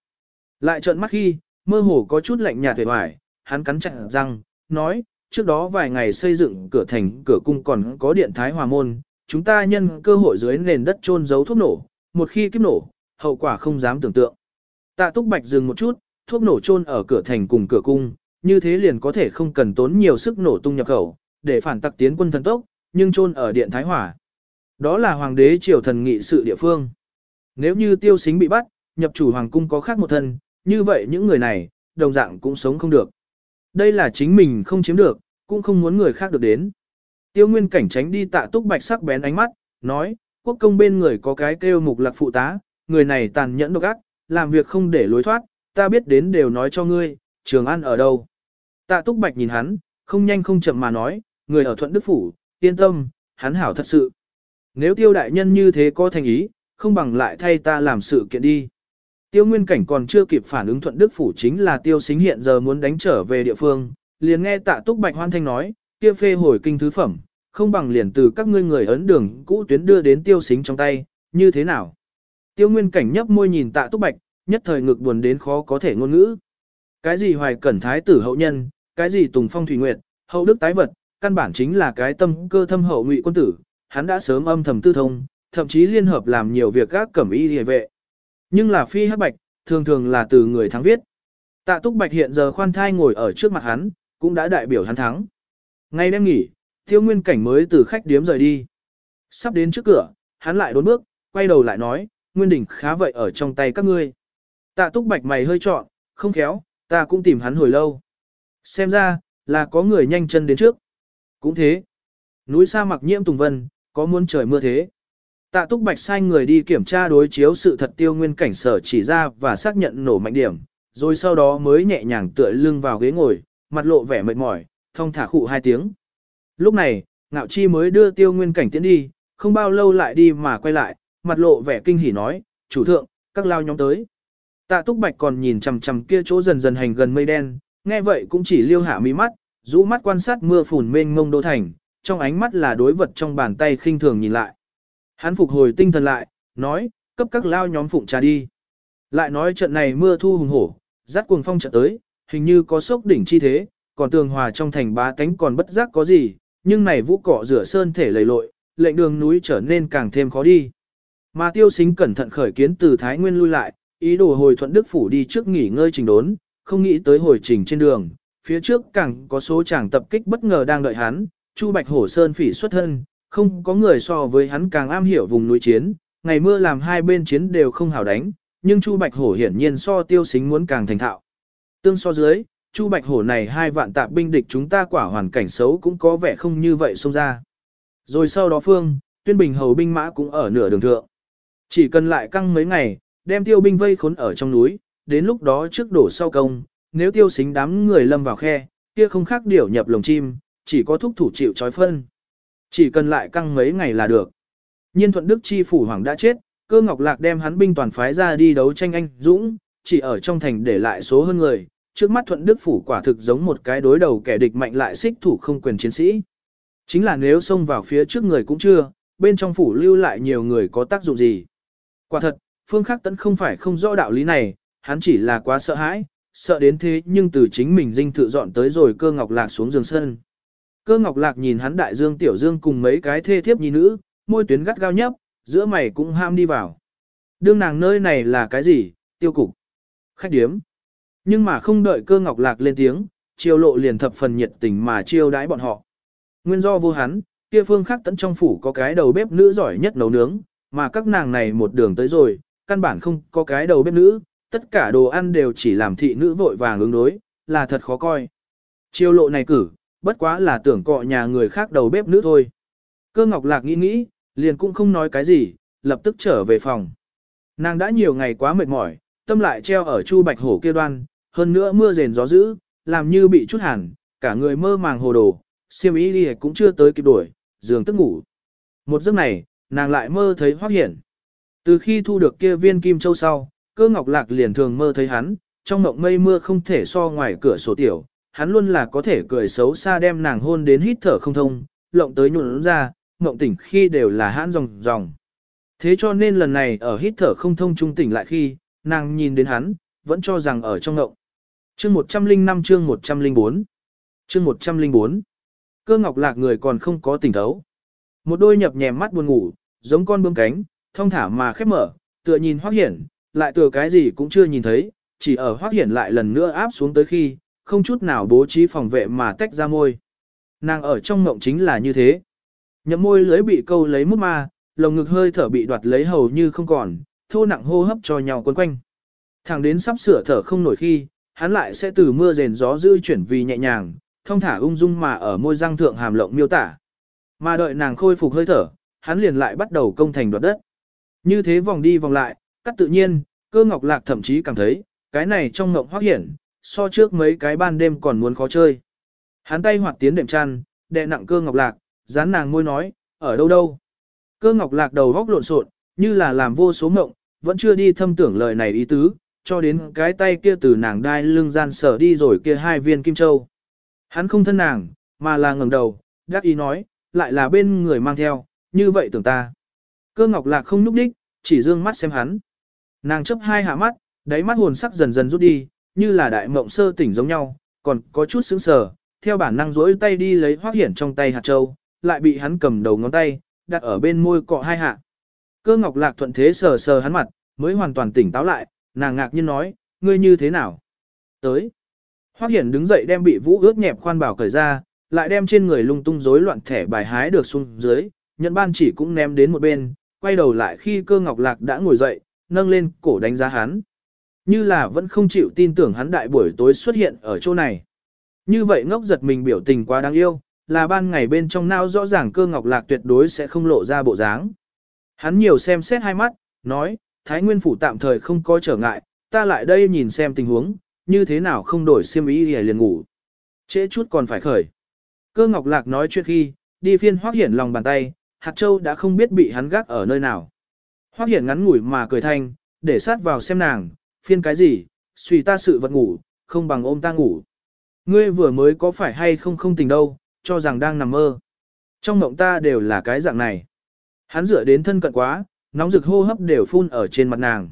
Lại trận mắt khi, mơ hồ có chút lạnh nhạt vẻ hoài, hắn cắn chặt răng, nói, trước đó vài ngày xây dựng cửa thành cửa cung còn có điện thái hòa môn, chúng ta nhân cơ hội dưới nền đất trôn giấu thuốc nổ, một khi kiếp nổ, hậu quả không dám tưởng tượng. Tạ Túc Bạch dừng một chút, thuốc nổ chôn ở cửa thành cùng cửa cung, như thế liền có thể không cần tốn nhiều sức nổ tung nhập khẩu, để phản tặc tiến quân thần tốc, nhưng chôn ở điện Thái Hỏa. Đó là hoàng đế triều thần nghị sự địa phương. Nếu như tiêu xính bị bắt, nhập chủ hoàng cung có khác một thân, như vậy những người này, đồng dạng cũng sống không được. Đây là chính mình không chiếm được, cũng không muốn người khác được đến. Tiêu nguyên cảnh tránh đi tạ túc bạch sắc bén ánh mắt, nói, quốc công bên người có cái kêu mục lạc phụ tá, người này tàn nhẫn độc ác, làm việc không để lối thoát, ta biết đến đều nói cho ngươi, trường ăn ở đâu. Tạ túc bạch nhìn hắn, không nhanh không chậm mà nói, người ở thuận đức phủ, yên tâm, hắn hảo thật sự. Nếu tiêu đại nhân như thế có thành ý, không bằng lại thay ta làm sự kiện đi. Tiêu nguyên cảnh còn chưa kịp phản ứng thuận đức phủ chính là tiêu xính hiện giờ muốn đánh trở về địa phương, liền nghe tạ túc bạch hoan thanh nói, kia phê hồi kinh thứ phẩm, không bằng liền từ các ngươi người ấn đường cũ tuyến đưa đến tiêu xính trong tay, như thế nào? Tiêu nguyên cảnh nhấp môi nhìn tạ túc bạch, nhất thời ngực buồn đến khó có thể ngôn ngữ. Cái gì hoài cẩn thái tử hậu nhân, cái gì tùng phong thủy nguyệt, hậu đức tái vật, căn bản chính là cái tâm cơ thâm hậu ngụy quân tử, hắn đã sớm âm thầm tư thông, thậm chí liên hợp làm nhiều việc các cẩm y hề vệ. Nhưng là phi hắc bạch, thường thường là từ người thắng viết. Tạ túc bạch hiện giờ khoan thai ngồi ở trước mặt hắn, cũng đã đại biểu hắn thắng. Ngay đêm nghỉ, tiêu nguyên cảnh mới từ khách điếm rời đi. Sắp đến trước cửa, hắn lại đốn bước, quay đầu lại nói, nguyên đỉnh khá vậy ở trong tay các ngươi. Tạ túc bạch mày hơi trọn, không khéo, ta cũng tìm hắn hồi lâu. Xem ra, là có người nhanh chân đến trước. Cũng thế. Núi xa mặc nhiễm tùng vân, có muốn trời mưa thế. Tạ túc bạch sai người đi kiểm tra đối chiếu sự thật tiêu nguyên cảnh sở chỉ ra và xác nhận nổ mạnh điểm, rồi sau đó mới nhẹ nhàng tựa lưng vào ghế ngồi, mặt lộ vẻ mệt mỏi, thông thả khụ hai tiếng. Lúc này, ngạo chi mới đưa tiêu nguyên cảnh tiến đi, không bao lâu lại đi mà quay lại, mặt lộ vẻ kinh hỉ nói, chủ thượng, các lao nhóm tới. Tạ túc bạch còn nhìn chằm chằm kia chỗ dần dần hành gần mây đen, nghe vậy cũng chỉ liêu hạ mí mắt, rũ mắt quan sát mưa phùn mênh mông đô thành, trong ánh mắt là đối vật trong bàn tay khinh thường nhìn lại. Hắn phục hồi tinh thần lại, nói, cấp các lao nhóm phụng trà đi. Lại nói trận này mưa thu hùng hổ, rát cuồng phong trận tới, hình như có sốc đỉnh chi thế, còn tường hòa trong thành bá tánh còn bất giác có gì, nhưng này vũ cỏ rửa sơn thể lầy lội, lệnh đường núi trở nên càng thêm khó đi. Mà tiêu xính cẩn thận khởi kiến từ Thái Nguyên lui lại, ý đồ hồi thuận đức phủ đi trước nghỉ ngơi trình đốn, không nghĩ tới hồi trình trên đường, phía trước càng có số chàng tập kích bất ngờ đang đợi hắn, Chu Bạch Hổ Sơn phỉ xuất thân, không có người so với hắn càng am hiểu vùng núi chiến, ngày mưa làm hai bên chiến đều không hảo đánh, nhưng Chu Bạch Hổ hiển nhiên so tiêu xính muốn càng thành thạo. Tương so dưới, Chu Bạch Hổ này hai vạn tạp binh địch chúng ta quả hoàn cảnh xấu cũng có vẻ không như vậy xông ra. Rồi sau đó phương, tuyên bình hầu binh mã cũng ở nửa đường thượng. Chỉ cần lại căng mấy ngày, đem tiêu binh vây khốn ở trong núi, đến lúc đó trước đổ sau công, nếu tiêu xính đám người lâm vào khe, kia không khác điểu nhập lồng chim, chỉ có thúc thủ chịu trói phân. Chỉ cần lại căng mấy ngày là được. Nhiên thuận đức chi phủ hoàng đã chết, cơ ngọc lạc đem hắn binh toàn phái ra đi đấu tranh anh dũng, chỉ ở trong thành để lại số hơn người, trước mắt thuận đức phủ quả thực giống một cái đối đầu kẻ địch mạnh lại xích thủ không quyền chiến sĩ. Chính là nếu xông vào phía trước người cũng chưa, bên trong phủ lưu lại nhiều người có tác dụng gì. Quả thật, phương khắc tấn không phải không rõ đạo lý này, hắn chỉ là quá sợ hãi, sợ đến thế nhưng từ chính mình dinh thự dọn tới rồi cơ ngọc lạc xuống giường sân. Cơ ngọc lạc nhìn hắn đại dương tiểu dương cùng mấy cái thê thiếp nhi nữ, môi tuyến gắt gao nhấp, giữa mày cũng ham đi vào. Đương nàng nơi này là cái gì, tiêu cục, khách điếm. Nhưng mà không đợi cơ ngọc lạc lên tiếng, chiêu lộ liền thập phần nhiệt tình mà chiêu đãi bọn họ. Nguyên do vô hắn, kia phương khác tận trong phủ có cái đầu bếp nữ giỏi nhất nấu nướng, mà các nàng này một đường tới rồi, căn bản không có cái đầu bếp nữ, tất cả đồ ăn đều chỉ làm thị nữ vội vàng ứng đối, là thật khó coi. Chiêu lộ này cử, bất quá là tưởng cọ nhà người khác đầu bếp nữ thôi. Cơ ngọc lạc nghĩ nghĩ, liền cũng không nói cái gì, lập tức trở về phòng. Nàng đã nhiều ngày quá mệt mỏi, tâm lại treo ở chu bạch hổ kia đoan, hơn nữa mưa rền gió dữ, làm như bị chút hẳn, cả người mơ màng hồ đồ, siêm ý đi cũng chưa tới kịp đuổi, giường tức ngủ. Một giấc này, nàng lại mơ thấy hoác hiển. Từ khi thu được kia viên kim châu sau, cơ ngọc lạc liền thường mơ thấy hắn, trong mộng mây mưa không thể so ngoài cửa sổ tiểu, hắn luôn là có thể cười xấu xa đem nàng hôn đến hít thở không thông, lộng tới nhuận ra, mộng tỉnh khi đều là hãn ròng ròng. Thế cho nên lần này ở hít thở không thông trung tỉnh lại khi, nàng nhìn đến hắn, vẫn cho rằng ở trong ngộng. Chương 105 chương 104 Chương 104 Cơ ngọc lạc người còn không có tỉnh thấu. Một đôi nhập nhèm mắt buồn ngủ, giống con bướm cánh, thông thả mà khép mở, tựa nhìn hoác hiển, lại tựa cái gì cũng chưa nhìn thấy, chỉ ở hoác Hiển lại lần nữa áp xuống tới khi, không chút nào bố trí phòng vệ mà tách ra môi. Nàng ở trong mộng chính là như thế. Nhậm môi lưới bị câu lấy mút ma, lồng ngực hơi thở bị đoạt lấy hầu như không còn, thô nặng hô hấp cho nhau quấn quanh. Thẳng đến sắp sửa thở không nổi khi, hắn lại sẽ từ mưa rền gió dư chuyển vì nhẹ nhàng, thông thả ung dung mà ở môi răng thượng hàm lộng miêu tả. Mà đợi nàng khôi phục hơi thở, hắn liền lại bắt đầu công thành đoạt đất. Như thế vòng đi vòng lại, cắt tự nhiên, cơ ngọc lạc thậm chí cảm thấy, cái này trong ngộng hoác hiển, so trước mấy cái ban đêm còn muốn khó chơi. Hắn tay hoạt tiến đệm chăn, đè nặng cơ ngọc lạc, dán nàng môi nói, ở đâu đâu. Cơ ngọc lạc đầu góc lộn xộn, như là làm vô số mộng, vẫn chưa đi thâm tưởng lời này ý tứ, cho đến cái tay kia từ nàng đai lưng gian sở đi rồi kia hai viên kim châu. Hắn không thân nàng, mà là ngẩng đầu, đắc ý nói, lại là bên người mang theo, như vậy tưởng ta. Cơ ngọc lạc không núp đích, chỉ dương mắt xem hắn. Nàng chấp hai hạ mắt, đáy mắt hồn sắc dần dần rút đi, như là đại mộng sơ tỉnh giống nhau, còn có chút sững sờ, theo bản năng rỗi tay đi lấy hoác hiển trong tay hạt châu, lại bị hắn cầm đầu ngón tay, đặt ở bên môi cọ hai hạ. Cơ ngọc lạc thuận thế sờ sờ hắn mặt, mới hoàn toàn tỉnh táo lại, nàng ngạc nhiên nói, ngươi như thế nào? Tới. Hoác hiển đứng dậy đem bị vũ ướt nhẹp khoan bảo cởi ra, lại đem trên người lung tung rối loạn thẻ bài hái được xuống dưới, nhận ban chỉ cũng ném đến một bên, quay đầu lại khi cơ ngọc lạc đã ngồi dậy, nâng lên cổ đánh giá hắn. Như là vẫn không chịu tin tưởng hắn đại buổi tối xuất hiện ở chỗ này. Như vậy ngốc giật mình biểu tình quá đáng yêu, là ban ngày bên trong nao rõ ràng cơ ngọc lạc tuyệt đối sẽ không lộ ra bộ dáng. Hắn nhiều xem xét hai mắt, nói, Thái Nguyên Phủ tạm thời không có trở ngại, ta lại đây nhìn xem tình huống, như thế nào không đổi xiêm ý thì liền ngủ. Trễ chút còn phải khởi. Cơ Ngọc Lạc nói chuyện khi, đi phiên Hoác Hiển lòng bàn tay, hạt châu đã không biết bị hắn gác ở nơi nào. Hoác Hiển ngắn ngủi mà cười thanh, để sát vào xem nàng, phiên cái gì, suy ta sự vật ngủ, không bằng ôm ta ngủ. Ngươi vừa mới có phải hay không không tình đâu, cho rằng đang nằm mơ. Trong mộng ta đều là cái dạng này. Hắn dựa đến thân cận quá, nóng rực hô hấp đều phun ở trên mặt nàng.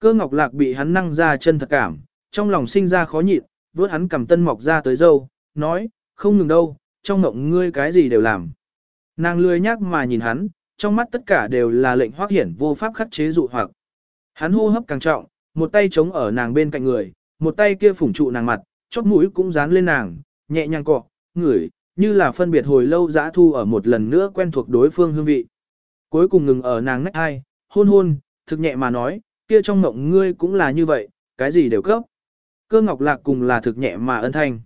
Cơ ngọc lạc bị hắn năng ra chân thật cảm, trong lòng sinh ra khó nhịn, vớt hắn cầm tân mọc ra tới dâu, nói, không ngừng đâu, trong mộng ngươi cái gì đều làm. Nàng lười nhác mà nhìn hắn, trong mắt tất cả đều là lệnh hoác hiển vô pháp khắc chế dụ hoặc. Hắn hô hấp càng trọng, một tay chống ở nàng bên cạnh người, một tay kia phủng trụ nàng mặt, chóp mũi cũng dán lên nàng, nhẹ nhàng cọ, ngửi, như là phân biệt hồi lâu dã thu ở một lần nữa quen thuộc đối phương hương vị. Cuối cùng ngừng ở nàng nách hai, hôn hôn, thực nhẹ mà nói, kia trong mộng ngươi cũng là như vậy, cái gì đều cấp. Cơ ngọc lạc cùng là thực nhẹ mà ân thanh.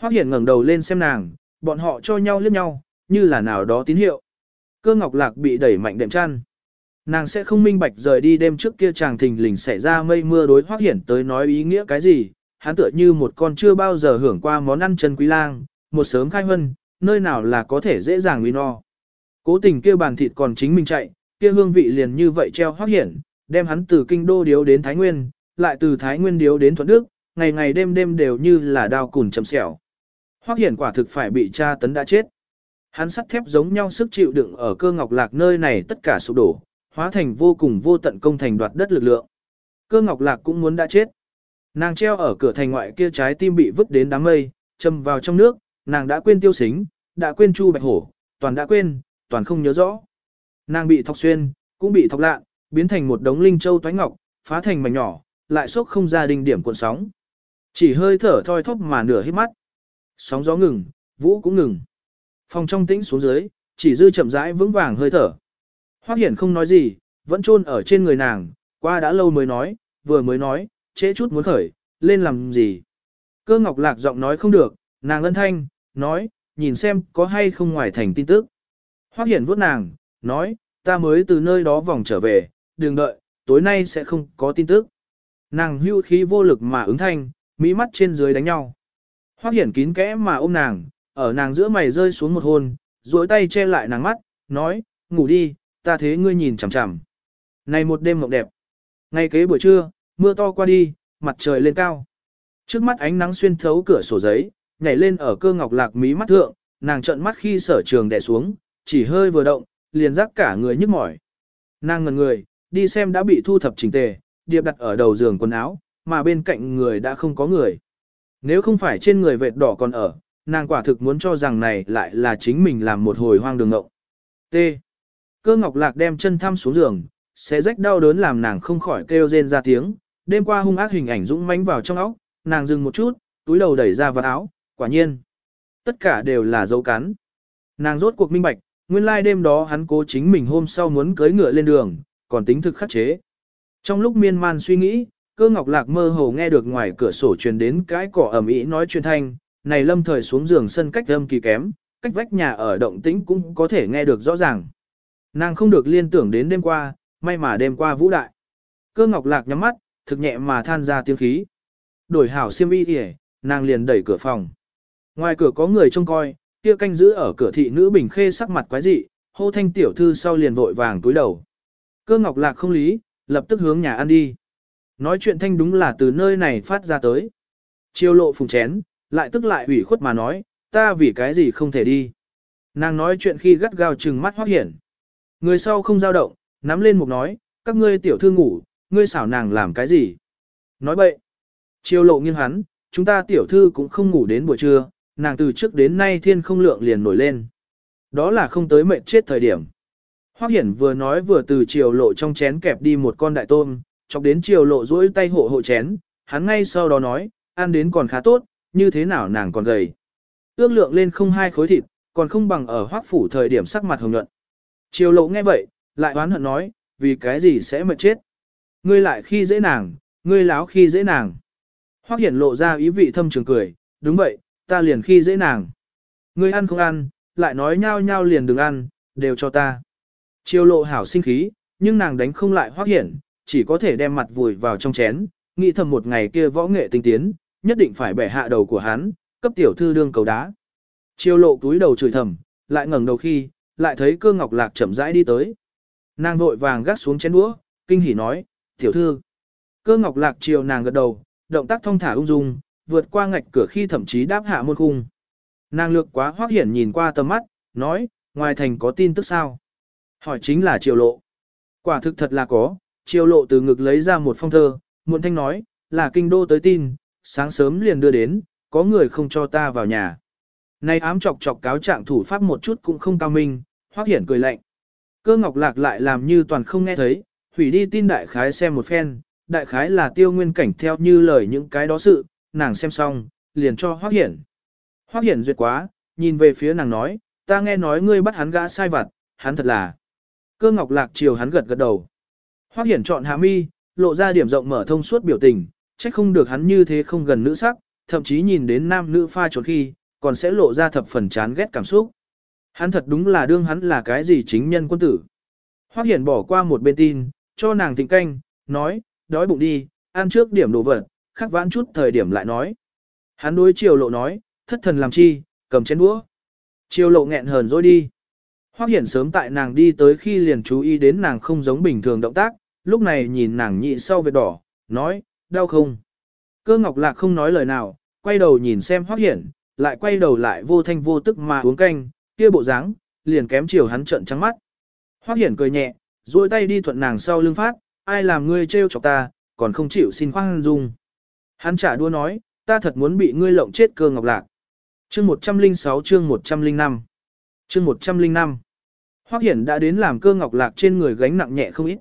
Hoác hiển ngẩng đầu lên xem nàng, bọn họ cho nhau liếc nhau, như là nào đó tín hiệu. Cơ ngọc lạc bị đẩy mạnh đệm chăn. Nàng sẽ không minh bạch rời đi đêm trước kia chàng thình lình xảy ra mây mưa đối hoác hiển tới nói ý nghĩa cái gì, hắn tựa như một con chưa bao giờ hưởng qua món ăn chân quý lang, một sớm khai hân, nơi nào là có thể dễ dàng uy no. Cố tình kia bàn thịt còn chính mình chạy, kia hương vị liền như vậy treo hoác hiển, đem hắn từ kinh đô điếu đến Thái Nguyên, lại từ Thái Nguyên điếu đến Thuận Đức, ngày ngày đêm đêm đều như là đao cùn chậm xẻo. Hoác hiển quả thực phải bị tra tấn đã chết. Hắn sắt thép giống nhau sức chịu đựng ở cơ ngọc lạc nơi này tất cả sụp đổ, hóa thành vô cùng vô tận công thành đoạt đất lực lượng. Cơ ngọc lạc cũng muốn đã chết. Nàng treo ở cửa thành ngoại kia trái tim bị vứt đến đám mây, châm vào trong nước, nàng đã quên tiêu xính, đã quên chu bạch hổ, toàn đã quên, toàn không nhớ rõ. Nàng bị thọc xuyên, cũng bị thọc lạ, biến thành một đống linh châu toái ngọc, phá thành mảnh nhỏ, lại sốc không ra đình điểm cuộn sóng. Chỉ hơi thở thoi thóp mà nửa hít mắt. Sóng gió ngừng, vũ cũng ngừng. Phòng trong tĩnh xuống dưới, chỉ dư chậm rãi vững vàng hơi thở. Hoắc Hiển không nói gì, vẫn chôn ở trên người nàng, qua đã lâu mới nói, vừa mới nói, trễ chút muốn khởi, lên làm gì. Cơ ngọc lạc giọng nói không được, nàng ân thanh, nói, nhìn xem có hay không ngoài thành tin tức. Hoắc Hiển vuốt nàng, nói, ta mới từ nơi đó vòng trở về, đừng đợi, tối nay sẽ không có tin tức. Nàng hưu khí vô lực mà ứng thanh, mỹ mắt trên dưới đánh nhau. Hoắc Hiển kín kẽ mà ôm nàng, ở nàng giữa mày rơi xuống một hôn, duỗi tay che lại nàng mắt, nói, ngủ đi, ta thế ngươi nhìn chằm chằm. Này một đêm mộng đẹp. Ngay kế buổi trưa, mưa to qua đi, mặt trời lên cao. Trước mắt ánh nắng xuyên thấu cửa sổ giấy, nhảy lên ở cơ ngọc lạc mí mắt thượng, nàng trợn mắt khi sở trường đè xuống, chỉ hơi vừa động, liền rắc cả người nhức mỏi. Nàng ngần người, đi xem đã bị thu thập chỉnh tề, điệp đặt ở đầu giường quần áo, mà bên cạnh người đã không có người. Nếu không phải trên người vệt đỏ còn ở, nàng quả thực muốn cho rằng này lại là chính mình làm một hồi hoang đường ngộng. T. Cơ ngọc lạc đem chân thăm xuống giường, sẽ rách đau đớn làm nàng không khỏi kêu rên ra tiếng, đêm qua hung ác hình ảnh dũng mãnh vào trong óc, nàng dừng một chút, túi đầu đẩy ra vật áo, quả nhiên. Tất cả đều là dấu cắn. Nàng rốt cuộc minh bạch, nguyên lai đêm đó hắn cố chính mình hôm sau muốn cưới ngựa lên đường, còn tính thực khắc chế. Trong lúc miên man suy nghĩ, cơ ngọc lạc mơ hồ nghe được ngoài cửa sổ truyền đến cái cỏ ẩm ý nói truyền thanh, này lâm thời xuống giường sân cách âm kỳ kém, cách vách nhà ở động tĩnh cũng có thể nghe được rõ ràng. Nàng không được liên tưởng đến đêm qua, may mà đêm qua vũ đại. Cơ ngọc lạc nhắm mắt, thực nhẹ mà than ra tiếng khí. Đổi hảo xiêm y kìa, nàng liền đẩy cửa phòng. Ngoài cửa có người trông coi, kia canh giữ ở cửa thị nữ bình khê sắc mặt quái dị, hô thanh tiểu thư sau liền vội vàng túi đầu. Cơ ngọc lạc không lý, lập tức hướng nhà ăn đi. Nói chuyện thanh đúng là từ nơi này phát ra tới. Chiêu lộ phùng chén, lại tức lại ủy khuất mà nói, ta vì cái gì không thể đi. Nàng nói chuyện khi gắt gao trừng mắt hoác hiển. Người sau không dao động, nắm lên mục nói, các ngươi tiểu thư ngủ, ngươi xảo nàng làm cái gì. Nói bậy. Chiêu lộ nghiêng hắn, chúng ta tiểu thư cũng không ngủ đến buổi trưa, nàng từ trước đến nay thiên không lượng liền nổi lên. Đó là không tới mệnh chết thời điểm. Hoắc Hiển vừa nói vừa từ chiều lộ trong chén kẹp đi một con đại tôm, chọc đến chiều lộ duỗi tay hộ hộ chén, hắn ngay sau đó nói, ăn đến còn khá tốt, như thế nào nàng còn gầy. Ước lượng lên không hai khối thịt, còn không bằng ở Hoắc phủ thời điểm sắc mặt hồng nhuận. Triều lộ nghe vậy, lại oán hận nói, vì cái gì sẽ mệt chết. Ngươi lại khi dễ nàng, ngươi láo khi dễ nàng. Hoắc Hiển lộ ra ý vị thâm trường cười, đúng vậy, ta liền khi dễ nàng. Ngươi ăn không ăn, lại nói nhau nhau liền đừng ăn, đều cho ta. Chiêu lộ hảo sinh khí, nhưng nàng đánh không lại Hoắc Hiển, chỉ có thể đem mặt vùi vào trong chén, nghĩ thầm một ngày kia võ nghệ tinh tiến, nhất định phải bẻ hạ đầu của hắn, cấp tiểu thư đương cầu đá. Chiêu lộ túi đầu chửi thầm, lại ngẩng đầu khi, lại thấy cơ ngọc lạc chậm rãi đi tới. Nàng vội vàng gác xuống chén đũa, kinh hỉ nói, tiểu thư. Cơ ngọc lạc chiều nàng gật đầu, động tác thông thả ung dung, vượt qua ngạch cửa khi thậm chí đáp hạ môn khung. Nàng lược quá hoác hiển nhìn qua tầm mắt, nói, ngoài thành có tin tức sao? Hỏi chính là triều lộ. Quả thực thật là có, triều lộ từ ngực lấy ra một phong thơ, muộn thanh nói, là kinh đô tới tin, sáng sớm liền đưa đến, có người không cho ta vào nhà. Nay ám chọc chọc cáo trạng thủ pháp một chút cũng không cao minh, Hoắc hiển cười lạnh. Cơ ngọc lạc lại làm như toàn không nghe thấy, hủy đi tin đại khái xem một phen, đại khái là tiêu nguyên cảnh theo như lời những cái đó sự, nàng xem xong, liền cho Hoắc hiển. Hoắc hiển duyệt quá, nhìn về phía nàng nói, ta nghe nói ngươi bắt hắn gã sai vặt, hắn thật là. Cơ ngọc lạc chiều hắn gật gật đầu. Hoắc hiển chọn hạ mi, lộ ra điểm rộng mở thông suốt biểu tình, trách không được hắn như thế không gần nữ sắc, thậm chí nhìn đến nam nữ pha trốn khi, còn sẽ lộ ra thập phần chán ghét cảm xúc. Hắn thật đúng là đương hắn là cái gì chính nhân quân tử. Hoác hiển bỏ qua một bên tin, cho nàng thịnh canh, nói, đói bụng đi, ăn trước điểm đồ vật, khắc vãn chút thời điểm lại nói. Hắn đối triều lộ nói, thất thần làm chi, cầm chén đũa. Triều lộ nghẹn hờn rồi đi. Hoắc Hiển sớm tại nàng đi tới khi liền chú ý đến nàng không giống bình thường động tác, lúc này nhìn nàng nhị sau vệt đỏ, nói, đau không? Cơ ngọc lạc không nói lời nào, quay đầu nhìn xem Hoắc Hiển, lại quay đầu lại vô thanh vô tức mà uống canh, kia bộ dáng, liền kém chiều hắn trợn trắng mắt. Hoắc Hiển cười nhẹ, duỗi tay đi thuận nàng sau lưng phát, ai làm ngươi trêu chọc ta, còn không chịu xin khoan dung. Hắn trả đua nói, ta thật muốn bị ngươi lộng chết cơ ngọc lạc. Chương 106 chương 105 Chương 105 Hoắc Hiển đã đến làm cơ ngọc lạc trên người gánh nặng nhẹ không ít.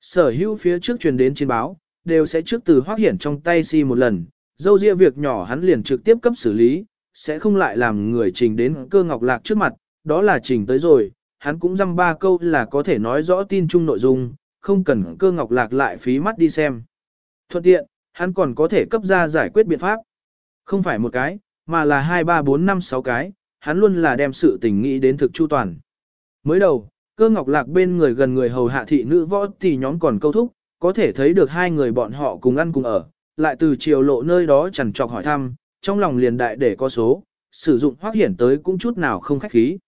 Sở hữu phía trước truyền đến trên báo, đều sẽ trước từ Hoắc Hiển trong tay si một lần, dâu ria việc nhỏ hắn liền trực tiếp cấp xử lý, sẽ không lại làm người trình đến cơ ngọc lạc trước mặt, đó là trình tới rồi, hắn cũng dăm ba câu là có thể nói rõ tin chung nội dung, không cần cơ ngọc lạc lại phí mắt đi xem. Thuận tiện, hắn còn có thể cấp ra giải quyết biện pháp. Không phải một cái, mà là hai ba bốn năm sáu cái, hắn luôn là đem sự tình nghĩ đến thực chu toàn. Mới đầu, cơ ngọc lạc bên người gần người hầu hạ thị nữ võ thì nhóm còn câu thúc, có thể thấy được hai người bọn họ cùng ăn cùng ở, lại từ chiều lộ nơi đó chẳng trọc hỏi thăm, trong lòng liền đại để có số, sử dụng hoác hiển tới cũng chút nào không khách khí.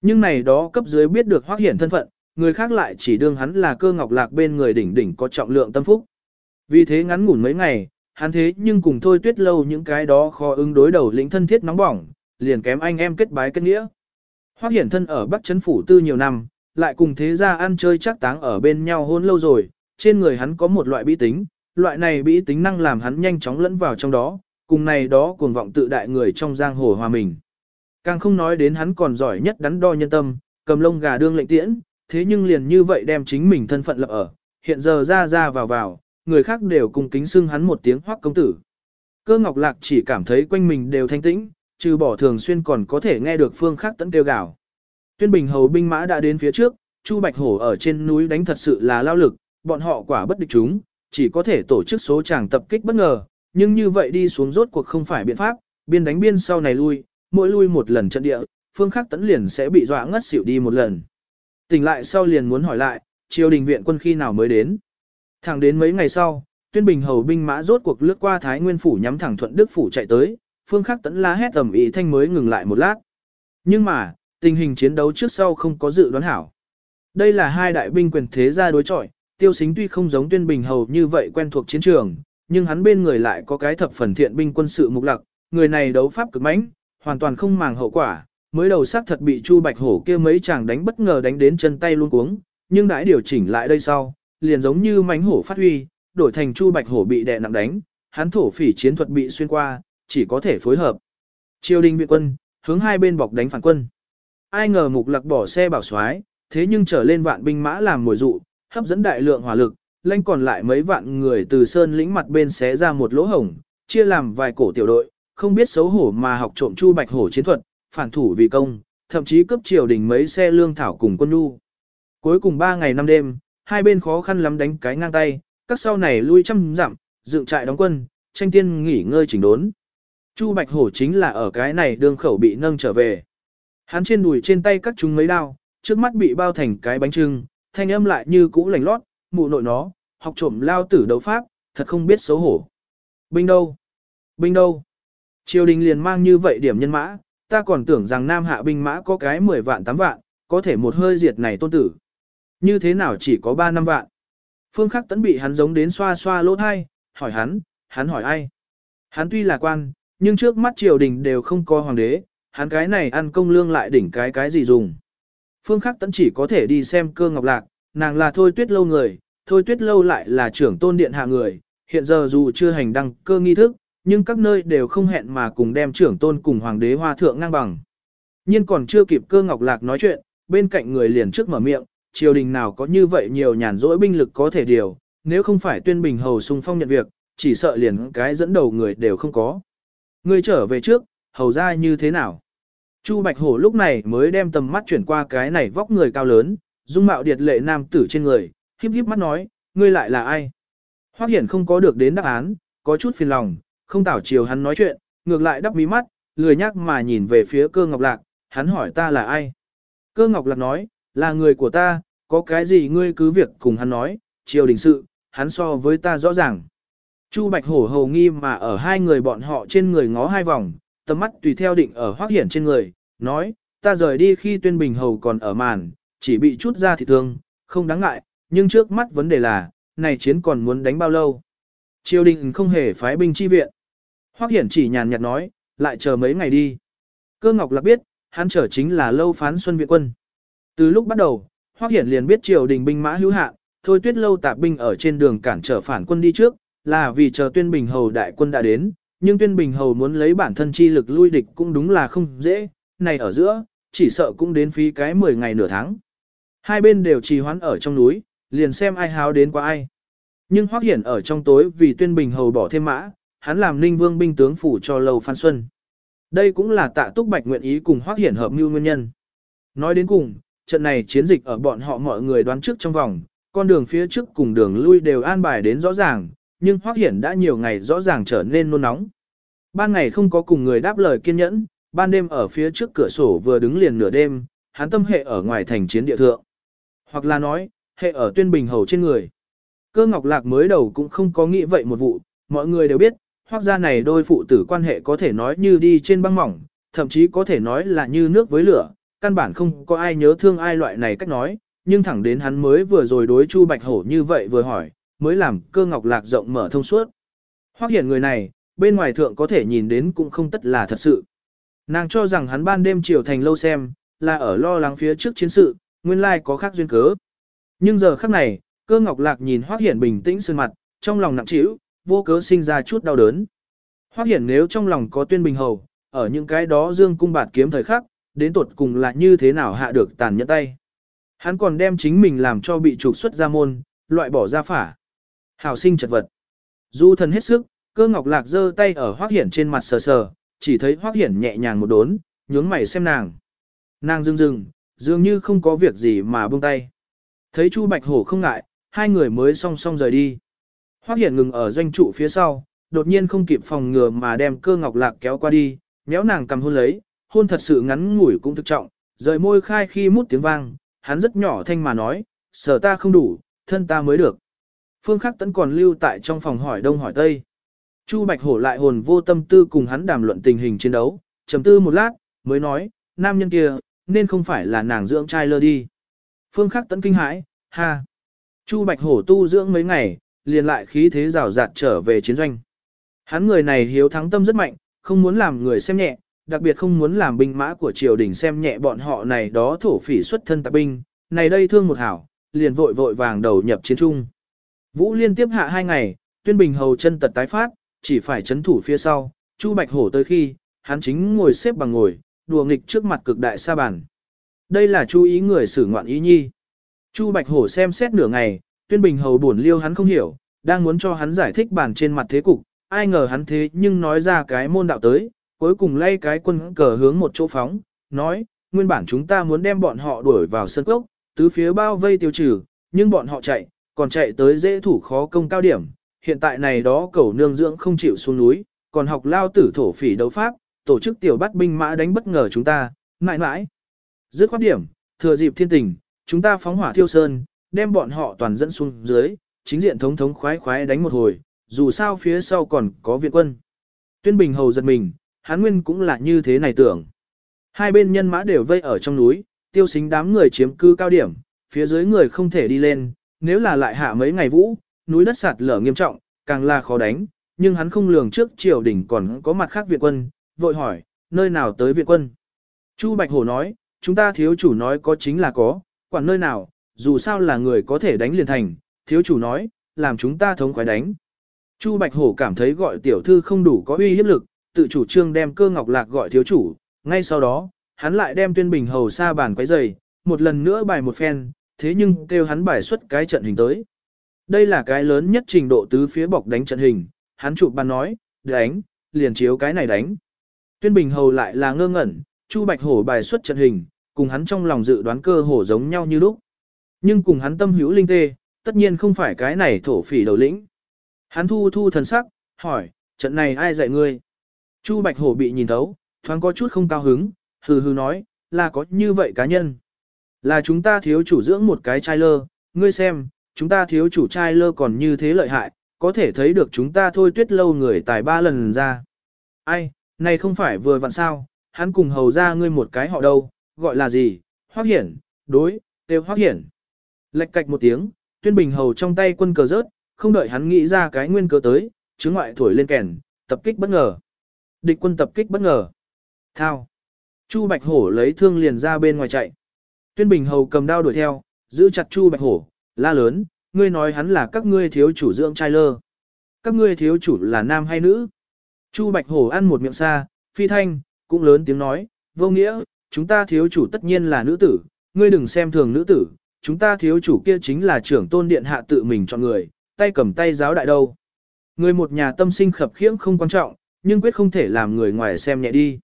Nhưng này đó cấp dưới biết được hoác hiển thân phận, người khác lại chỉ đương hắn là cơ ngọc lạc bên người đỉnh đỉnh có trọng lượng tâm phúc. Vì thế ngắn ngủn mấy ngày, hắn thế nhưng cùng thôi tuyết lâu những cái đó khó ứng đối đầu lĩnh thân thiết nóng bỏng, liền kém anh em kết bái kết nghĩa. Hoác hiển thân ở Bắc Trấn Phủ tư nhiều năm, lại cùng thế gia ăn chơi chắc táng ở bên nhau hôn lâu rồi, trên người hắn có một loại bí tính, loại này bí tính năng làm hắn nhanh chóng lẫn vào trong đó, cùng này đó cuồng vọng tự đại người trong giang hồ hòa mình. Càng không nói đến hắn còn giỏi nhất đắn đo nhân tâm, cầm lông gà đương lệnh tiễn, thế nhưng liền như vậy đem chính mình thân phận lập ở, hiện giờ ra ra vào vào, người khác đều cùng kính xưng hắn một tiếng hoắc công tử. Cơ ngọc lạc chỉ cảm thấy quanh mình đều thanh tĩnh, trừ bỏ thường xuyên còn có thể nghe được phương khác tấn kêu gào. Tuyên bình hầu binh mã đã đến phía trước, Chu Bạch Hổ ở trên núi đánh thật sự là lao lực, bọn họ quả bất địch chúng, chỉ có thể tổ chức số chàng tập kích bất ngờ, nhưng như vậy đi xuống rốt cuộc không phải biện pháp, biên đánh biên sau này lui, mỗi lui một lần trận địa, phương khắc tấn liền sẽ bị dọa ngất xỉu đi một lần. Tỉnh lại sau liền muốn hỏi lại, triều đình viện quân khi nào mới đến. Thẳng đến mấy ngày sau, tuyên bình hầu binh mã rốt cuộc lướt qua Thái Nguyên Phủ nhắm thẳng thuận Đức Phủ chạy tới, phương khắc tấn la hét tầm ý thanh mới ngừng lại một lát. Nhưng mà, tình hình chiến đấu trước sau không có dự đoán hảo. Đây là hai đại binh quyền thế gia đối chọi, tiêu xính tuy không giống tuyên bình hầu như vậy quen thuộc chiến trường, nhưng hắn bên người lại có cái thập phần thiện binh quân sự mục lặc, người này đấu pháp cực mãnh, hoàn toàn không màng hậu quả, mới đầu xác thật bị Chu Bạch Hổ kia mấy chàng đánh bất ngờ đánh đến chân tay luôn cuống, nhưng đã điều chỉnh lại đây sau, liền giống như mãnh hổ phát huy, đổi thành Chu Bạch Hổ bị đè nặng đánh, hắn thổ phỉ chiến thuật bị xuyên qua, chỉ có thể phối hợp. Triều đình viện quân, hướng hai bên bọc đánh phản quân. Ai ngờ mục lặc bỏ xe bảo soái, thế nhưng trở lên vạn binh mã làm mồi dụ, hấp dẫn đại lượng hỏa lực, lãnh còn lại mấy vạn người từ sơn lĩnh mặt bên xé ra một lỗ hổng, chia làm vài cổ tiểu đội, không biết xấu hổ mà học trộm chu bạch hổ chiến thuật, phản thủ vì công, thậm chí cướp triều đình mấy xe lương thảo cùng quân nhu. Cuối cùng 3 ngày 5 đêm, hai bên khó khăn lắm đánh cái ngang tay, các sau này lui trăm dặm, dựng trại đóng quân, tranh tiên nghỉ ngơi chỉnh đốn. Chu Bạch Hổ chính là ở cái này đường khẩu bị nâng trở về. Hắn trên đùi trên tay các chúng mấy đao, trước mắt bị bao thành cái bánh trưng, thanh âm lại như cũ lành lót, mụ nội nó, học trộm lao tử đấu pháp, thật không biết xấu hổ. Binh đâu? Binh đâu? Triều đình liền mang như vậy điểm nhân mã, ta còn tưởng rằng nam hạ binh mã có cái 10 vạn 8 vạn, có thể một hơi diệt này tôn tử. Như thế nào chỉ có 3 năm vạn? Phương Khắc Tấn bị hắn giống đến xoa xoa lỗ thai, hỏi hắn, hắn hỏi ai? Hắn tuy là quan, nhưng trước mắt triều đình đều không có hoàng đế, hắn cái này ăn công lương lại đỉnh cái cái gì dùng. Phương Khắc Tấn chỉ có thể đi xem cơ ngọc lạc, nàng là thôi tuyết lâu người, thôi tuyết lâu lại là trưởng tôn điện hạ người, hiện giờ dù chưa hành đăng cơ nghi thức, nhưng các nơi đều không hẹn mà cùng đem trưởng tôn cùng hoàng đế hoa thượng ngang bằng. Nhưng còn chưa kịp cơ ngọc lạc nói chuyện, bên cạnh người liền trước mở miệng, triều đình nào có như vậy nhiều nhàn rỗi binh lực có thể điều, nếu không phải tuyên bình hầu sung phong nhận việc, chỉ sợ liền cái dẫn đầu người đều không có. Người trở về trước, hầu ra như thế nào? Chu Bạch Hổ lúc này mới đem tầm mắt chuyển qua cái này vóc người cao lớn, dung mạo điệt lệ nam tử trên người, híp híp mắt nói, ngươi lại là ai? Hoắc Hiển không có được đến đáp án, có chút phiền lòng, không tảo chiều hắn nói chuyện, ngược lại đắp mí mắt, lười nhắc mà nhìn về phía cơ ngọc lạc, hắn hỏi ta là ai? Cơ ngọc lạc nói, là người của ta, có cái gì ngươi cứ việc cùng hắn nói, triều đình sự, hắn so với ta rõ ràng. Chu Bạch Hổ hầu nghi mà ở hai người bọn họ trên người ngó hai vòng, tầm mắt tùy theo định ở Hoắc Hiển trên người, nói, ta rời đi khi tuyên bình hầu còn ở màn, chỉ bị chút ra thì thương, không đáng ngại, nhưng trước mắt vấn đề là, này chiến còn muốn đánh bao lâu. Triều đình không hề phái binh chi viện. Hoắc Hiển chỉ nhàn nhạt nói, lại chờ mấy ngày đi. Cơ Ngọc Lạc biết, hắn chờ chính là lâu phán xuân viện quân. Từ lúc bắt đầu, Hoắc Hiển liền biết triều đình binh mã hữu hạn, thôi tuyết lâu tạp binh ở trên đường cản trở phản quân đi trước, là vì chờ tuyên bình hầu đại quân đã đến, nhưng tuyên bình hầu muốn lấy bản thân chi lực lui địch cũng đúng là không dễ, này ở giữa, chỉ sợ cũng đến phí cái 10 ngày nửa tháng. Hai bên đều trì hoãn ở trong núi, liền xem ai háo đến qua ai. Nhưng Hoắc Hiển ở trong tối vì tuyên bình hầu bỏ thêm mã, hắn làm ninh vương binh tướng phủ cho Lầu Phan Xuân. Đây cũng là tạ túc bạch nguyện ý cùng Hoắc Hiển hợp mưu nguyên nhân. Nói đến cùng, trận này chiến dịch ở bọn họ mọi người đoán trước trong vòng, con đường phía trước cùng đường lui đều an bài đến rõ ràng, nhưng Hoắc Hiển đã nhiều ngày rõ ràng trở nên nôn nóng. Ban ngày không có cùng người đáp lời kiên nhẫn, ban đêm ở phía trước cửa sổ vừa đứng liền nửa đêm, hắn tâm hệ ở ngoài thành chiến địa thượng. Hoặc là nói, hệ ở tuyên bình hầu trên người. Cơ ngọc lạc mới đầu cũng không có nghĩ vậy một vụ, mọi người đều biết, hoác gia này đôi phụ tử quan hệ có thể nói như đi trên băng mỏng, thậm chí có thể nói là như nước với lửa, căn bản không có ai nhớ thương ai loại này cách nói, nhưng thẳng đến hắn mới vừa rồi đối Chu Bạch Hổ như vậy vừa hỏi, mới làm cơ ngọc lạc rộng mở thông suốt. Hoác hiện người này, bên ngoài thượng có thể nhìn đến cũng không tất là thật sự. Nàng cho rằng hắn ban đêm chiều thành lâu xem, là ở lo lắng phía trước chiến sự, nguyên lai có khác duyên cớ. Nhưng giờ khắc này, cơ ngọc lạc nhìn Hoắc Hiển bình tĩnh sơn mặt, trong lòng nặng trĩu, vô cớ sinh ra chút đau đớn. Hoắc Hiển nếu trong lòng có tuyên bình hầu, ở những cái đó dương cung bạt kiếm thời khắc, đến tột cùng là như thế nào hạ được tàn nhẫn tay. Hắn còn đem chính mình làm cho bị trục xuất ra môn, loại bỏ ra phả. Hảo sinh chật vật. Du thần hết sức, cơ ngọc lạc giơ tay ở hoác hiển trên mặt sờ sờ, chỉ thấy hoác hiển nhẹ nhàng một đốn, nhướng mày xem nàng. Nàng dưng dưng, dường như không có việc gì mà buông tay. Thấy Chu Bạch Hổ không ngại, hai người mới song song rời đi. Hoắc hiển ngừng ở doanh trụ phía sau, đột nhiên không kịp phòng ngừa mà đem cơ ngọc lạc kéo qua đi, méo nàng cầm hôn lấy, hôn thật sự ngắn ngủi cũng thực trọng, rời môi khai khi mút tiếng vang, hắn rất nhỏ thanh mà nói, sở ta không đủ, thân ta mới được. Phương Khắc Tấn còn lưu tại trong phòng hỏi đông hỏi tây. Chu Bạch Hổ lại hồn vô tâm tư cùng hắn đàm luận tình hình chiến đấu, trầm tư một lát, mới nói, nam nhân kia, nên không phải là nàng dưỡng trai lơ đi. Phương Khắc Tấn kinh hãi, ha. Chu Bạch Hổ tu dưỡng mấy ngày, liền lại khí thế rào rạt trở về chiến doanh. Hắn người này hiếu thắng tâm rất mạnh, không muốn làm người xem nhẹ, đặc biệt không muốn làm binh mã của triều đình xem nhẹ bọn họ này đó thổ phỉ xuất thân tạp binh, này đây thương một hảo, liền vội vội vàng đầu nhập chiến trung. Vũ liên tiếp hạ hai ngày, tuyên bình hầu chân tật tái phát, chỉ phải chấn thủ phía sau, Chu Bạch Hổ tới khi, hắn chính ngồi xếp bằng ngồi, đùa nghịch trước mặt cực đại sa bàn. Đây là chú ý người xử ngoạn ý nhi. Chu Bạch Hổ xem xét nửa ngày, tuyên bình hầu buồn liêu hắn không hiểu, đang muốn cho hắn giải thích bản trên mặt thế cục, ai ngờ hắn thế nhưng nói ra cái môn đạo tới, cuối cùng lay cái quân cờ hướng một chỗ phóng, nói, nguyên bản chúng ta muốn đem bọn họ đuổi vào sân cốc, tứ phía bao vây tiêu trừ, nhưng bọn họ chạy, còn chạy tới dễ thủ khó công cao điểm, hiện tại này đó cầu nương dưỡng không chịu xuống núi, còn học lao tử thổ phỉ đấu pháp, tổ chức tiểu bắt binh mã đánh bất ngờ chúng ta, mãi mãi. Dứt khoát điểm, thừa dịp thiên tình, chúng ta phóng hỏa thiêu sơn, đem bọn họ toàn dẫn xuống dưới, chính diện thống thống khoái khoái đánh một hồi, dù sao phía sau còn có viện quân. Tuyên Bình hầu giật mình, hán nguyên cũng là như thế này tưởng. Hai bên nhân mã đều vây ở trong núi, tiêu xính đám người chiếm cư cao điểm, phía dưới người không thể đi lên, nếu là lại hạ mấy ngày vũ, núi đất sạt lở nghiêm trọng, càng là khó đánh, nhưng hắn không lường trước triều đỉnh còn có mặt khác viện quân, vội hỏi, nơi nào tới viện quân? Chu Bạch Hổ nói, chúng ta thiếu chủ nói có chính là có, quản nơi nào, dù sao là người có thể đánh liền thành, thiếu chủ nói, làm chúng ta thống khoái đánh. Chu Bạch Hổ cảm thấy gọi tiểu thư không đủ có uy hiếp lực, tự chủ trương đem cơ ngọc lạc gọi thiếu chủ, ngay sau đó, hắn lại đem tuyên bình hầu xa bàn quấy giày, một lần nữa bài một phen, thế nhưng kêu hắn bài xuất cái trận hình tới. Đây là cái lớn nhất trình độ tứ phía bọc đánh trận hình, hắn chụp bàn nói, đánh, liền chiếu cái này đánh. Tuyên bình hầu lại là ngơ ngẩn, Chu Bạch Hổ bài xuất trận hình, cùng hắn trong lòng dự đoán cơ hồ giống nhau như lúc. Nhưng cùng hắn tâm hữu linh tê, tất nhiên không phải cái này thổ phỉ đầu lĩnh. Hắn thu thu thần sắc, hỏi, trận này ai dạy ngươi? Chu Bạch Hổ bị nhìn thấu, thoáng có chút không cao hứng, hừ hừ nói, là có như vậy cá nhân. Là chúng ta thiếu chủ dưỡng một cái trai lơ, ngươi xem, chúng ta thiếu chủ trai lơ còn như thế lợi hại, có thể thấy được chúng ta thôi tuyết lâu người tài ba lần ra. Ai, này không phải vừa vặn sao, hắn cùng hầu ra ngươi một cái họ đâu, gọi là gì, hoác hiển, đối, đều hoác hiển. Lệch cạch một tiếng, tuyên bình hầu trong tay quân cờ rớt, không đợi hắn nghĩ ra cái nguyên cớ tới, chứng ngoại thổi lên kèn, tập kích bất ngờ. Địch quân tập kích bất ngờ. Thao. Chu Bạch Hổ lấy thương liền ra bên ngoài chạy. Tuyên Bình Hầu cầm đao đuổi theo, giữ chặt Chu Bạch Hổ, la lớn, ngươi nói hắn là các ngươi thiếu chủ dưỡng trai lơ. Các ngươi thiếu chủ là nam hay nữ? Chu Bạch Hổ ăn một miệng xa, phi thanh, cũng lớn tiếng nói, vô nghĩa, chúng ta thiếu chủ tất nhiên là nữ tử, ngươi đừng xem thường nữ tử, chúng ta thiếu chủ kia chính là trưởng tôn điện hạ tự mình chọn người, tay cầm tay giáo đại đâu. Người một nhà tâm sinh khập khiễng không quan trọng, nhưng quyết không thể làm người ngoài xem nhẹ đi.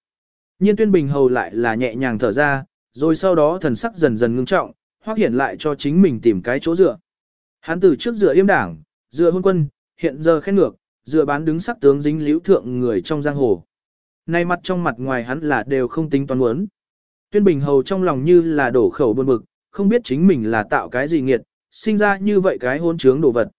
Nhiên tuyên bình hầu lại là nhẹ nhàng thở ra, rồi sau đó thần sắc dần dần ngưng trọng, hoác hiện lại cho chính mình tìm cái chỗ dựa. Hắn từ trước dựa yêm đảng, dựa hôn quân, hiện giờ khen ngược, dựa bán đứng sắc tướng dính liễu thượng người trong giang hồ. Nay mặt trong mặt ngoài hắn là đều không tính toán muốn. Tuyên bình hầu trong lòng như là đổ khẩu buồn bực, không biết chính mình là tạo cái gì nghiệt, sinh ra như vậy cái hôn trướng đồ vật.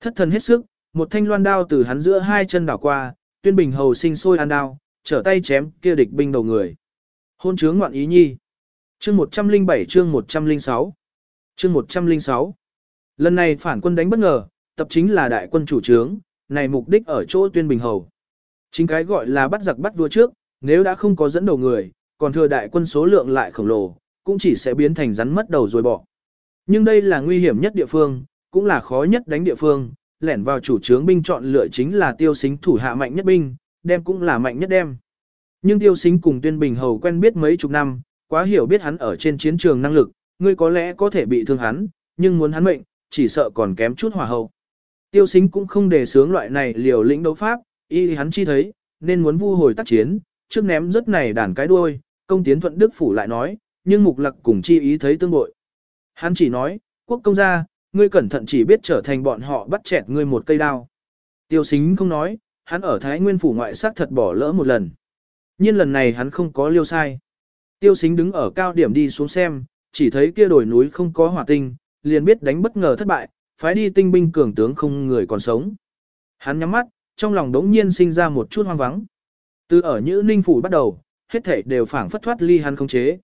Thất thần hết sức, một thanh loan đao từ hắn giữa hai chân đảo qua, tuyên bình hầu sinh sôi ăn đao, trở tay chém kia địch binh đầu người. Hôn trướng ngoạn ý nhi. Chương 107 chương 106 Chương 106 Lần này phản quân đánh bất ngờ, tập chính là đại quân chủ trướng, này mục đích ở chỗ tuyên bình hầu. Chính cái gọi là bắt giặc bắt vua trước, nếu đã không có dẫn đầu người, còn thừa đại quân số lượng lại khổng lồ, cũng chỉ sẽ biến thành rắn mất đầu rồi bỏ. Nhưng đây là nguy hiểm nhất địa phương, cũng là khó nhất đánh địa phương, lẻn vào chủ trướng binh chọn lựa chính là tiêu xính thủ hạ mạnh nhất binh, đem cũng là mạnh nhất đem. Nhưng tiêu xính cùng tuyên bình hầu quen biết mấy chục năm, quá hiểu biết hắn ở trên chiến trường năng lực, ngươi có lẽ có thể bị thương hắn, nhưng muốn hắn mệnh, chỉ sợ còn kém chút hỏa hậu. Tiêu xính cũng không đề sướng loại này liều lĩnh đấu pháp, y hắn chi thấy, nên muốn vu hồi tác chiến, trước ném rất này đàn cái đuôi, công tiến thuận đức phủ lại nói, nhưng mục lặc cùng chi ý thấy tương bội. Hắn chỉ nói, quốc công gia, ngươi cẩn thận chỉ biết trở thành bọn họ bắt chẹt ngươi một cây đao. Tiêu xính không nói, hắn ở Thái Nguyên phủ ngoại sát thật bỏ lỡ một lần. Nhưng lần này hắn không có liêu sai. Tiêu xính đứng ở cao điểm đi xuống xem, chỉ thấy kia đồi núi không có hỏa tinh, liền biết đánh bất ngờ thất bại, phái đi tinh binh cường tướng không người còn sống. Hắn nhắm mắt, trong lòng đống nhiên sinh ra một chút hoang vắng. Từ ở Nhữ Ninh Phủ bắt đầu, hết thảy đều phảng phất thoát ly hắn không chế.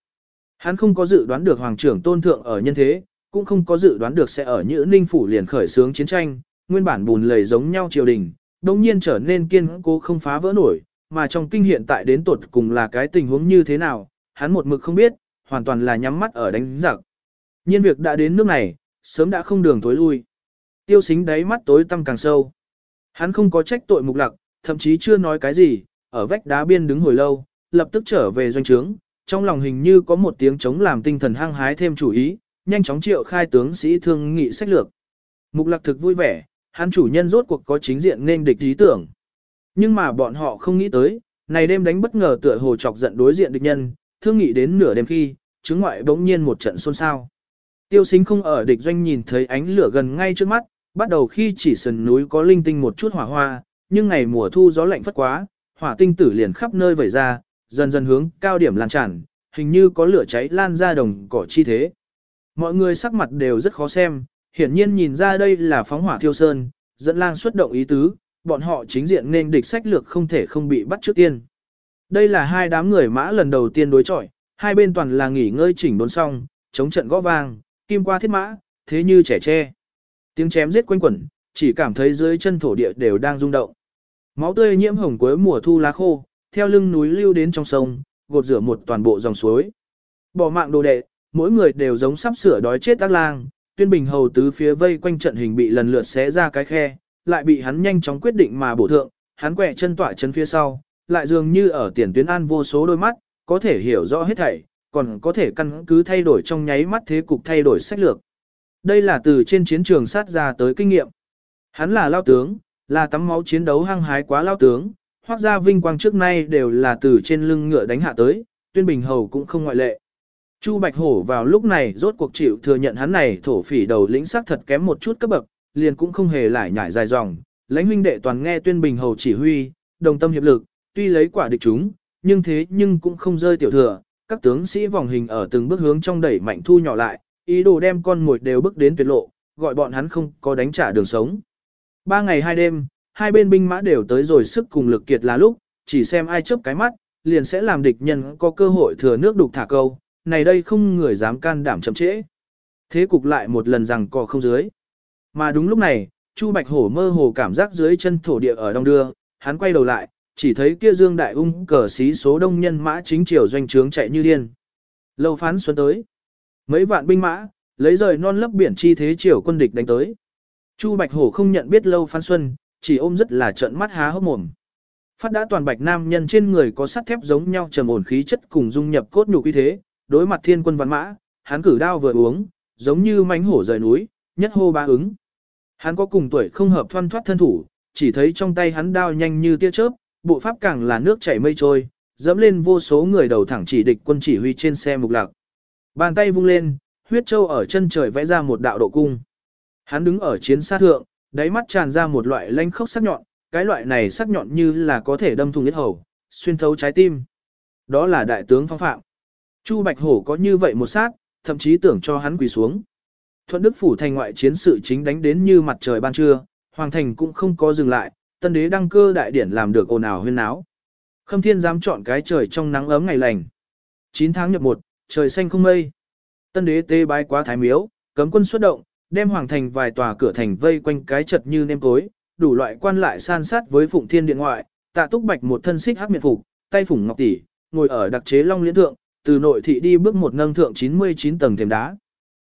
Hắn không có dự đoán được Hoàng trưởng tôn thượng ở nhân thế, cũng không có dự đoán được sẽ ở Nhữ Ninh Phủ liền khởi xướng chiến tranh, nguyên bản bùn lầy giống nhau triều đình, đống nhiên trở nên kiên cố không phá vỡ nổi, mà trong kinh hiện tại đến tột cùng là cái tình huống như thế nào, hắn một mực không biết, hoàn toàn là nhắm mắt ở đánh giặc. Nhiên việc đã đến nước này, sớm đã không đường tối lui. Tiêu xính đáy mắt tối tăm càng sâu. Hắn không có trách tội mục lặc, thậm chí chưa nói cái gì, ở vách đá biên đứng hồi lâu, lập tức trở về doanh trướng, trong lòng hình như có một tiếng chống làm tinh thần hăng hái thêm chủ ý, nhanh chóng triệu khai tướng sĩ thương nghị sách lược. Mục lạc thực vui vẻ, hắn chủ nhân rốt cuộc có chính diện nên địch ý tưởng. Nhưng mà bọn họ không nghĩ tới, này đêm đánh bất ngờ tựa hồ chọc giận đối diện địch nhân, thương nghị đến nửa đêm khi, chứng ngoại bỗng nhiên một trận xôn xao. Tiêu sinh không ở địch doanh nhìn thấy ánh lửa gần ngay trước mắt, bắt đầu khi chỉ sườn núi có linh tinh một chút hỏa hoa, nhưng ngày mùa thu gió lạnh phất quá, hỏa tinh tử liền khắp nơi vẩy ra, dần dần hướng cao điểm lan tràn, hình như có lửa cháy lan ra đồng cỏ chi thế. Mọi người sắc mặt đều rất khó xem, hiển nhiên nhìn ra đây là phóng hỏa thiêu sơn, dẫn lang xuất động ý tứ, bọn họ chính diện nên địch sách lược không thể không bị bắt trước tiên. Đây là hai đám người mã lần đầu tiên đối chọi, hai bên toàn là nghỉ ngơi chỉnh đốn xong, chống trận gõ vang, kim qua thiết mã, thế như trẻ tre. Tiếng chém giết quanh quẩn, chỉ cảm thấy dưới chân thổ địa đều đang rung động. Máu tươi nhiễm hồng cuối mùa thu lá khô, theo lưng núi lưu đến trong sông, gột rửa một toàn bộ dòng suối. Bỏ mạng đồ đệ, mỗi người đều giống sắp sửa đói chết ác lang, tuyên bình hầu tứ phía vây quanh trận hình bị lần lượt xé ra cái khe, lại bị hắn nhanh chóng quyết định mà bổ thượng, hắn quẹ chân tỏa chân phía sau, lại dường như ở tiền tuyến an vô số đôi mắt, có thể hiểu rõ hết thảy, còn có thể căn cứ thay đổi trong nháy mắt thế cục thay đổi sách lược. Đây là từ trên chiến trường sát ra tới kinh nghiệm. Hắn là lao tướng, là tắm máu chiến đấu hăng hái quá lao tướng, hoác gia vinh quang trước nay đều là từ trên lưng ngựa đánh hạ tới, tuyên bình hầu cũng không ngoại lệ. Chu Bạch Hổ vào lúc này rốt cuộc chịu thừa nhận hắn này thổ phỉ đầu lĩnh sắc thật kém một chút cấp bậc, liền cũng không hề lại nhảy dài dòng, lãnh huynh đệ toàn nghe tuyên bình hầu chỉ huy, đồng tâm hiệp lực, tuy lấy quả địch chúng, nhưng thế nhưng cũng không rơi tiểu thừa, các tướng sĩ vòng hình ở từng bước hướng trong đẩy mạnh thu nhỏ lại, ý đồ đem con mồi đều bước đến tuyệt lộ, gọi bọn hắn không có đánh trả đường sống. Ba ngày hai đêm, hai bên binh mã đều tới rồi sức cùng lực kiệt là lúc, chỉ xem ai chớp cái mắt, liền sẽ làm địch nhân có cơ hội thừa nước đục thả câu, này đây không người dám can đảm chậm trễ. Thế cục lại một lần rằng cò không dưới. Mà đúng lúc này, Chu Bạch Hổ mơ hồ cảm giác dưới chân thổ địa ở đông đưa, hắn quay đầu lại, chỉ thấy kia Dương Đại Ung cờ xí số đông nhân mã chính triều doanh trướng chạy như điên. Lâu phán xuân tới. Mấy vạn binh mã, lấy rời non lấp biển chi thế triều quân địch đánh tới. Chu Bạch Hổ không nhận biết lâu phán xuân, chỉ ôm rất là trợn mắt há hốc mồm. Phát đã toàn bạch nam nhân trên người có sắt thép giống nhau trầm ổn khí chất cùng dung nhập cốt nhục uy thế, đối mặt thiên quân văn mã, hắn cử đao vừa uống, giống như mánh hổ rời núi, nhất hô ba ứng. Hắn có cùng tuổi không hợp thoăn thoát thân thủ, chỉ thấy trong tay hắn đao nhanh như tia chớp, bộ pháp càng là nước chảy mây trôi, dẫm lên vô số người đầu thẳng chỉ địch quân chỉ huy trên xe mục lạc. Bàn tay vung lên, huyết châu ở chân trời vẽ ra một đạo độ cung. Hắn đứng ở chiến xa thượng, đáy mắt tràn ra một loại lanh khốc sắc nhọn, cái loại này sắc nhọn như là có thể đâm thùng huyết hầu, xuyên thấu trái tim. Đó là đại tướng phong phạm. Chu Bạch Hổ có như vậy một sát, thậm chí tưởng cho hắn quỳ xuống. Thuận Đức phủ thành ngoại chiến sự chính đánh đến như mặt trời ban trưa, hoàng thành cũng không có dừng lại, tân đế đăng cơ đại điển làm được ồn ào huyên náo. Khâm Thiên dám chọn cái trời trong nắng ấm ngày lành. 9 tháng nhập 1, trời xanh không mây. Tân đế tê bái quá thái miếu, cấm quân xuất động, đem hoàng thành vài tòa cửa thành vây quanh cái chật như nêm tối, đủ loại quan lại san sát với Phụng Thiên điện ngoại, Tạ Túc Bạch một thân xích hắc miệt phục, tay phủng ngọc tỷ, ngồi ở đặc chế long liễn thượng, từ nội thị đi bước một nâng thượng 99 tầng thềm đá.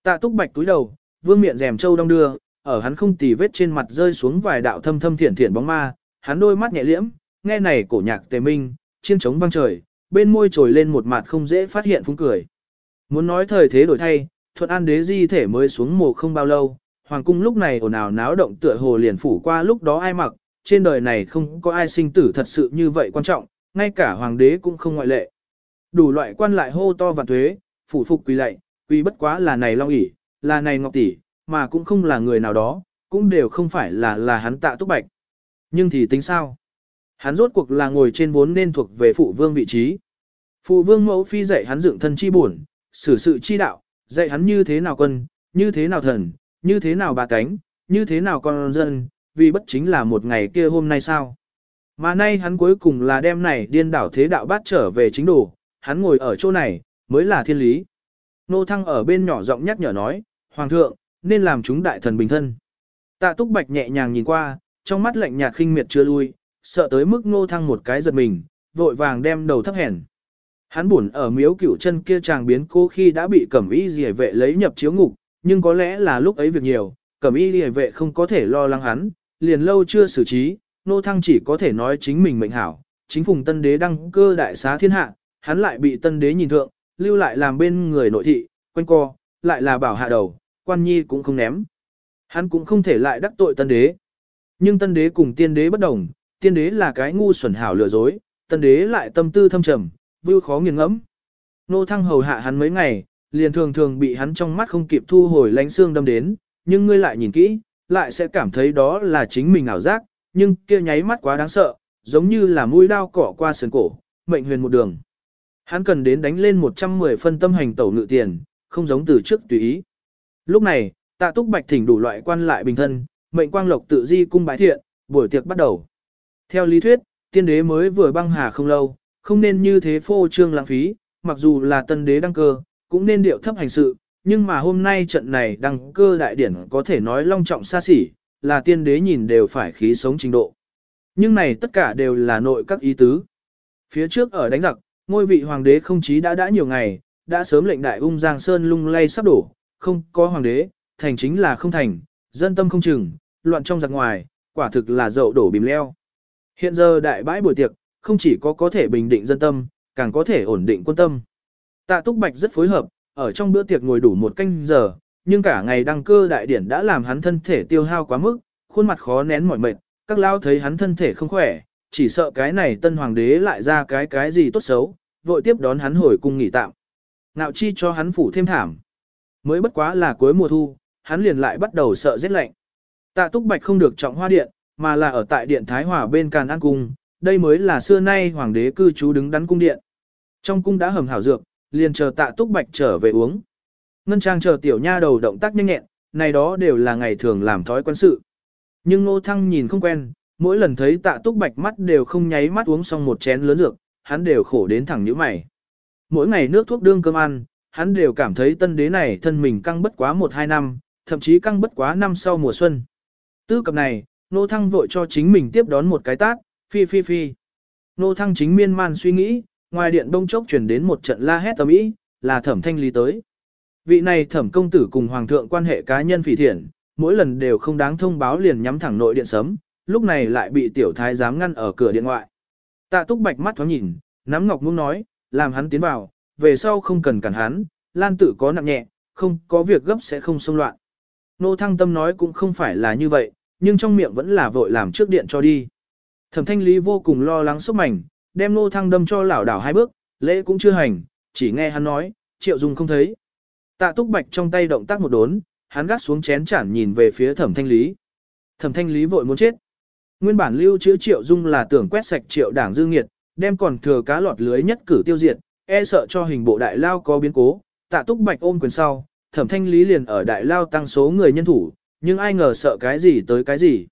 Tạ Túc Bạch túi đầu, vương miệng rèm châu đông đưa, ở hắn không tì vết trên mặt rơi xuống vài đạo thâm thâm thiển thiển bóng ma, hắn đôi mắt nhẹ liễm, nghe này cổ nhạc tề minh, chiên trống vang trời, bên môi trồi lên một mặt không dễ phát hiện phúng cười. Muốn nói thời thế đổi thay, thuận an đế di thể mới xuống mồ không bao lâu, hoàng cung lúc này ồn ào náo động tựa hồ liền phủ qua lúc đó ai mặc, trên đời này không có ai sinh tử thật sự như vậy quan trọng, ngay cả hoàng đế cũng không ngoại lệ. Đủ loại quan lại hô to và thuế, phủ phục quỳ lạy, quỳ bất quá là này long ỷ, là này ngọc tỷ, mà cũng không là người nào đó, cũng đều không phải là là hắn tạ túc bạch. Nhưng thì tính sao? Hắn rốt cuộc là ngồi trên vốn nên thuộc về phụ vương vị trí. Phụ vương mẫu phi dạy hắn dựng thân chi buồn, xử sự chi đạo, dạy hắn như thế nào quân, như thế nào thần, như thế nào bà cánh, như thế nào con dân, vì bất chính là một ngày kia hôm nay sao. Mà nay hắn cuối cùng là đem này điên đảo thế đạo bát trở về chính đồ, hắn ngồi ở chỗ này, mới là thiên lý. Nô thăng ở bên nhỏ giọng nhắc nhở nói, Hoàng thượng, nên làm chúng đại thần bình thân. Tạ túc bạch nhẹ nhàng nhìn qua, trong mắt lạnh nhạt khinh miệt chưa lui, sợ tới mức nô thăng một cái giật mình, vội vàng đem đầu thấp hèn. Hắn buồn ở miếu cửu chân kia chàng biến cô khi đã bị cẩm y rìa vệ lấy nhập chiếu ngục, nhưng có lẽ là lúc ấy việc nhiều, cẩm y rìa vệ không có thể lo lắng hắn, liền lâu chưa xử trí, nô thăng chỉ có thể nói chính mình mệnh hảo, chính phùng tân đế đăng cơ đại xá thiên hạ, hắn lại bị tân đế nhìn thượng, lưu lại làm bên người nội thị, quanh co, lại là bảo hạ đầu, quan nhi cũng không ném. Hắn cũng không thể lại đắc tội tân đế. Nhưng tân đế cùng tiên đế bất đồng, tiên đế là cái ngu xuẩn hảo lừa dối, tân đế lại tâm tư thâm trầm, vưu khó nghiền ngẫm. Nô thăng hầu hạ hắn mấy ngày, liền thường thường bị hắn trong mắt không kịp thu hồi lánh xương đâm đến, nhưng ngươi lại nhìn kỹ, lại sẽ cảm thấy đó là chính mình ảo giác, nhưng kia nháy mắt quá đáng sợ, giống như là mũi đao cỏ qua sườn cổ, mệnh huyền một đường. Hắn cần đến đánh lên 110 phân tâm hành tẩu ngự tiền, không giống từ trước tùy ý. Lúc này, tạ túc bạch thỉnh đủ loại quan lại bình thân, mệnh quang lộc tự di cung bái thiện, buổi tiệc bắt đầu. Theo lý thuyết, tiên đế mới vừa băng hà không lâu, không nên như thế phô trương lãng phí, mặc dù là tân đế đăng cơ, cũng nên điệu thấp hành sự, nhưng mà hôm nay trận này đăng cơ đại điển có thể nói long trọng xa xỉ, là tiên đế nhìn đều phải khí sống trình độ. Nhưng này tất cả đều là nội các ý tứ. Phía trước ở đánh giặc, ngôi vị hoàng đế không chí đã đã nhiều ngày, đã sớm lệnh đại ung giang sơn lung lay sắp đổ, không có hoàng đế, thành chính là không thành, dân tâm không chừng, loạn trong giặc ngoài, quả thực là dậu đổ bìm leo. Hiện giờ đại bãi buổi tiệc, không chỉ có có thể bình định dân tâm, càng có thể ổn định quân tâm. Tạ Túc Bạch rất phối hợp, ở trong bữa tiệc ngồi đủ một canh giờ, nhưng cả ngày đăng cơ đại điển đã làm hắn thân thể tiêu hao quá mức, khuôn mặt khó nén mỏi mệt, các lao thấy hắn thân thể không khỏe, chỉ sợ cái này tân hoàng đế lại ra cái cái gì tốt xấu, vội tiếp đón hắn hồi cung nghỉ tạm. Nạo chi cho hắn phủ thêm thảm. Mới bất quá là cuối mùa thu, hắn liền lại bắt đầu sợ rét lạnh. Tạ Túc Bạch không được trọng hoa điện, mà là ở tại điện Thái Hòa bên Càn An Cung, đây mới là xưa nay hoàng đế cư trú đứng đắn cung điện. Trong cung đã hầm hảo dược, liền chờ Tạ Túc Bạch trở về uống. Ngân Trang chờ tiểu nha đầu động tác nhanh nhẹn, này đó đều là ngày thường làm thói quen sự. Nhưng Ngô Thăng nhìn không quen, mỗi lần thấy Tạ Túc Bạch mắt đều không nháy mắt uống xong một chén lớn dược, hắn đều khổ đến thẳng nhíu mày. Mỗi ngày nước thuốc đương cơm ăn, hắn đều cảm thấy tân đế này thân mình căng bất quá một hai năm, thậm chí căng bất quá năm sau mùa xuân. Tư cập này, nô thăng vội cho chính mình tiếp đón một cái tát, phi phi phi. Nô thăng chính miên man suy nghĩ, ngoài điện đông chốc chuyển đến một trận la hét tầm ý, là thẩm thanh lý tới. Vị này thẩm công tử cùng hoàng thượng quan hệ cá nhân phỉ thiện, mỗi lần đều không đáng thông báo liền nhắm thẳng nội điện sấm, lúc này lại bị tiểu thái giám ngăn ở cửa điện ngoại. Tạ túc bạch mắt thoáng nhìn, nắm ngọc muốn nói, làm hắn tiến vào, về sau không cần cản hắn, lan tử có nặng nhẹ, không có việc gấp sẽ không xông loạn. Nô thăng tâm nói cũng không phải là như vậy, nhưng trong miệng vẫn là vội làm trước điện cho đi. Thẩm thanh lý vô cùng lo lắng sốc mảnh, đem nô thăng đâm cho lảo đảo hai bước, lễ cũng chưa hành, chỉ nghe hắn nói, triệu dung không thấy. Tạ túc bạch trong tay động tác một đốn, hắn gắt xuống chén chản nhìn về phía thẩm thanh lý. Thẩm thanh lý vội muốn chết. Nguyên bản lưu chữ triệu dung là tưởng quét sạch triệu đảng dư nghiệt, đem còn thừa cá lọt lưới nhất cử tiêu diệt, e sợ cho hình bộ đại lao có biến cố, tạ túc bạch ôm quyền sau, thẩm thanh lý liền ở đại lao tăng số người nhân thủ, nhưng ai ngờ sợ cái gì tới cái gì.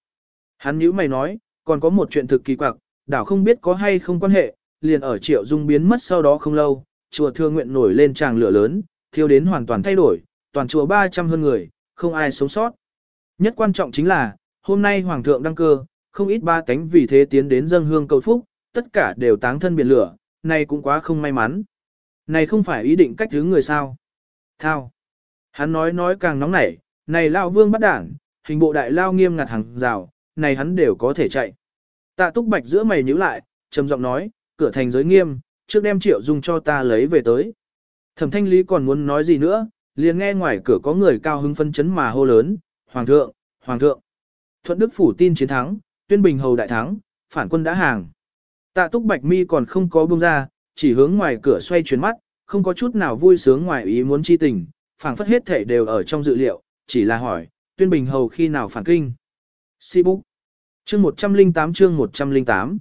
Hắn nhíu mày nói, còn có một chuyện thực kỳ quặc, đảo không biết có hay không quan hệ, liền ở triệu dung biến mất sau đó không lâu, chùa thương nguyện nổi lên tràng lửa lớn, thiêu đến hoàn toàn thay đổi, toàn chùa 300 hơn người, không ai sống sót. Nhất quan trọng chính là, hôm nay Hoàng thượng đăng cơ, không ít ba cánh vì thế tiến đến dân hương cầu phúc, tất cả đều táng thân biển lửa, này cũng quá không may mắn. Này không phải ý định cách thứ người sao. Thao. Hắn nói nói càng nóng nảy, này lao vương bắt đảng, hình bộ đại lao nghiêm ngặt hàng rào, này hắn đều có thể chạy. Tạ túc bạch giữa mày nhíu lại, trầm giọng nói, cửa thành giới nghiêm, trước đem triệu dung cho ta lấy về tới. Thẩm thanh lý còn muốn nói gì nữa, liền nghe ngoài cửa có người cao hứng phân chấn mà hô lớn, Hoàng thượng, Hoàng thượng. Thuận Đức phủ tin chiến thắng, tuyên bình hầu đại thắng, phản quân đã hàng. Tạ túc bạch mi còn không có buông ra, chỉ hướng ngoài cửa xoay chuyển mắt, không có chút nào vui sướng ngoài ý muốn chi tình, phảng phất hết thể đều ở trong dự liệu, chỉ là hỏi, tuyên bình hầu khi nào phản kinh. Si búc. Chương 108 chương 108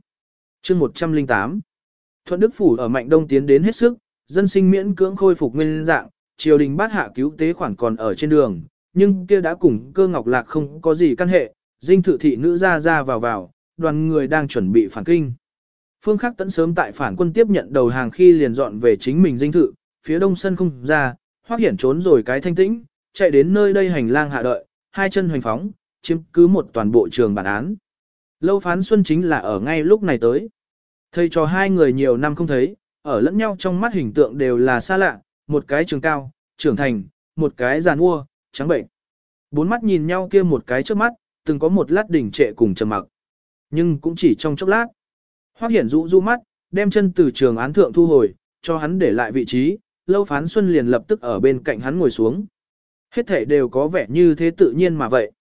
Chương 108 Thuận Đức Phủ ở Mạnh Đông tiến đến hết sức, dân sinh miễn cưỡng khôi phục nguyên dạng, triều đình bát hạ cứu tế khoản còn ở trên đường, nhưng kia đã cùng cơ ngọc lạc không có gì căn hệ, dinh thự thị nữ ra ra vào vào, đoàn người đang chuẩn bị phản kinh. Phương Khắc tẫn sớm tại phản quân tiếp nhận đầu hàng khi liền dọn về chính mình dinh thự, phía đông sân không ra, hoác hiển trốn rồi cái thanh tĩnh, chạy đến nơi đây hành lang hạ đợi, hai chân hoành phóng, chiếm cứ một toàn bộ trường bản án. Lâu phán xuân chính là ở ngay lúc này tới. Thầy cho hai người nhiều năm không thấy, ở lẫn nhau trong mắt hình tượng đều là xa lạ, một cái trường cao, trưởng thành, một cái già nua, trắng bệnh. Bốn mắt nhìn nhau kia một cái trước mắt, từng có một lát đỉnh trệ cùng trầm mặc. Nhưng cũng chỉ trong chốc lát. Hoác Hiển rũ rũ mắt, đem chân từ trường án thượng thu hồi, cho hắn để lại vị trí, lâu phán xuân liền lập tức ở bên cạnh hắn ngồi xuống. Hết thể đều có vẻ như thế tự nhiên mà vậy.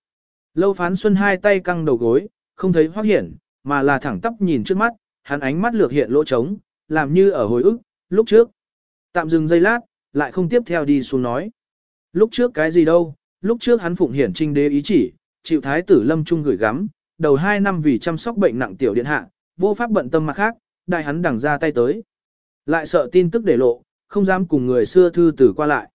Lâu phán xuân hai tay căng đầu gối, không thấy hoác Hiển, mà là thẳng tắp nhìn trước mắt, hắn ánh mắt lược hiện lỗ trống, làm như ở hồi ức, lúc trước. Tạm dừng giây lát, lại không tiếp theo đi xuống nói. Lúc trước cái gì đâu, lúc trước hắn phụng hiển trinh đế ý chỉ, chịu thái tử lâm trung gửi gắm, đầu hai năm vì chăm sóc bệnh nặng tiểu điện hạ, vô pháp bận tâm mặt khác, đại hắn đằng ra tay tới. Lại sợ tin tức để lộ, không dám cùng người xưa thư tử qua lại.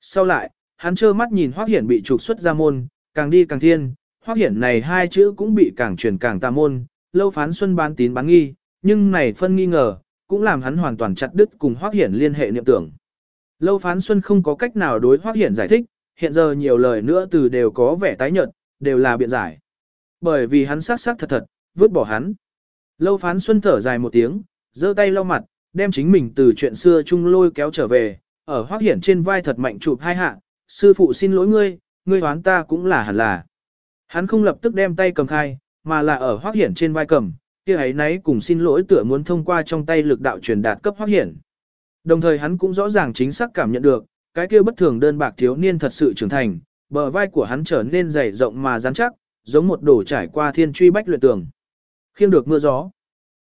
Sau lại, hắn trơ mắt nhìn hoác Hiển bị trục xuất ra môn, càng đi càng thiên, Hoắc Hiển này hai chữ cũng bị càng truyền càng tà môn, lâu phán xuân bán tín bán nghi, nhưng này phân nghi ngờ, cũng làm hắn hoàn toàn chặt đứt cùng Hoắc Hiển liên hệ niệm tưởng. Lâu phán xuân không có cách nào đối Hoắc Hiển giải thích, hiện giờ nhiều lời nữa từ đều có vẻ tái nhợt, đều là biện giải. Bởi vì hắn sát sát thật thật, vứt bỏ hắn. Lâu phán xuân thở dài một tiếng, giơ tay lau mặt, đem chính mình từ chuyện xưa chung lôi kéo trở về, ở Hoắc Hiển trên vai thật mạnh chụp hai hạ, sư phụ xin lỗi ngươi, ngươi hoán ta cũng là hẳn là. Hắn không lập tức đem tay cầm khai, mà là ở Hoắc Hiển trên vai cầm, kia ấy nấy cùng xin lỗi tựa muốn thông qua trong tay lực đạo truyền đạt cấp Hoắc Hiển. Đồng thời hắn cũng rõ ràng chính xác cảm nhận được, cái kia bất thường đơn bạc thiếu niên thật sự trưởng thành, bờ vai của hắn trở nên dày rộng mà rắn chắc, giống một đổ trải qua thiên truy bách luyện tường. Khiêng được mưa gió.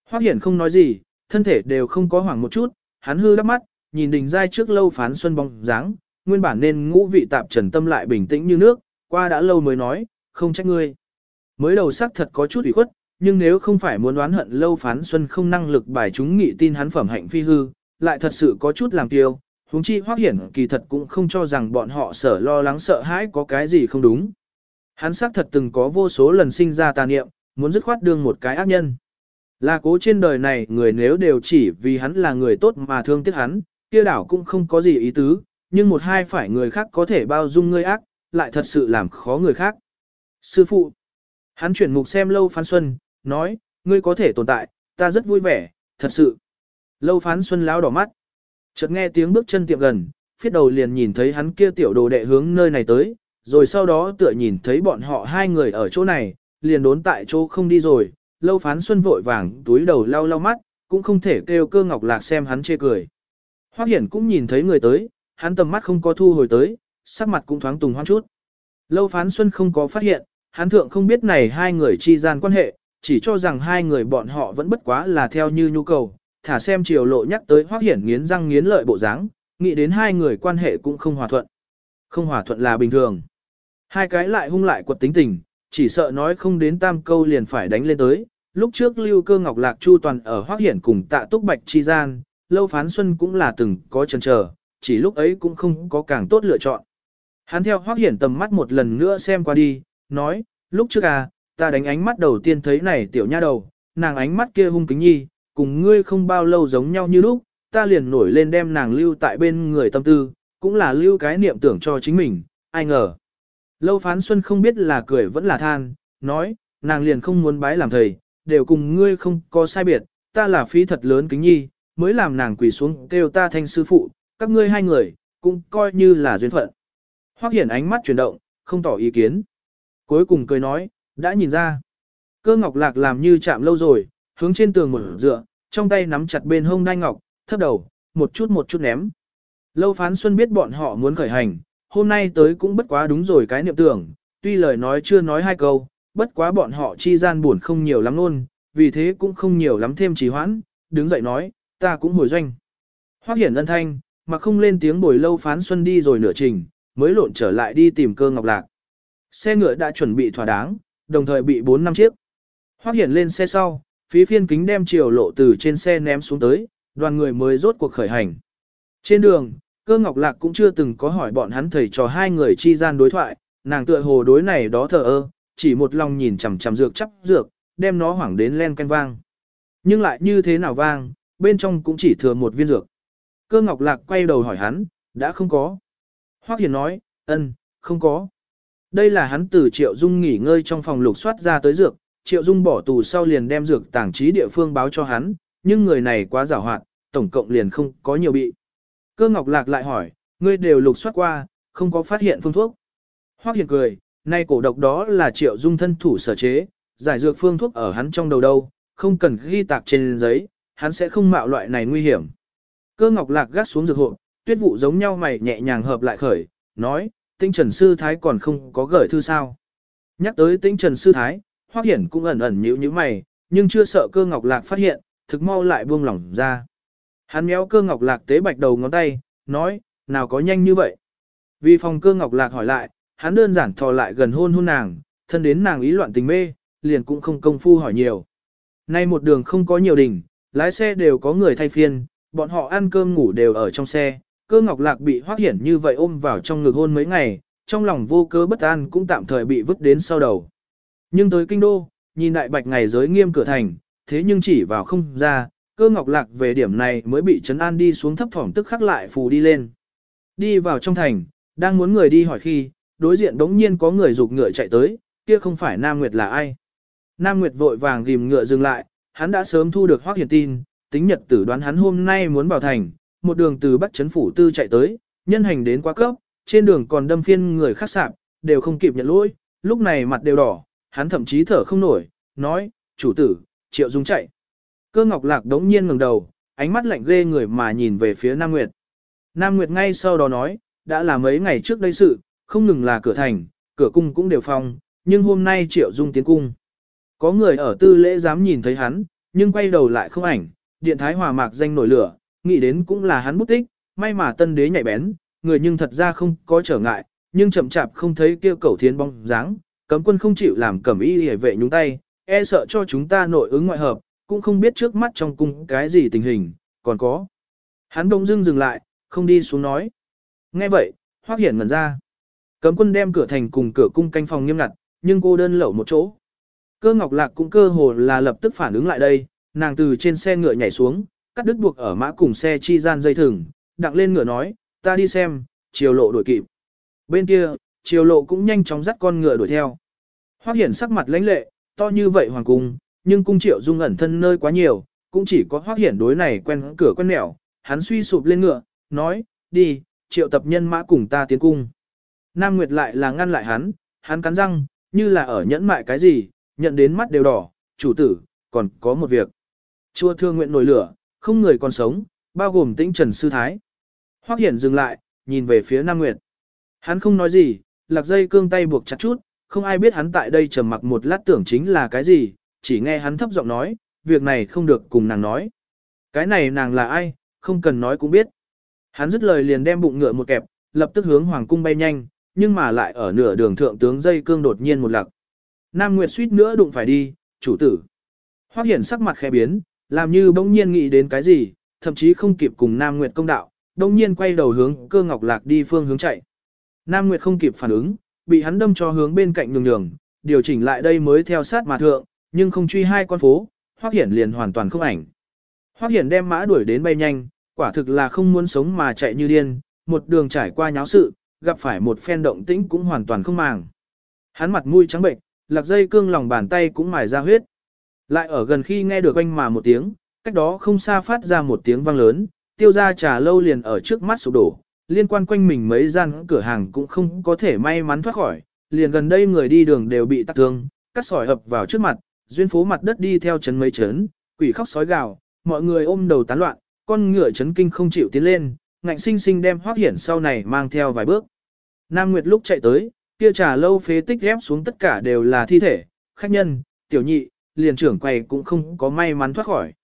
Hoắc Hiển không nói gì, thân thể đều không có hoảng một chút, hắn hư đắp mắt, nhìn đỉnh giai trước lâu phán xuân bóng dáng, nguyên bản nên ngũ vị tạp trần tâm lại bình tĩnh như nước, qua đã lâu mới nói, không trách ngươi. Mới đầu sắc thật có chút ủy khuất, nhưng nếu không phải muốn đoán hận lâu phán xuân không năng lực bài chúng nghị tin hắn phẩm hạnh phi hư, lại thật sự có chút làm tiêu, huống chi hoác hiển kỳ thật cũng không cho rằng bọn họ sở lo lắng sợ hãi có cái gì không đúng. Hắn xác thật từng có vô số lần sinh ra tà niệm, muốn dứt khoát đương một cái ác nhân. Là cố trên đời này người nếu đều chỉ vì hắn là người tốt mà thương tiếc hắn, kia đảo cũng không có gì ý tứ, nhưng một hai phải người khác có thể bao dung ngươi ác, lại thật sự làm khó người khác. Sư phụ, hắn chuyển mục xem lâu phán xuân, nói, ngươi có thể tồn tại, ta rất vui vẻ, thật sự. Lâu phán xuân láo đỏ mắt. Chợt nghe tiếng bước chân tiệm gần, phiết đầu liền nhìn thấy hắn kia tiểu đồ đệ hướng nơi này tới, rồi sau đó tựa nhìn thấy bọn họ hai người ở chỗ này, liền đốn tại chỗ không đi rồi, lâu phán xuân vội vàng túi đầu lau lau mắt, cũng không thể kêu cơ ngọc lạc xem hắn chê cười. Hoác hiển cũng nhìn thấy người tới, hắn tầm mắt không có thu hồi tới, sắc mặt cũng thoáng tùng hoang chút. Lâu phán xuân không có phát hiện, hắn thượng không biết này hai người chi gian quan hệ, chỉ cho rằng hai người bọn họ vẫn bất quá là theo như nhu cầu, thả xem triều lộ nhắc tới hoác hiển nghiến răng nghiến lợi bộ dáng, nghĩ đến hai người quan hệ cũng không hòa thuận. Không hòa thuận là bình thường. Hai cái lại hung lại quật tính tình, chỉ sợ nói không đến tam câu liền phải đánh lên tới. Lúc trước Lưu Cơ Ngọc Lạc Chu toàn ở Hoắc Hiển cùng Tạ Túc Bạch chi gian, Lâu Phán Xuân cũng là từng có chần chờ, chỉ lúc ấy cũng không có càng tốt lựa chọn. Hắn theo hoác Hiển tầm mắt một lần nữa xem qua đi, nói, lúc trước à, ta đánh ánh mắt đầu tiên thấy này tiểu nha đầu, nàng ánh mắt kia hung kính nhi, cùng ngươi không bao lâu giống nhau như lúc, ta liền nổi lên đem nàng lưu tại bên người tâm tư, cũng là lưu cái niệm tưởng cho chính mình, ai ngờ. Lâu phán xuân không biết là cười vẫn là than, nói, nàng liền không muốn bái làm thầy, đều cùng ngươi không có sai biệt, ta là phí thật lớn kính nhi, mới làm nàng quỳ xuống kêu ta thanh sư phụ, các ngươi hai người, cũng coi như là duyên phận. Hoắc hiển ánh mắt chuyển động, không tỏ ý kiến. Cuối cùng cười nói, đã nhìn ra. Cơ ngọc lạc làm như chạm lâu rồi, hướng trên tường một dựa, trong tay nắm chặt bên hông đai ngọc, thấp đầu, một chút một chút ném. Lâu phán xuân biết bọn họ muốn khởi hành, hôm nay tới cũng bất quá đúng rồi cái niệm tưởng, tuy lời nói chưa nói hai câu, bất quá bọn họ chi gian buồn không nhiều lắm luôn, vì thế cũng không nhiều lắm thêm trì hoãn, đứng dậy nói, ta cũng hồi doanh. Hoắc hiển ân thanh, mà không lên tiếng bồi lâu phán xuân đi rồi nửa trình, mới lộn trở lại đi tìm cơ ngọc lạc. Xe ngựa đã chuẩn bị thỏa đáng, đồng thời bị 4 năm chiếc. Hoác hiển lên xe sau, phí phiên kính đem chiều lộ từ trên xe ném xuống tới, đoàn người mới rốt cuộc khởi hành. Trên đường, cơ ngọc lạc cũng chưa từng có hỏi bọn hắn thầy trò hai người chi gian đối thoại, nàng tựa hồ đối này đó thờ ơ, chỉ một lòng nhìn chằm chằm dược chấp dược, đem nó hoảng đến len canh vang. Nhưng lại như thế nào vang, bên trong cũng chỉ thừa một viên dược. Cơ ngọc lạc quay đầu hỏi hắn, đã không có. Hoắc Hiền nói, ân, không có. Đây là hắn từ Triệu Dung nghỉ ngơi trong phòng lục soát ra tới dược, Triệu Dung bỏ tù sau liền đem dược tảng trí địa phương báo cho hắn, nhưng người này quá giàu hoạt, tổng cộng liền không có nhiều bị. Cơ Ngọc Lạc lại hỏi, ngươi đều lục soát qua, không có phát hiện phương thuốc. Hoắc Hiền cười, nay cổ độc đó là Triệu Dung thân thủ sở chế, giải dược phương thuốc ở hắn trong đầu đâu, không cần ghi tạc trên giấy, hắn sẽ không mạo loại này nguy hiểm. Cơ Ngọc Lạc gắt xuống dược hộp, tuyết vụ giống nhau mày nhẹ nhàng hợp lại khởi, nói, tinh trần sư thái còn không có gửi thư sao. Nhắc tới tinh trần sư thái, Hoắc Hiển cũng ẩn ẩn nhíu nhíu mày, nhưng chưa sợ cơ ngọc lạc phát hiện, thực mau lại buông lỏng ra. Hắn méo cơ ngọc lạc tế bạch đầu ngón tay, nói, nào có nhanh như vậy. Vì phòng cơ ngọc lạc hỏi lại, hắn đơn giản thò lại gần hôn hôn nàng, thân đến nàng ý loạn tình mê, liền cũng không công phu hỏi nhiều. Nay một đường không có nhiều đỉnh, lái xe đều có người thay phiên, bọn họ ăn cơm ngủ đều ở trong xe, cơ ngọc lạc bị hoác hiển như vậy ôm vào trong ngực hôn mấy ngày, trong lòng vô cớ bất an cũng tạm thời bị vứt đến sau đầu. Nhưng tới kinh đô, nhìn đại bạch ngày giới nghiêm cửa thành, thế nhưng chỉ vào không ra, cơ ngọc lạc về điểm này mới bị trấn an đi xuống thấp thỏm tức khắc lại phù đi lên. Đi vào trong thành, đang muốn người đi hỏi khi, đối diện đống nhiên có người rục ngựa chạy tới, kia không phải Nam Nguyệt là ai. Nam Nguyệt vội vàng ghim ngựa dừng lại, hắn đã sớm thu được hoác hiển tin, tính nhật tử đoán hắn hôm nay muốn vào thành, một đường từ Bắc Trấn Phủ Tư chạy tới, nhân hành đến quá cấp, trên đường còn đâm phiên người khác sạp, đều không kịp nhận lỗi, lúc này mặt đều đỏ, hắn thậm chí thở không nổi, nói, chủ tử, triệu dung chạy. Cơ ngọc lạc đống nhiên ngẩng đầu, ánh mắt lạnh ghê người mà nhìn về phía Nam Nguyệt. Nam Nguyệt ngay sau đó nói, đã là mấy ngày trước đây sự, không ngừng là cửa thành, cửa cung cũng đều phong, nhưng hôm nay triệu dung tiến cung. Có người ở tư lễ dám nhìn thấy hắn, nhưng quay đầu lại không ảnh, điện thái hòa mạc danh nổi lửa, nghĩ đến cũng là hắn bút tích, may mà tân đế nhạy bén, người nhưng thật ra không có trở ngại, nhưng chậm chạp không thấy kêu cầu thiến bóng dáng, cấm quân không chịu làm cẩm y hề vệ nhúng tay, e sợ cho chúng ta nội ứng ngoại hợp, cũng không biết trước mắt trong cung cái gì tình hình, còn có. Hắn đông dưng dừng lại, không đi xuống nói. Nghe vậy, hoác hiển ngẩn ra. Cấm quân đem cửa thành cùng cửa cung canh phòng nghiêm ngặt, nhưng cô đơn lẩu một chỗ. Cơ ngọc lạc cũng cơ hồ là lập tức phản ứng lại đây, nàng từ trên xe ngựa nhảy xuống, cắt đứt buộc ở mã cùng xe chi gian dây thừng, đặng lên ngựa nói, ta đi xem, chiều lộ đuổi kịp. Bên kia, chiều lộ cũng nhanh chóng dắt con ngựa đuổi theo. Hoắc hiển sắc mặt lãnh lệ, to như vậy hoàng cung, nhưng cung triệu dung ẩn thân nơi quá nhiều, cũng chỉ có Hoắc hiển đối này quen cửa quen nẻo, hắn suy sụp lên ngựa, nói, đi, triệu tập nhân mã cùng ta tiến cung. Nam Nguyệt lại là ngăn lại hắn, hắn cắn răng, như là ở nhẫn mại cái gì, nhận đến mắt đều đỏ, chủ tử, còn có một việc. Chua thương nguyện nổi lửa, không người còn sống, bao gồm tĩnh trần sư thái. Hoắc hiển dừng lại, nhìn về phía Nam Nguyệt. Hắn không nói gì, lạc dây cương tay buộc chặt chút, không ai biết hắn tại đây trầm mặc một lát tưởng chính là cái gì, chỉ nghe hắn thấp giọng nói, việc này không được cùng nàng nói. Cái này nàng là ai, không cần nói cũng biết. Hắn dứt lời liền đem bụng ngựa một kẹp, lập tức hướng hoàng cung bay nhanh, nhưng mà lại ở nửa đường thượng tướng dây cương đột nhiên một lạc. Nam Nguyệt suýt nữa đụng phải đi, chủ tử. Hoắc hiển sắc mặt khẽ biến, làm như bỗng nhiên nghĩ đến cái gì, thậm chí không kịp cùng Nam Nguyệt công đạo, bỗng nhiên quay đầu hướng cơ ngọc lạc đi phương hướng chạy. Nam Nguyệt không kịp phản ứng, bị hắn đâm cho hướng bên cạnh nhường nhường, điều chỉnh lại đây mới theo sát mà thượng, nhưng không truy hai con phố, Hoắc Hiển liền hoàn toàn không ảnh. Hoắc Hiển đem mã đuổi đến bay nhanh, quả thực là không muốn sống mà chạy như điên, một đường trải qua nháo sự, gặp phải một phen động tĩnh cũng hoàn toàn không màng. Hắn mặt mũi trắng bệnh, lạc dây cương lòng bàn tay cũng mài ra huyết. Lại ở gần khi nghe được oanh mà một tiếng, cách đó không xa phát ra một tiếng vang lớn, tiêu ra trà lâu liền ở trước mắt sụp đổ, liên quan quanh mình mấy gian cửa hàng cũng không có thể may mắn thoát khỏi, liền gần đây người đi đường đều bị tắc thương, cắt sỏi ập vào trước mặt, duyên phố mặt đất đi theo chấn mấy chấn, quỷ khóc sói gào, mọi người ôm đầu tán loạn, con ngựa chấn kinh không chịu tiến lên, ngạnh sinh sinh đem hoác hiển sau này mang theo vài bước. Nam Nguyệt lúc chạy tới, kia trà lâu phế tích ghép xuống tất cả đều là thi thể, khách nhân, tiểu nhị, liền trưởng quầy cũng không có may mắn thoát khỏi.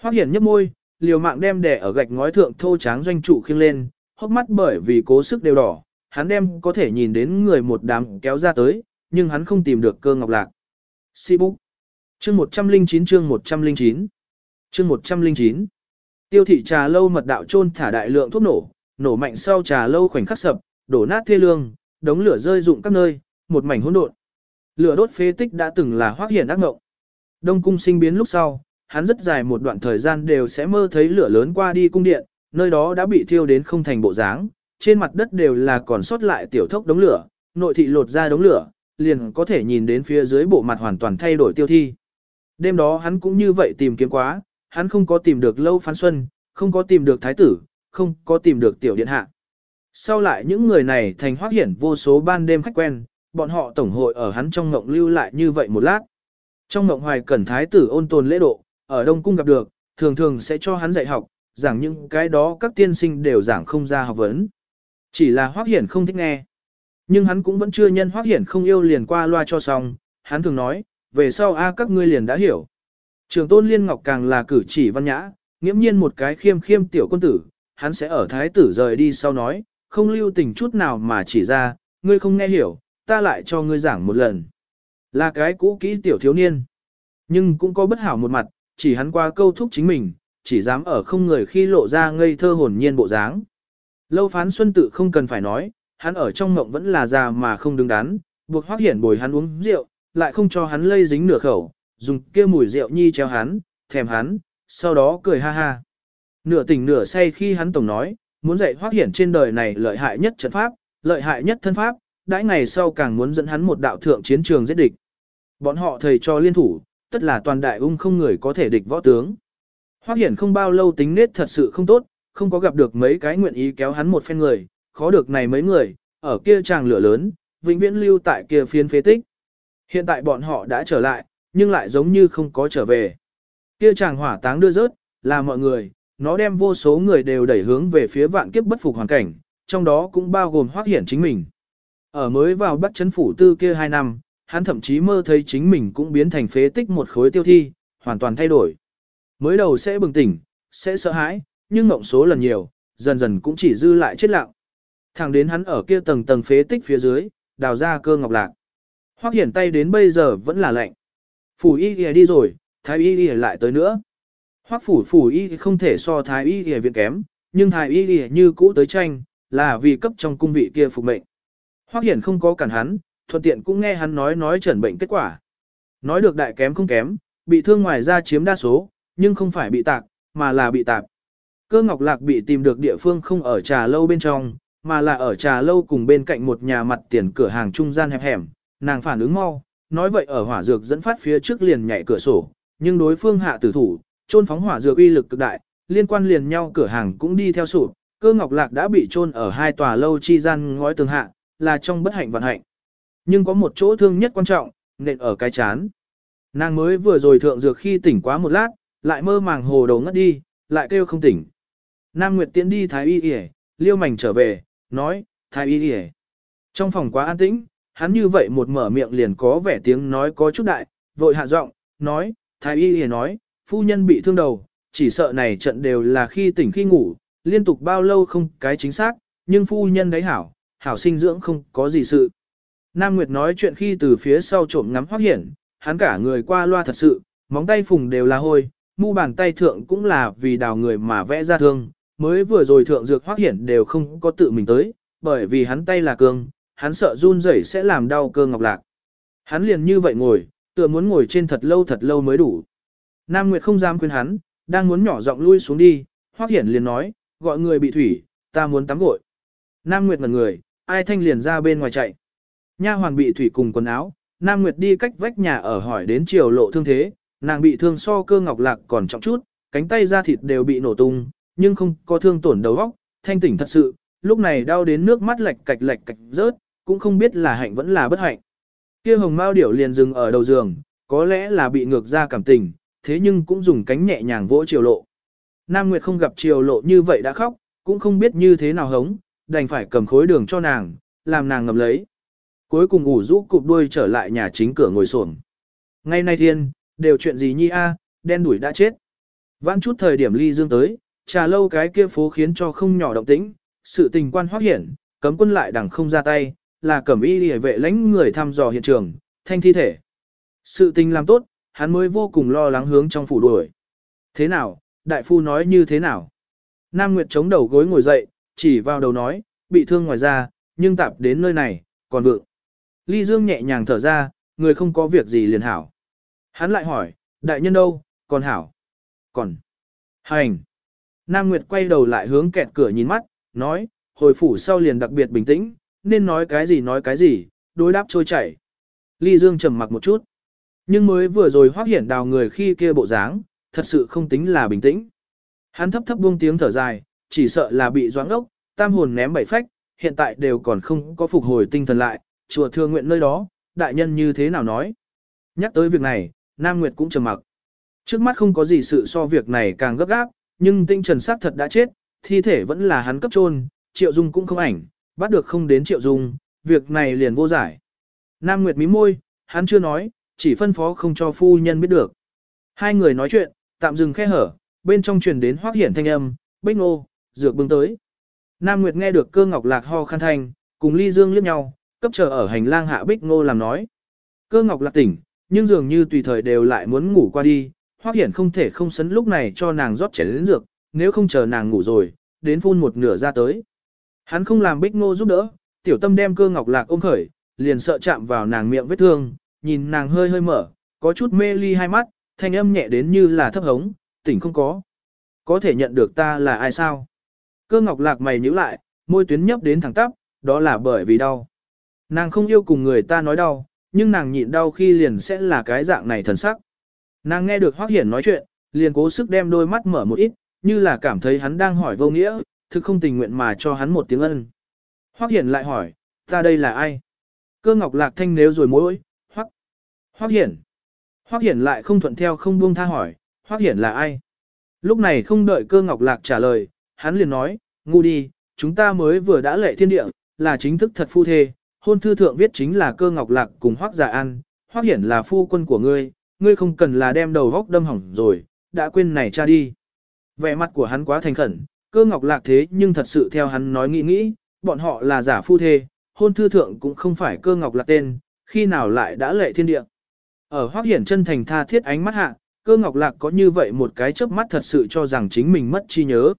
Hoắc Hiển nhấp môi, liều mạng đem đẻ ở gạch ngói thượng thô tráng doanh trụ khiêng lên, hốc mắt bởi vì cố sức đều đỏ, hắn đem có thể nhìn đến người một đám kéo ra tới, nhưng hắn không tìm được cơ ngọc lạc. Si búc. Chương 109 chương 109 Chương 109 Tiêu thị trà lâu mật đạo trôn thả đại lượng thuốc nổ, nổ mạnh sau trà lâu khoảnh khắc sập, đổ nát thê lương, đống lửa rơi rụng các nơi, một mảnh hỗn độn. Lửa đốt phế tích đã từng là hoác hiển ác ngộng. Đông cung sinh biến lúc sau, hắn rất dài một đoạn thời gian đều sẽ mơ thấy lửa lớn qua đi cung điện, nơi đó đã bị thiêu đến không thành bộ dáng, trên mặt đất đều là còn sót lại tiểu thốc đống lửa, nội thị lột ra đống lửa, liền có thể nhìn đến phía dưới bộ mặt hoàn toàn thay đổi tiêu thi. Đêm đó hắn cũng như vậy tìm kiếm quá, hắn không có tìm được lâu phán xuân, không có tìm được thái tử, không có tìm được tiểu điện hạ. Sau lại những người này thành hoác hiển vô số ban đêm khách quen, bọn họ tổng hội ở hắn trong ngộng lưu lại như vậy một lát. Trong ngộng hoài cẩn thái tử ôn tồn lễ độ, ở Đông Cung gặp được, thường thường sẽ cho hắn dạy học, giảng những cái đó các tiên sinh đều giảng không ra học vấn. Chỉ là hoác hiển không thích nghe. Nhưng hắn cũng vẫn chưa nhân hoác hiển không yêu liền qua loa cho xong, hắn thường nói, về sau a các ngươi liền đã hiểu. Trường tôn liên ngọc càng là cử chỉ văn nhã, nghiễm nhiên một cái khiêm khiêm tiểu quân tử, hắn sẽ ở thái tử rời đi sau nói, không lưu tình chút nào mà chỉ ra, ngươi không nghe hiểu, ta lại cho ngươi giảng một lần. Là cái cũ kỹ tiểu thiếu niên. Nhưng cũng có bất hảo một mặt, chỉ hắn qua câu thúc chính mình, chỉ dám ở không người khi lộ ra ngây thơ hồn nhiên bộ dáng. Lâu phán xuân tự không cần phải nói, hắn ở trong ngộng vẫn là già mà không đứng đắn, buộc hoác hiển bồi hắn uống rượu, lại không cho hắn lây dính nửa khẩu, dùng kia mùi rượu nhi treo hắn, thèm hắn, sau đó cười ha ha. Nửa tỉnh nửa say khi hắn tổng nói, muốn dạy hoác hiển trên đời này lợi hại nhất trận pháp, lợi hại nhất thân pháp, đãi ngày sau càng muốn dẫn hắn một đạo thượng chiến trường giết địch. Bọn họ thầy cho liên thủ, tất là toàn đại ung không người có thể địch võ tướng. Hoắc hiển không bao lâu tính nết thật sự không tốt, không có gặp được mấy cái nguyện ý kéo hắn một phen người, khó được này mấy người, ở kia chàng lửa lớn, vĩnh viễn lưu tại kia phiên phế tích. Hiện tại bọn họ đã trở lại, nhưng lại giống như không có trở về. Kia chàng hỏa táng đưa rớt, là mọi người, nó đem vô số người đều đẩy hướng về phía vạn kiếp bất phục hoàn cảnh, trong đó cũng bao gồm Hoắc hiển chính mình. Ở mới vào bắt chấn phủ tư kia hai năm, hắn thậm chí mơ thấy chính mình cũng biến thành phế tích một khối tiêu thi, hoàn toàn thay đổi. Mới đầu sẽ bừng tỉnh, sẽ sợ hãi, nhưng mộng số lần nhiều, dần dần cũng chỉ dư lại chết lặng. Thẳng đến hắn ở kia tầng tầng phế tích phía dưới, đào ra cơ ngọc lạc. Hoắc hiển tay đến bây giờ vẫn là lạnh. Phủ y y đi rồi, thái y y lại tới nữa. Hoắc phủ phủ y không thể so thái y y viện kém, nhưng thái y y như cũ tới tranh, là vì cấp trong cung vị kia phục mệnh. Hoắc hiển không có cản hắn, thuận tiện cũng nghe hắn nói nói trần bệnh kết quả. Nói được đại kém không kém, bị thương ngoài ra chiếm đa số, nhưng không phải bị tạc, mà là bị tạp. Cơ ngọc lạc bị tìm được địa phương không ở trà lâu bên trong, mà là ở trà lâu cùng bên cạnh một nhà mặt tiền cửa hàng trung gian hẹp hẻm, nàng phản ứng mau, nói vậy ở hỏa dược dẫn phát phía trước liền nhảy cửa sổ, nhưng đối phương hạ tử thủ, trôn phóng hỏa dược uy lực cực đại, liên quan liền nhau cửa hàng cũng đi theo sụp, cơ ngọc lạc đã bị trôn ở hai tòa lâu chi gian ngói tường hạ, là trong bất hạnh vận hạnh. Nhưng có một chỗ thương nhất quan trọng, nện ở cái chán. Nàng mới vừa rồi thượng dược khi tỉnh quá một lát, lại mơ màng hồ đầu ngất đi, lại kêu không tỉnh. Nam Nguyệt tiến đi Thái Y Y, liêu mảnh trở về, nói, Thái Y Y. Trong phòng quá an tĩnh, hắn như vậy một mở miệng liền có vẻ tiếng nói có chút đại, vội hạ giọng, nói, Thái Y Y nói, phu nhân bị thương đầu, chỉ sợ này trận đều là khi tỉnh khi ngủ, liên tục bao lâu không cái chính xác, nhưng phu nhân đấy hảo, hảo sinh dưỡng không có gì sự. Nam Nguyệt nói chuyện khi từ phía sau trộm ngắm hoác hiển, hắn cả người qua loa thật sự, móng tay phùng đều là hôi, mu bàn tay thượng cũng là vì đào người mà vẽ ra thương, mới vừa rồi thượng dược hoác hiển đều không có tự mình tới, bởi vì hắn tay là cương, hắn sợ run rẩy sẽ làm đau cơ ngọc lạc. Hắn liền như vậy ngồi, tựa muốn ngồi trên thật lâu thật lâu mới đủ. Nam Nguyệt không dám khuyên hắn, đang muốn nhỏ giọng lui xuống đi, hoác hiển liền nói, gọi người bị thủy, ta muốn tắm gội. Nam Nguyệt ngẩn người, ai thanh liền ra bên ngoài chạy. Nha hoàn bị thủy cùng quần áo, Nam Nguyệt đi cách vách nhà ở hỏi đến chiều lộ thương thế, nàng bị thương so cơ ngọc lạc còn trọng chút, cánh tay da thịt đều bị nổ tung, nhưng không có thương tổn đầu óc, thanh tỉnh thật sự, lúc này đau đến nước mắt lệch cạch lệch cạch rớt, cũng không biết là hạnh vẫn là bất hạnh. Kia hồng mao điểu liền dừng ở đầu giường, có lẽ là bị ngược ra cảm tình, thế nhưng cũng dùng cánh nhẹ nhàng vỗ chiều lộ. Nam Nguyệt không gặp chiều lộ như vậy đã khóc, cũng không biết như thế nào hống, đành phải cầm khối đường cho nàng, làm nàng ngầm lấy. Cuối cùng ủ rũ cụp đuôi trở lại nhà chính cửa ngồi xổm. Ngay nay thiên, đều chuyện gì nhi a, đen đuổi đã chết. Vãn chút thời điểm ly dương tới, trà lâu cái kia phố khiến cho không nhỏ động tĩnh, sự tình quan hoác hiển, cấm quân lại đằng không ra tay, là cẩm y lìa vệ lãnh người thăm dò hiện trường, thanh thi thể. Sự tình làm tốt, hắn mới vô cùng lo lắng hướng trong phủ đuổi. Thế nào, đại phu nói như thế nào? Nam Nguyệt chống đầu gối ngồi dậy, chỉ vào đầu nói, bị thương ngoài ra, nhưng tạp đến nơi này, còn vượng. Ly Dương nhẹ nhàng thở ra, người không có việc gì liền hảo. Hắn lại hỏi, đại nhân đâu, còn hảo. Còn. Hành. Nam Nguyệt quay đầu lại hướng kẹt cửa nhìn mắt, nói, hồi phủ sau liền đặc biệt bình tĩnh, nên nói cái gì nói cái gì, đối đáp trôi chảy. Ly Dương trầm mặc một chút. Nhưng mới vừa rồi hoác hiển đào người khi kia bộ dáng, thật sự không tính là bình tĩnh. Hắn thấp thấp buông tiếng thở dài, chỉ sợ là bị doãn ốc, tam hồn ném bảy phách, hiện tại đều còn không có phục hồi tinh thần lại, chùa thương nguyện nơi đó, đại nhân như thế nào nói. Nhắc tới việc này, Nam Nguyệt cũng trầm mặc. Trước mắt không có gì sự so việc này càng gấp gáp, nhưng tinh trần sát thật đã chết, thi thể vẫn là hắn cấp trôn, triệu dung cũng không ảnh, bắt được không đến triệu dung, việc này liền vô giải. Nam Nguyệt mí môi, hắn chưa nói, chỉ phân phó không cho phu nhân biết được. Hai người nói chuyện, tạm dừng khe hở, bên trong truyền đến hoác hiển thanh âm, bích nô, dược bưng tới. Nam Nguyệt nghe được cơ ngọc lạc ho khăn thanh, cùng ly dương liếc nhau, cấp chờ ở hành lang hạ bích ngô làm nói. Cơ ngọc lạc tỉnh, nhưng dường như tùy thời đều lại muốn ngủ qua đi, hoác hiển không thể không sấn lúc này cho nàng rót chén đến dược, nếu không chờ nàng ngủ rồi, đến phun một nửa ra tới. Hắn không làm bích ngô giúp đỡ, tiểu tâm đem cơ ngọc lạc ôm khởi, liền sợ chạm vào nàng miệng vết thương, nhìn nàng hơi hơi mở, có chút mê ly hai mắt, thanh âm nhẹ đến như là thấp hống, tỉnh không có. Có thể nhận được ta là ai sao? Cơ ngọc lạc mày nhíu lại, môi tuyến nhấp đến thẳng tắp, đó là bởi vì đau. Nàng không yêu cùng người ta nói đau, nhưng nàng nhịn đau khi liền sẽ là cái dạng này thần sắc. Nàng nghe được Hoắc Hiển nói chuyện, liền cố sức đem đôi mắt mở một ít, như là cảm thấy hắn đang hỏi vô nghĩa, thực không tình nguyện mà cho hắn một tiếng ân. Hoắc Hiển lại hỏi, ta đây là ai? Cơ ngọc lạc thanh nếu rồi mối, Hoắc, Hoắc Hiển. Hoắc Hiển lại không thuận theo không buông tha hỏi, Hoắc Hiển là ai? Lúc này không đợi cơ ngọc lạc trả lời, hắn liền nói, ngu đi, chúng ta mới vừa đã lệ thiên địa, là chính thức thật phu thê, hôn thư thượng viết chính là cơ ngọc lạc cùng Hoắc Giả An, Hoắc Hiển là phu quân của ngươi, ngươi không cần là đem đầu góc đâm hỏng rồi, đã quên này cha đi. Vẻ mặt của hắn quá thành khẩn, cơ ngọc lạc thế nhưng thật sự theo hắn nói nghĩ nghĩ, bọn họ là giả phu thê, hôn thư thượng cũng không phải cơ ngọc lạc tên, khi nào lại đã lệ thiên địa. Ở Hoắc Hiển chân thành tha thiết ánh mắt hạ, cơ ngọc lạc có như vậy một cái chớp mắt thật sự cho rằng chính mình mất chi nhớ.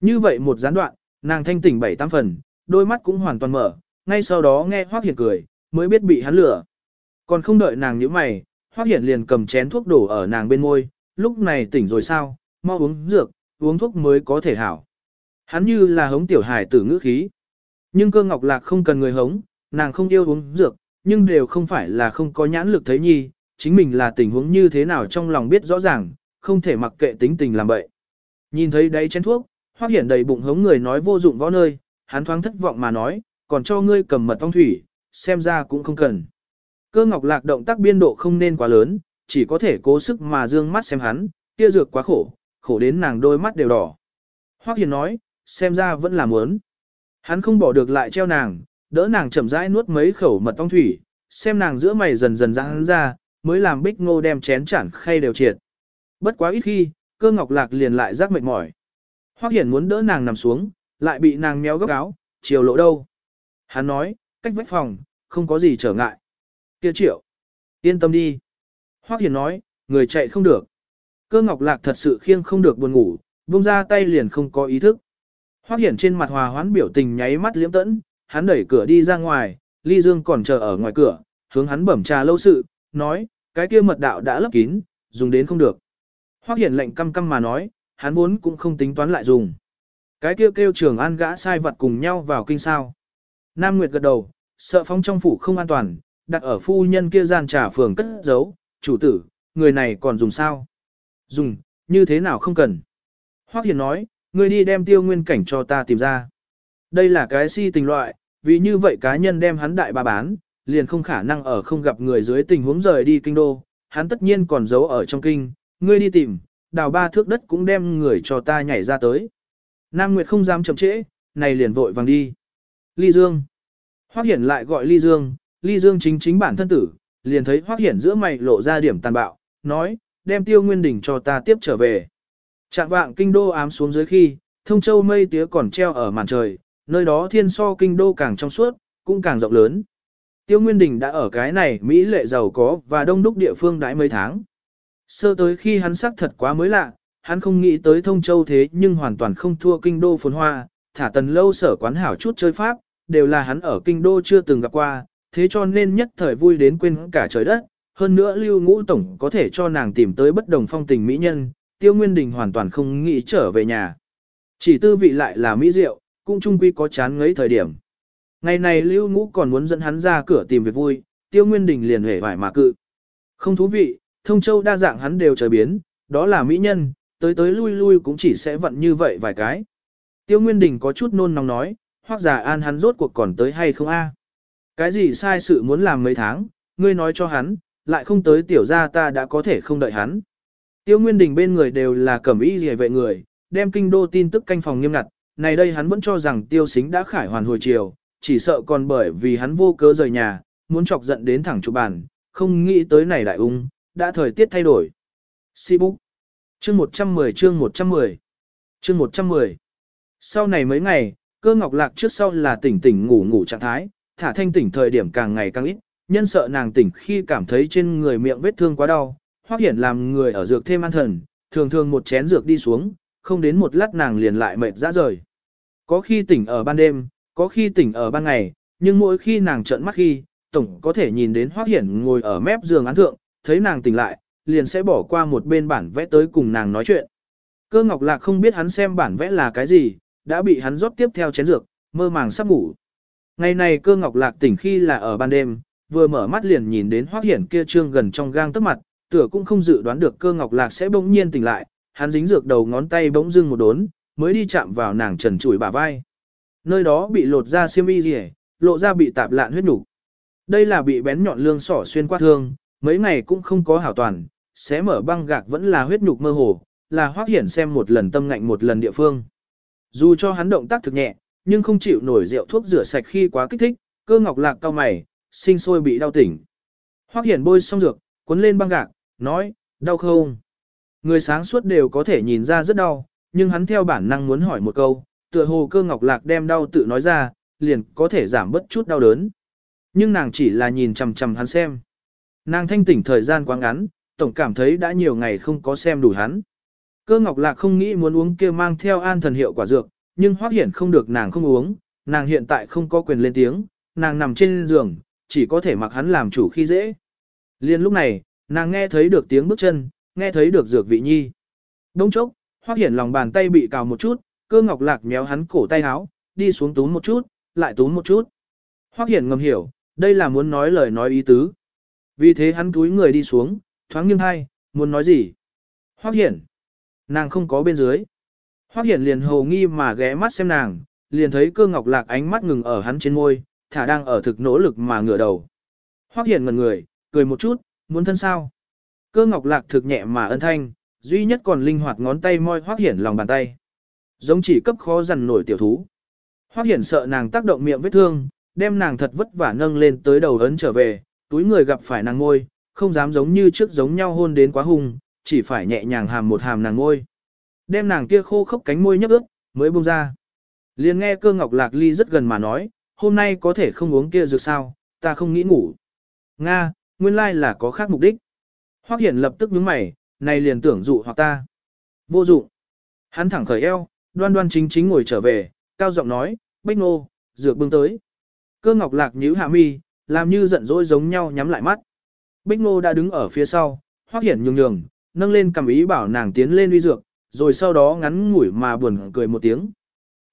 Như vậy một gián đoạn, nàng thanh tỉnh bảy tám phần, đôi mắt cũng hoàn toàn mở, ngay sau đó nghe Hoắc Hiển cười, mới biết bị hắn lừa. Còn không đợi nàng nhíu mày, Hoắc Hiển liền cầm chén thuốc đổ ở nàng bên môi, lúc này tỉnh rồi sao, mau uống dược, uống thuốc mới có thể hảo. Hắn như là hống tiểu hải tử ngữ khí. Nhưng cơ ngọc lạc không cần người hống, nàng không yêu uống dược, nhưng đều không phải là không có nhãn lực thấy nhi, chính mình là tình huống như thế nào trong lòng biết rõ ràng, không thể mặc kệ tính tình làm bậy. Nhìn thấy đấy chén thuốc, Hoắc Hiển đầy bụng hống người nói vô dụng võ nơi, hắn thoáng thất vọng mà nói, còn cho ngươi cầm mật ong thủy, xem ra cũng không cần. Cơ ngọc lạc động tác biên độ không nên quá lớn, chỉ có thể cố sức mà dương mắt xem hắn, kia dược quá khổ, khổ đến nàng đôi mắt đều đỏ. Hoắc Hiền nói, xem ra vẫn là muốn. Hắn không bỏ được lại treo nàng, đỡ nàng chậm rãi nuốt mấy khẩu mật ong thủy, xem nàng giữa mày dần dần giãn ra, mới làm bích ngô đem chén chản khay đều triệt. Bất quá ít khi, cơ ngọc lạc liền lại giác mệt mỏi. Hoắc Hiển muốn đỡ nàng nằm xuống, lại bị nàng méo góc áo, chiều lộ đâu. Hắn nói, cách vách phòng, không có gì trở ngại. Kia triệu, yên tâm đi. Hoắc Hiển nói, người chạy không được. Cơ ngọc lạc thật sự khiêng không được buồn ngủ, buông ra tay liền không có ý thức. Hoắc Hiển trên mặt hòa hoãn biểu tình nháy mắt liếm tẫn, hắn đẩy cửa đi ra ngoài, Ly Dương còn chờ ở ngoài cửa, hướng hắn bẩm trà lâu sự, nói, cái kia mật đạo đã lấp kín, dùng đến không được. Hoắc Hiển lạnh căm căm mà nói, hắn vốn cũng không tính toán lại dùng. Cái kia kêu, kêu trường an gã sai vật cùng nhau vào kinh sao. Nam Nguyệt gật đầu, sợ phóng trong phủ không an toàn, đặt ở phu nhân kia gian trà phường cất giấu, chủ tử, người này còn dùng sao? Dùng, như thế nào không cần? Hoắc Hiền nói, người đi đem tiêu nguyên cảnh cho ta tìm ra. Đây là cái si tình loại, vì như vậy cá nhân đem hắn đại bà bán, liền không khả năng ở không gặp người dưới tình huống rời đi kinh đô, hắn tất nhiên còn giấu ở trong kinh, ngươi đi tìm, đào ba thước đất cũng đem người cho ta nhảy ra tới. Nam Nguyệt không dám chậm trễ, này liền vội vàng đi. Ly Dương. Hoắc Hiển lại gọi Ly Dương, ly dương chính chính bản thân tử, liền thấy hoác hiển giữa mày lộ ra điểm tàn bạo, nói, đem tiêu nguyên đỉnh cho ta tiếp trở về. Trạng vạng kinh đô ám xuống dưới khi, thông châu mây tía còn treo ở màn trời, nơi đó thiên so kinh đô càng trong suốt, cũng càng rộng lớn. Tiêu Nguyên Đình đã ở cái này Mỹ lệ giàu có và đông đúc địa phương đãi mấy tháng. Sơ tới khi hắn sắc thật quá mới lạ, hắn không nghĩ tới thông châu thế nhưng hoàn toàn không thua kinh đô phồn hoa, thả tần lâu sở quán hảo chút chơi pháp, đều là hắn ở kinh đô chưa từng gặp qua, thế cho nên nhất thời vui đến quên cả trời đất. Hơn nữa lưu ngũ tổng có thể cho nàng tìm tới bất đồng phong tình mỹ nhân, tiêu nguyên đình hoàn toàn không nghĩ trở về nhà. Chỉ tư vị lại là mỹ diệu, cũng chung quy có chán ngấy thời điểm. Ngày này lưu ngũ còn muốn dẫn hắn ra cửa tìm việc vui, tiêu nguyên đình liền hề vải mà cự. Không thú vị, thông châu đa dạng hắn đều trời biến, đó là mỹ nhân, tới tới lui lui cũng chỉ sẽ vận như vậy vài cái. Tiêu Nguyên Đình có chút nôn nóng nói, hoặc giả an hắn rốt cuộc còn tới hay không a? Cái gì sai sự muốn làm mấy tháng, ngươi nói cho hắn, lại không tới tiểu gia ta đã có thể không đợi hắn. Tiêu Nguyên Đình bên người đều là cẩm y rìa vệ người, đem kinh đô tin tức canh phòng nghiêm ngặt, này đây hắn vẫn cho rằng tiêu xính đã khải hoàn hồi chiều, chỉ sợ còn bởi vì hắn vô cớ rời nhà, muốn chọc giận đến thẳng chụp bàn, không nghĩ tới này đại ung, đã thời tiết thay đổi. Si Book Chương 110 chương 110 Chương 110 Sau này mấy ngày, cơ ngọc lạc trước sau là tỉnh tỉnh ngủ ngủ trạng thái, thả thanh tỉnh thời điểm càng ngày càng ít, nhân sợ nàng tỉnh khi cảm thấy trên người miệng vết thương quá đau, hoặc hiển làm người ở dược thêm an thần, thường thường một chén dược đi xuống, không đến một lát nàng liền lại mệt ra rời. Có khi tỉnh ở ban đêm, có khi tỉnh ở ban ngày, nhưng mỗi khi nàng trợn mắt khi, tổng có thể nhìn đến hoác Hiển ngồi ở mép giường án thượng, thấy nàng tỉnh lại, liền sẽ bỏ qua một bên bản vẽ tới cùng nàng nói chuyện. Cơ Ngọc Lạc không biết hắn xem bản vẽ là cái gì, đã bị hắn rót tiếp theo chén dược, mơ màng sắp ngủ. Ngày này Cơ Ngọc Lạc tỉnh khi là ở ban đêm, vừa mở mắt liền nhìn đến Hoắc Hiển kia trương gần trong gang tấc mặt, tựa cũng không dự đoán được Cơ Ngọc Lạc sẽ bỗng nhiên tỉnh lại, hắn dính dược đầu ngón tay bỗng dưng một đốn, mới đi chạm vào nàng trần trụi bả vai. Nơi đó bị lột ra xiêm y rỉ, lộ ra bị tạp lạn huyết nục. Đây là bị bén nhọn lương sỏ xuyên qua thương, mấy ngày cũng không có hảo toàn, xé mở băng gạc vẫn là huyết nhục mơ hồ, là hoác hiển xem một lần tâm ngạnh một lần địa phương. Dù cho hắn động tác thực nhẹ, nhưng không chịu nổi rượu thuốc rửa sạch khi quá kích thích, cơ ngọc lạc cao mày, sinh sôi bị đau tỉnh. Hoác hiển bôi xong dược, cuốn lên băng gạc, nói, đau không? Người sáng suốt đều có thể nhìn ra rất đau, nhưng hắn theo bản năng muốn hỏi một câu, tựa hồ cơ ngọc lạc đem đau tự nói ra, liền có thể giảm bớt chút đau đớn. Nhưng nàng chỉ là nhìn chằm chằm hắn xem. Nàng thanh tỉnh thời gian quá ngắn, tổng cảm thấy đã nhiều ngày không có xem đủ hắn. Cơ ngọc lạc không nghĩ muốn uống kia mang theo an thần hiệu quả dược, nhưng hoác hiển không được nàng không uống, nàng hiện tại không có quyền lên tiếng, nàng nằm trên giường, chỉ có thể mặc hắn làm chủ khi dễ. Liên lúc này, nàng nghe thấy được tiếng bước chân, nghe thấy được dược vị nhi. Đông chốc, hoác hiển lòng bàn tay bị cào một chút, cơ ngọc lạc méo hắn cổ tay áo, đi xuống túm một chút, lại túm một chút. Hoác hiển ngầm hiểu, đây là muốn nói lời nói ý tứ. Vì thế hắn túi người đi xuống, thoáng nghiêng hai, muốn nói gì? Hoắc Hiển. Nàng không có bên dưới. Hoắc Hiển liền hồ nghi mà ghé mắt xem nàng, liền thấy cơ ngọc lạc ánh mắt ngừng ở hắn trên môi, thả đang ở thực nỗ lực mà ngửa đầu. Hoắc Hiển ngẩn người, cười một chút, muốn thân sao? Cơ ngọc lạc thực nhẹ mà ân thanh, duy nhất còn linh hoạt ngón tay moi Hoắc Hiển lòng bàn tay. Giống chỉ cấp khó dằn nổi tiểu thú. Hoắc Hiển sợ nàng tác động miệng vết thương, đem nàng thật vất vả nâng lên tới đầu ấn trở về, túi người gặp phải nàng ngôi, không dám giống như trước giống nhau hôn đến quá hung, chỉ phải nhẹ nhàng hàm một hàm nàng ngôi. Đem nàng kia khô khốc cánh môi nhấp ướt, mới buông ra. Liền nghe cơ ngọc lạc ly rất gần mà nói, hôm nay có thể không uống kia dược sao, ta không nghĩ ngủ. Nga, nguyên lai là có khác mục đích. Hoắc Hiển lập tức nhướng mày, này liền tưởng dụ hoặc ta. Vô dụng. Hắn thẳng khởi eo, đoan đoan chính chính ngồi trở về, cao giọng nói, bách Nô, dược bưng tới. Cơ ngọc lạc nhíu hạ mi, làm như giận dỗi giống nhau nhắm lại mắt. Bích Ngô đã đứng ở phía sau, hoác hiển nhường nhường, nâng lên cầm ý bảo nàng tiến lên uy dược, rồi sau đó ngắn ngủi mà buồn cười một tiếng.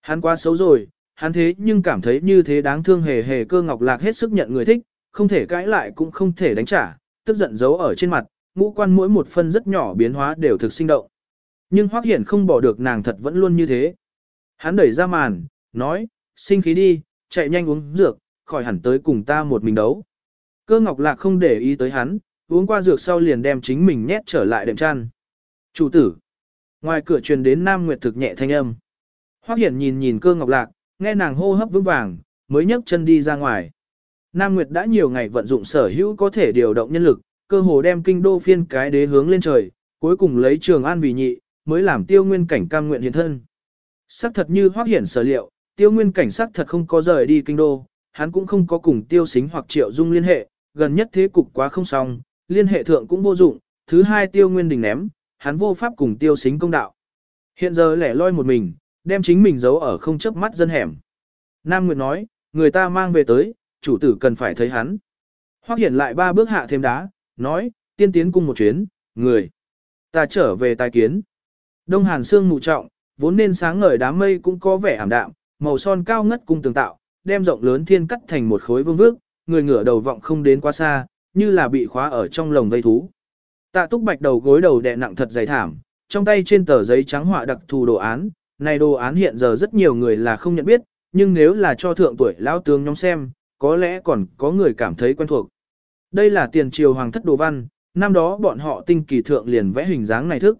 Hắn quá xấu rồi, hắn thế nhưng cảm thấy như thế đáng thương hề hề cơ ngọc lạc hết sức nhận người thích, không thể cãi lại cũng không thể đánh trả, tức giận giấu ở trên mặt, ngũ quan mỗi một phân rất nhỏ biến hóa đều thực sinh động. Nhưng hoác hiển không bỏ được nàng thật vẫn luôn như thế. Hắn đẩy ra màn, nói, sinh khí đi, chạy nhanh uống dược, khỏi hẳn tới cùng ta một mình đấu. Cơ ngọc lạc không để ý tới hắn, uống qua dược sau liền đem chính mình nhét trở lại đệm chăn. Chủ tử. Ngoài cửa truyền đến Nam Nguyệt thực nhẹ thanh âm. Hoắc Hiển nhìn nhìn cơ ngọc lạc, nghe nàng hô hấp vững vàng, mới nhấc chân đi ra ngoài. Nam Nguyệt đã nhiều ngày vận dụng sở hữu có thể điều động nhân lực, cơ hồ đem kinh đô phiên cái đế hướng lên trời, cuối cùng lấy Trường An vì nhị, mới làm tiêu nguyên cảnh cam nguyện hiện thân. Sắc thật như hoác hiển sở liệu, tiêu nguyên cảnh sắc thật không có rời đi kinh đô, hắn cũng không có cùng tiêu xính hoặc triệu dung liên hệ, gần nhất thế cục quá không xong, liên hệ thượng cũng vô dụng, thứ hai tiêu nguyên đình ném, hắn vô pháp cùng tiêu xính công đạo. Hiện giờ lẻ loi một mình, đem chính mình giấu ở không chớp mắt dân hẻm. Nam Nguyệt nói, người ta mang về tới, chủ tử cần phải thấy hắn. Hoắc Hiển lại ba bước hạ thêm đá, nói, tiên tiến cung một chuyến, người. Ta trở về tài kiến. Đông Hàn Sương mù trọng, vốn nên sáng ngời đám mây cũng có vẻ ảm đạm, màu son cao ngất cung tường tạo, đem rộng lớn thiên cắt thành một khối vương vước, người ngửa đầu vọng không đến quá xa, như là bị khóa ở trong lồng vây thú. Tạ túc bạch đầu gối đầu đè nặng thật dày thảm, trong tay trên tờ giấy trắng họa đặc thù đồ án, này đồ án hiện giờ rất nhiều người là không nhận biết, nhưng nếu là cho thượng tuổi lão tướng nhóm xem, có lẽ còn có người cảm thấy quen thuộc. Đây là tiền triều hoàng thất đồ văn, năm đó bọn họ tinh kỳ thượng liền vẽ hình dáng này thức.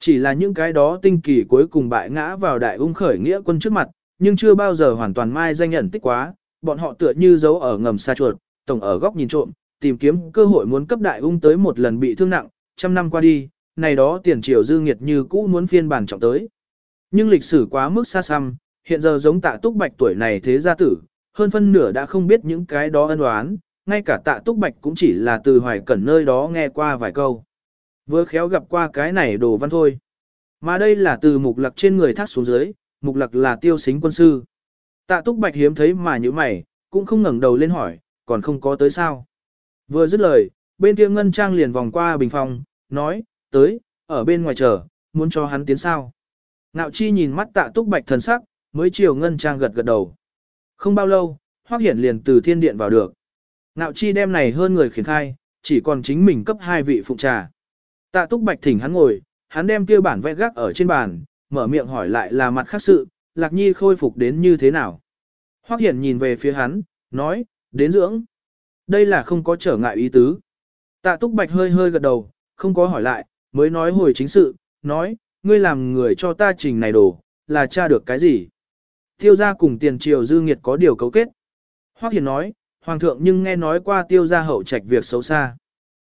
Chỉ là những cái đó tinh kỳ cuối cùng bại ngã vào đại ung khởi nghĩa quân trước mặt, nhưng chưa bao giờ hoàn toàn mai danh nhận tích quá, bọn họ tựa như giấu ở ngầm xa chuột, tổng ở góc nhìn trộm, tìm kiếm cơ hội muốn cấp đại ung tới một lần bị thương nặng, trăm năm qua đi, này đó tiền triều dư nghiệt như cũ muốn phiên bản trọng tới. Nhưng lịch sử quá mức xa xăm, hiện giờ giống tạ túc bạch tuổi này thế gia tử, hơn phân nửa đã không biết những cái đó ân oán, ngay cả tạ túc bạch cũng chỉ là từ hoài cẩn nơi đó nghe qua vài câu. Vừa khéo gặp qua cái này đồ văn thôi. Mà đây là từ mục lặc trên người thác xuống dưới, mục lặc là tiêu xính quân sư. Tạ túc bạch hiếm thấy mà như mày, cũng không ngẩng đầu lên hỏi, còn không có tới sao. Vừa dứt lời, bên kia ngân trang liền vòng qua bình phòng, nói, tới, ở bên ngoài chờ, muốn cho hắn tiến sao. Nạo chi nhìn mắt tạ túc bạch thần sắc, mới chiều ngân trang gật gật đầu. Không bao lâu, hoác hiển liền từ thiên điện vào được. Nạo chi đem này hơn người khiển khai, chỉ còn chính mình cấp hai vị phụ trà. Tạ túc bạch thỉnh hắn ngồi, hắn đem kia bản vẽ gác ở trên bàn, mở miệng hỏi lại là mặt khác sự, lạc nhi khôi phục đến như thế nào. Hoác hiển nhìn về phía hắn, nói, đến dưỡng. Đây là không có trở ngại ý tứ. Tạ túc bạch hơi hơi gật đầu, không có hỏi lại, mới nói hồi chính sự, nói, ngươi làm người cho ta trình này đồ, là tra được cái gì? Tiêu gia cùng tiền triều dư nghiệt có điều cấu kết. Hoắc Hiền nói, Hoàng thượng nhưng nghe nói qua tiêu gia hậu trạch việc xấu xa.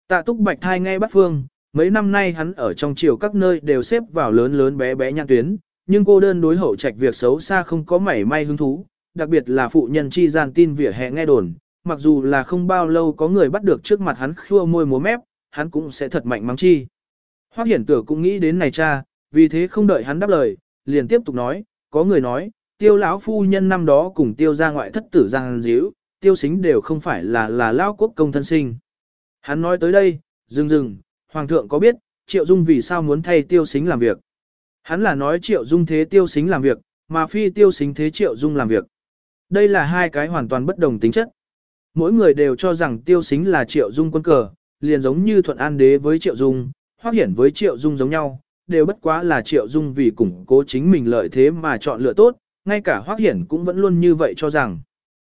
Tạ túc bạch thai nghe bắt phương, mấy năm nay hắn ở trong triều các nơi đều xếp vào lớn lớn bé bé nhãn tuyến, nhưng cô đơn đối hậu trạch việc xấu xa không có mảy may hứng thú, đặc biệt là phụ nhân chi gian tin vỉa hè nghe đồn, mặc dù là không bao lâu có người bắt được trước mặt hắn khua môi múa mép, hắn cũng sẽ thật mạnh mắng chi. Hoắc Hiển Tử cũng nghĩ đến này cha, vì thế không đợi hắn đáp lời, liền tiếp tục nói, có người nói, tiêu lão phu nhân năm đó cùng tiêu ra ngoại thất tử giang díu, tiêu xính đều không phải là là lao quốc công thân sinh. Hắn nói tới đây, dừng dừng, hoàng thượng có biết, triệu dung vì sao muốn thay tiêu xính làm việc. Hắn là nói triệu dung thế tiêu xính làm việc, mà phi tiêu xính thế triệu dung làm việc. Đây là hai cái hoàn toàn bất đồng tính chất. Mỗi người đều cho rằng tiêu xính là triệu dung quân cờ, liền giống như thuận an đế với triệu dung, hoác hiển với triệu dung giống nhau, đều bất quá là triệu dung vì củng cố chính mình lợi thế mà chọn lựa tốt, ngay cả hoác hiển cũng vẫn luôn như vậy cho rằng.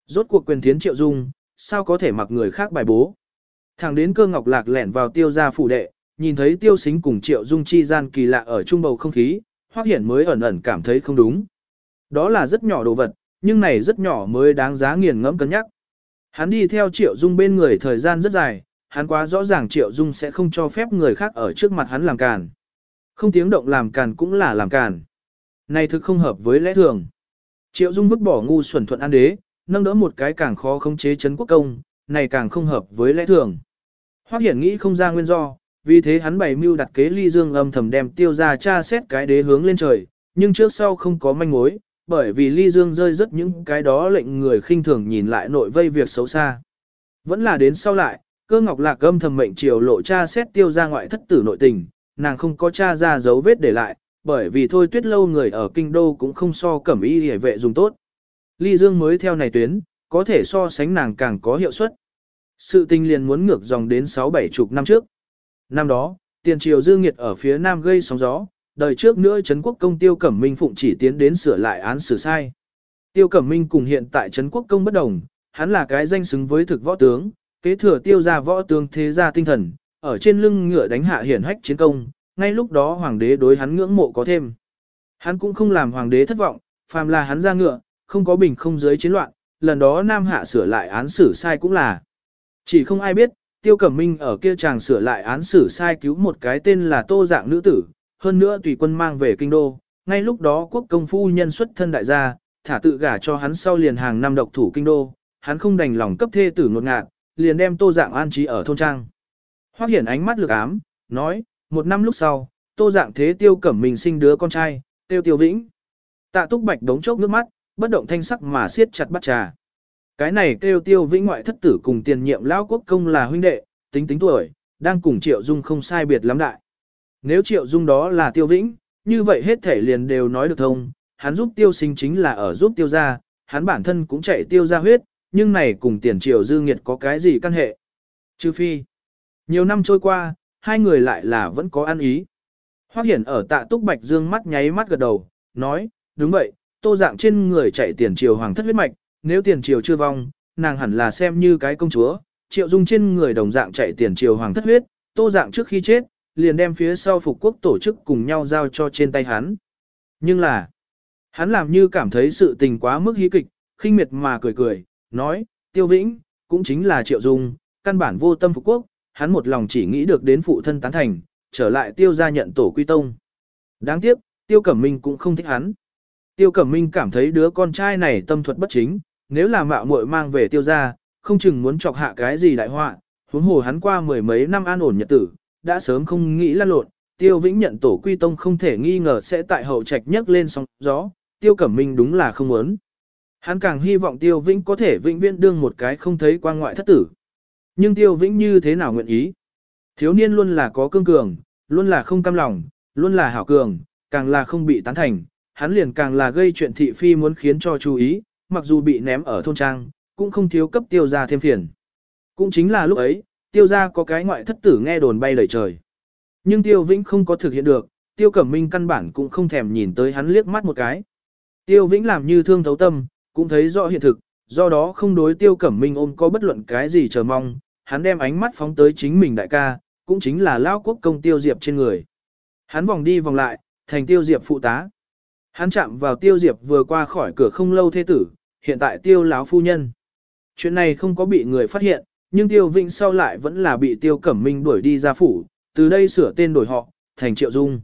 Rốt cuộc quyền thiến triệu dung, sao có thể mặc người khác bài bố. Thẳng đến cơ ngọc lạc lẻn vào tiêu gia phủ đệ, nhìn thấy tiêu xính cùng triệu dung chi gian kỳ lạ ở trung bầu không khí, hoác hiển mới ẩn ẩn cảm thấy không đúng. Đó là rất nhỏ đồ vật, nhưng này rất nhỏ mới đáng giá nghiền ngẫm cân nhắc. Hắn đi theo triệu dung bên người thời gian rất dài, hắn quá rõ ràng triệu dung sẽ không cho phép người khác ở trước mặt hắn làm càn. Không tiếng động làm càn cũng là làm càn. Này thực không hợp với lẽ thường. Triệu dung vứt bỏ ngu xuẩn thuận an đế, nâng đỡ một cái càng khó khống chế chấn quốc công, này càng không hợp với lẽ thường. Hoắc hiển nghĩ không ra nguyên do, vì thế hắn bày mưu đặt kế ly dương âm thầm đem tiêu ra tra xét cái đế hướng lên trời, nhưng trước sau không có manh mối, bởi vì ly dương rơi rất những cái đó lệnh người khinh thường nhìn lại nội vây việc xấu xa. Vẫn là đến sau lại, cơ ngọc lạc âm thầm mệnh triều lộ cha xét tiêu ra ngoại thất tử nội tình, nàng không có cha ra dấu vết để lại, bởi vì thôi tuyết lâu người ở kinh đô cũng không so cẩm y hề vệ dùng tốt. Ly Dương mới theo này tuyến, có thể so sánh nàng càng có hiệu suất. Sự tình liền muốn ngược dòng đến 6-7 chục năm trước. Năm đó, tiền triều dương nghiệt ở phía nam gây sóng gió, đời trước nữa Trấn Quốc công Tiêu Cẩm Minh phụng chỉ tiến đến sửa lại án xử sai. Tiêu Cẩm Minh cùng hiện tại Trấn Quốc công bất đồng, hắn là cái danh xứng với thực võ tướng, kế thừa tiêu ra võ tướng thế gia tinh thần, ở trên lưng ngựa đánh hạ hiển hách chiến công, ngay lúc đó hoàng đế đối hắn ngưỡng mộ có thêm. Hắn cũng không làm hoàng đế thất vọng, phàm là hắn ra ngựa, không có bình không giới chiến loạn, lần đó Nam Hạ sửa lại án xử sai cũng là. Chỉ không ai biết, Tiêu Cẩm Minh ở kia chàng sửa lại án xử sai cứu một cái tên là Tô Dạng nữ tử, hơn nữa tùy quân mang về kinh đô, ngay lúc đó quốc công phu nhân xuất thân đại gia, thả tự gả cho hắn sau liền hàng năm độc thủ kinh đô, hắn không đành lòng cấp thê tử ngột ngạt, liền đem Tô Dạng an trí ở thôn trang. Hoắc Hiển ánh mắt lực ám, nói, một năm lúc sau, Tô Dạng thế Tiêu Cẩm Minh sinh đứa con trai, Tiêu Tiêu Vĩnh. Tạ Túc Bạch đống chốc nước mắt, bất động thanh sắc mà siết chặt bắt trà. Cái này kêu Tiêu Vĩnh ngoại thất tử cùng tiền nhiệm lão quốc công là huynh đệ, tính tính tuổi, đang cùng Triệu Dung không sai biệt lắm đại. Nếu Triệu Dung đó là Tiêu Vĩnh, như vậy hết thể liền đều nói được thông, hắn giúp Tiêu Sinh chính là ở giúp Tiêu gia, hắn bản thân cũng chạy Tiêu gia huyết, nhưng này cùng tiền triệu dư nghiệt có cái gì căn hệ? Trừ phi, nhiều năm trôi qua, hai người lại là vẫn có ăn ý. Hoác Hiển ở Tạ Túc Bạch dương mắt nháy mắt gật đầu, nói, đúng vậy, Tô Dạng trên người chạy tiền Triều hoàng thất huyết mạch, nếu tiền Triều chưa vong, nàng hẳn là xem như cái công chúa, Triệu Dung trên người đồng dạng chạy tiền triều hoàng thất huyết, Tô Dạng trước khi chết, liền đem phía sau phục quốc tổ chức cùng nhau giao cho trên tay hắn. Nhưng là, hắn làm như cảm thấy sự tình quá mức hí kịch, khinh miệt mà cười cười, nói, Tiêu Vĩnh, cũng chính là Triệu Dung, căn bản vô tâm phục quốc, hắn một lòng chỉ nghĩ được đến phụ thân tán thành, trở lại Tiêu gia nhận tổ quy tông. Đáng tiếc, Tiêu Cẩm Minh cũng không thích hắn. Tiêu Cẩm Minh cảm thấy đứa con trai này tâm thuật bất chính, nếu là mạo muội mang về Tiêu gia, không chừng muốn chọc hạ cái gì đại họa, huống hồ hắn qua mười mấy năm an ổn nhật tử, đã sớm không nghĩ lăn lộn, Tiêu Vĩnh nhận tổ quy tông không thể nghi ngờ sẽ tại hậu trạch nhấc lên sóng gió, Tiêu Cẩm Minh đúng là không muốn. Hắn càng hy vọng Tiêu Vĩnh có thể vĩnh viễn đương một cái không thấy quan ngoại thất tử. Nhưng Tiêu Vĩnh như thế nào nguyện ý? Thiếu niên luôn là có cương cường, luôn là không cam lòng, luôn là hảo cường, càng là không bị tán thành, hắn liền càng là gây chuyện thị phi muốn khiến cho chú ý, mặc dù bị ném ở thôn trang, cũng không thiếu cấp tiêu gia thêm phiền. Cũng chính là lúc ấy, tiêu gia có cái ngoại thất tử nghe đồn bay lời trời. Nhưng tiêu vĩnh không có thực hiện được, tiêu cẩm minh căn bản cũng không thèm nhìn tới hắn liếc mắt một cái. Tiêu vĩnh làm như thương thấu tâm, cũng thấy rõ hiện thực, do đó không đối tiêu cẩm minh ôm có bất luận cái gì chờ mong, hắn đem ánh mắt phóng tới chính mình đại ca, cũng chính là lao quốc công tiêu diệp trên người. Hắn vòng đi vòng lại, thành tiêu diệp phụ tá. Hắn chạm vào tiêu diệp vừa qua khỏi cửa không lâu thế tử, hiện tại tiêu láo phu nhân. Chuyện này không có bị người phát hiện, nhưng Tiêu Vĩnh sau lại vẫn là bị Tiêu Cẩm Minh đuổi đi ra phủ, từ đây sửa tên đổi họ, thành Triệu Dung.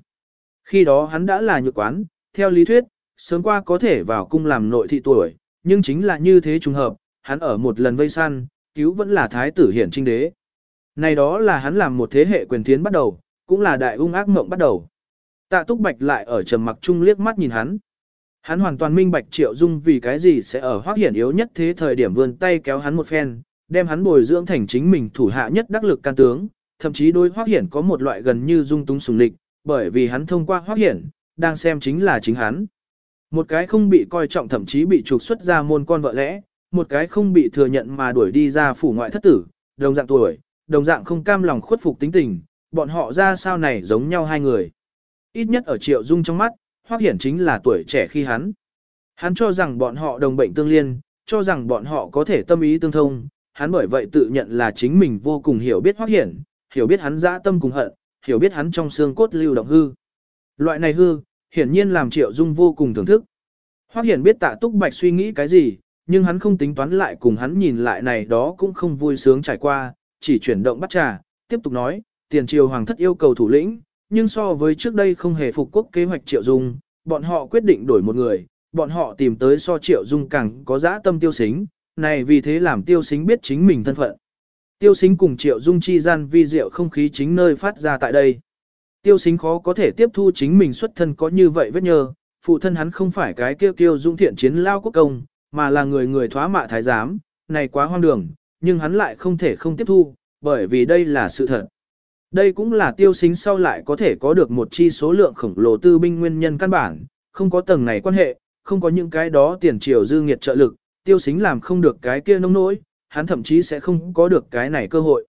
Khi đó hắn đã là nhược quán, theo lý thuyết, sớm qua có thể vào cung làm nội thị tuổi, nhưng chính là như thế trùng hợp, hắn ở một lần vây săn, cứu vẫn là thái tử hiển trinh đế. Này đó là hắn làm một thế hệ quyền thiến bắt đầu, cũng là đại ung ác mộng bắt đầu. Tạ Túc Bạch lại ở trầm mặc chung liếc mắt nhìn hắn. Hắn hoàn toàn minh bạch Triệu Dung vì cái gì sẽ ở hoác hiển yếu nhất thế thời điểm vươn tay kéo hắn một phen, đem hắn bồi dưỡng thành chính mình thủ hạ nhất đắc lực can tướng, thậm chí đối hoác hiển có một loại gần như dung túng sùng lịch, bởi vì hắn thông qua hoác hiển, đang xem chính là chính hắn. Một cái không bị coi trọng thậm chí bị trục xuất ra môn con vợ lẽ, một cái không bị thừa nhận mà đuổi đi ra phủ ngoại thất tử, đồng dạng tuổi, đồng dạng không cam lòng khuất phục tính tình, bọn họ ra sao này giống nhau hai người. Ít nhất ở triệu dung trong mắt, Hoắc Hiển chính là tuổi trẻ khi hắn. Hắn cho rằng bọn họ đồng bệnh tương liên, cho rằng bọn họ có thể tâm ý tương thông, hắn bởi vậy tự nhận là chính mình vô cùng hiểu biết Hoắc Hiển, hiểu biết hắn dã tâm cùng hận, hiểu biết hắn trong xương cốt lưu động hư. Loại này hư, hiển nhiên làm Triệu Dung vô cùng thưởng thức. Hoắc Hiển biết Tạ Túc Bạch suy nghĩ cái gì, nhưng hắn không tính toán lại cùng hắn nhìn lại này đó cũng không vui sướng trải qua, chỉ chuyển động bắt trà, tiếp tục nói, tiền triều hoàng thất yêu cầu thủ lĩnh, nhưng so với trước đây không hề phục quốc kế hoạch Triệu Dung, bọn họ quyết định đổi một người, bọn họ tìm tới so Triệu Dung càng có dã tâm tiêu xính, này vì thế làm tiêu xính biết chính mình thân phận. Tiêu xính cùng Triệu Dung chi gian vi diệu không khí chính nơi phát ra tại đây. Tiêu xính khó có thể tiếp thu chính mình xuất thân có như vậy vết nhơ, phụ thân hắn không phải cái kêu kêu dung thiện chiến lao quốc công, mà là người người thoá mạ thái giám, này quá hoang đường, nhưng hắn lại không thể không tiếp thu, bởi vì đây là sự thật. Đây cũng là tiêu xính sau lại có thể có được một chi số lượng khổng lồ tư binh nguyên nhân căn bản, không có tầng này quan hệ, không có những cái đó tiền triều dư nghiệt trợ lực, tiêu xính làm không được cái kia nông nỗi, hắn thậm chí sẽ không có được cái này cơ hội.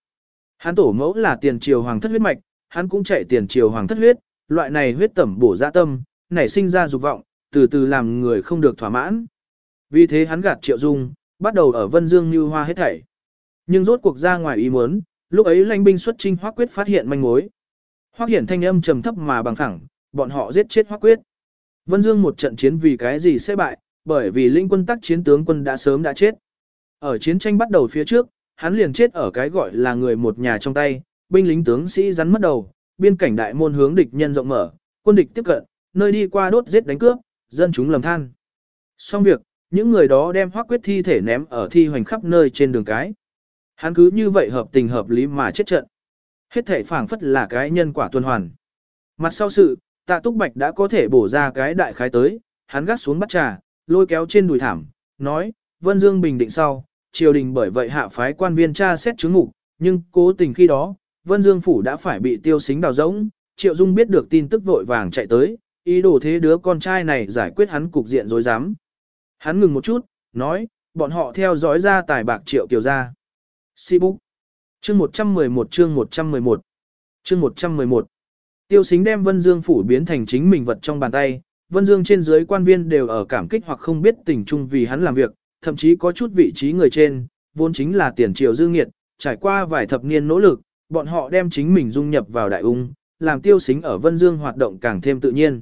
Hắn tổ mẫu là tiền triều hoàng thất huyết mạch, hắn cũng chạy tiền triều hoàng thất huyết, loại này huyết tẩm bổ dạ tâm, nảy sinh ra dục vọng, từ từ làm người không được thỏa mãn. Vì thế hắn gạt triệu dung, bắt đầu ở Vân Dương như hoa hết thảy. Nhưng rốt cuộc ra ngoài ý muốn, Lúc ấy lãnh binh xuất trinh Hoắc Quyết phát hiện manh mối. Hoắc Hiển thanh âm trầm thấp mà bằng thẳng, bọn họ giết chết Hoắc Quyết. Vân Dương một trận chiến vì cái gì sẽ bại, bởi vì linh quân tác chiến tướng quân đã sớm đã chết. Ở chiến tranh bắt đầu phía trước, hắn liền chết ở cái gọi là người một nhà trong tay, binh lính tướng sĩ rắn mất đầu, biên cảnh đại môn hướng địch nhân rộng mở, quân địch tiếp cận, nơi đi qua đốt giết đánh cướp, dân chúng lầm than. Xong việc, những người đó đem hoác quyết thi thể ném ở thi hoành khắp nơi trên đường cái. Hắn cứ như vậy hợp tình hợp lý mà chết trận. Hết thể phảng phất là cái nhân quả tuần hoàn. Mặt sau sự, tạ túc bạch đã có thể bổ ra cái đại khái tới, hắn gắt xuống bắt trà, lôi kéo trên đùi thảm, nói, Vân Dương bình định sau, triều đình bởi vậy hạ phái quan viên tra xét chứng ngục, nhưng cố tình khi đó, Vân Dương phủ đã phải bị tiêu xính đào rỗng, Triệu Dung biết được tin tức vội vàng chạy tới, ý đồ thế đứa con trai này giải quyết hắn cục diện rối rắm. Hắn ngừng một chút, nói, bọn họ theo dõi ra tài bạc Triệu Kiều ra. Si búc. Chương 111 chương 111. Chương 111. Tiêu xính đem Vân Dương phủ biến thành chính mình vật trong bàn tay, Vân Dương trên dưới quan viên đều ở cảm kích hoặc không biết tình chung vì hắn làm việc, thậm chí có chút vị trí người trên, vốn chính là tiền triều dư nghiệt, trải qua vài thập niên nỗ lực, bọn họ đem chính mình dung nhập vào đại ung, làm tiêu xính ở Vân Dương hoạt động càng thêm tự nhiên.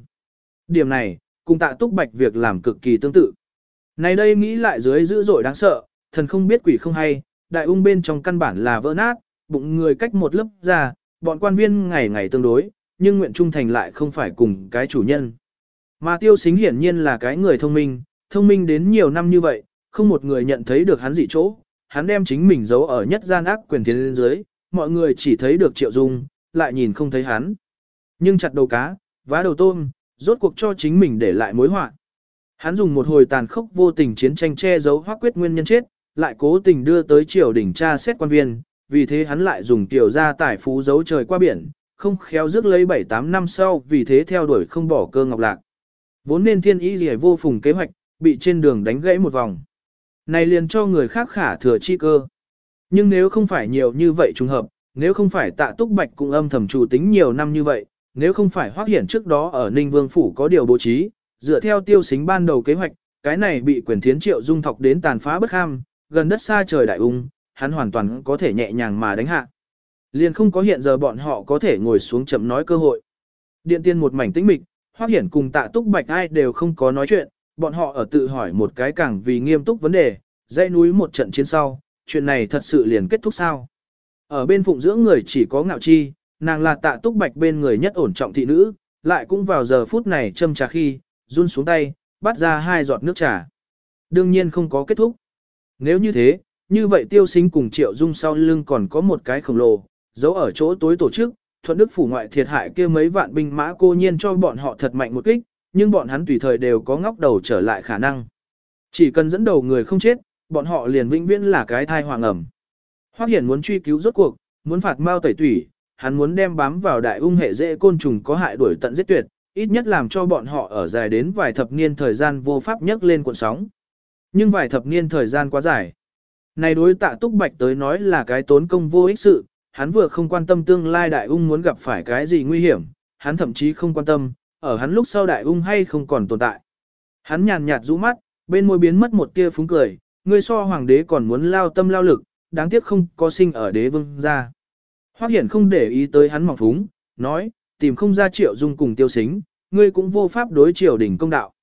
Điểm này, cùng tạ túc bạch việc làm cực kỳ tương tự. Này đây nghĩ lại dưới dữ dội đáng sợ, thần không biết quỷ không hay, đại ung bên trong căn bản là vỡ nát, bụng người cách một lớp ra, bọn quan viên ngày ngày tương đối, nhưng nguyện trung thành lại không phải cùng cái chủ nhân. Mà tiêu xính hiển nhiên là cái người thông minh, thông minh đến nhiều năm như vậy, không một người nhận thấy được hắn dị chỗ, hắn đem chính mình giấu ở nhất gian ác quyền thiên lên dưới, mọi người chỉ thấy được triệu dung, lại nhìn không thấy hắn. Nhưng chặt đầu cá, vá đầu tôm, rốt cuộc cho chính mình để lại mối họa. Hắn dùng một hồi tàn khốc vô tình chiến tranh che giấu hoác quyết nguyên nhân chết, lại cố tình đưa tới triều đỉnh tra xét quan viên, vì thế hắn lại dùng tiểu gia tài phú giấu trời qua biển, không khéo rước lấy 7-8 năm sau vì thế theo đuổi không bỏ cơ ngọc lạc. Vốn nên thiên ý gì vô phùng kế hoạch, bị trên đường đánh gãy một vòng. Này liền cho người khác khả thừa chi cơ. Nhưng nếu không phải nhiều như vậy trùng hợp, nếu không phải tạ túc bạch cũng âm thầm chủ tính nhiều năm như vậy, nếu không phải hoác hiển trước đó ở Ninh Vương Phủ có điều bố trí, dựa theo tiêu xính ban đầu kế hoạch, cái này bị quyền thiến triệu dung thọc đến tàn phá bất ham, gần đất xa trời đại ung, hắn hoàn toàn có thể nhẹ nhàng mà đánh hạ. Liền không có hiện giờ bọn họ có thể ngồi xuống chậm nói cơ hội. Điện tiên một mảnh tĩnh mịch, Hoắc hiển cùng tạ túc bạch ai đều không có nói chuyện, bọn họ ở tự hỏi một cái càng vì nghiêm túc vấn đề, dãy núi một trận chiến sau, chuyện này thật sự liền kết thúc sao. Ở bên phụng dưỡng người chỉ có ngạo chi, nàng là tạ túc bạch bên người nhất ổn trọng thị nữ, lại cũng vào giờ phút này châm trà khi, run xuống tay, bắt ra hai giọt nước trà. Đương nhiên không có kết thúc. Nếu như thế, như vậy tiêu sinh cùng triệu dung sau lưng còn có một cái khổng lồ, giấu ở chỗ tối tổ chức, thuận đức phủ ngoại thiệt hại kia mấy vạn binh mã cô nhiên cho bọn họ thật mạnh một kích, nhưng bọn hắn tùy thời đều có ngóc đầu trở lại khả năng. Chỉ cần dẫn đầu người không chết, bọn họ liền vĩnh viễn là cái thai hoàng ẩm. Hoắc Hiển muốn truy cứu rốt cuộc, muốn phạt Mao Tẩy Tủy, hắn muốn đem bám vào đại ung hệ dễ côn trùng có hại đuổi tận giết tuyệt, ít nhất làm cho bọn họ ở dài đến vài thập niên thời gian vô pháp nhấc lên cuộn sóng. Nhưng vài thập niên thời gian quá dài. Này đối tạ túc bạch tới nói là cái tốn công vô ích sự, hắn vừa không quan tâm tương lai đại ung muốn gặp phải cái gì nguy hiểm, hắn thậm chí không quan tâm, ở hắn lúc sau đại ung hay không còn tồn tại. Hắn nhàn nhạt rũ mắt, bên môi biến mất một tia phúng cười, người so hoàng đế còn muốn lao tâm lao lực, đáng tiếc không có sinh ở đế vương gia. Hoắc Hiển không để ý tới hắn mỏng phúng, nói, tìm không ra triệu dung cùng tiêu xính, ngươi cũng vô pháp đối triều đỉnh công đạo.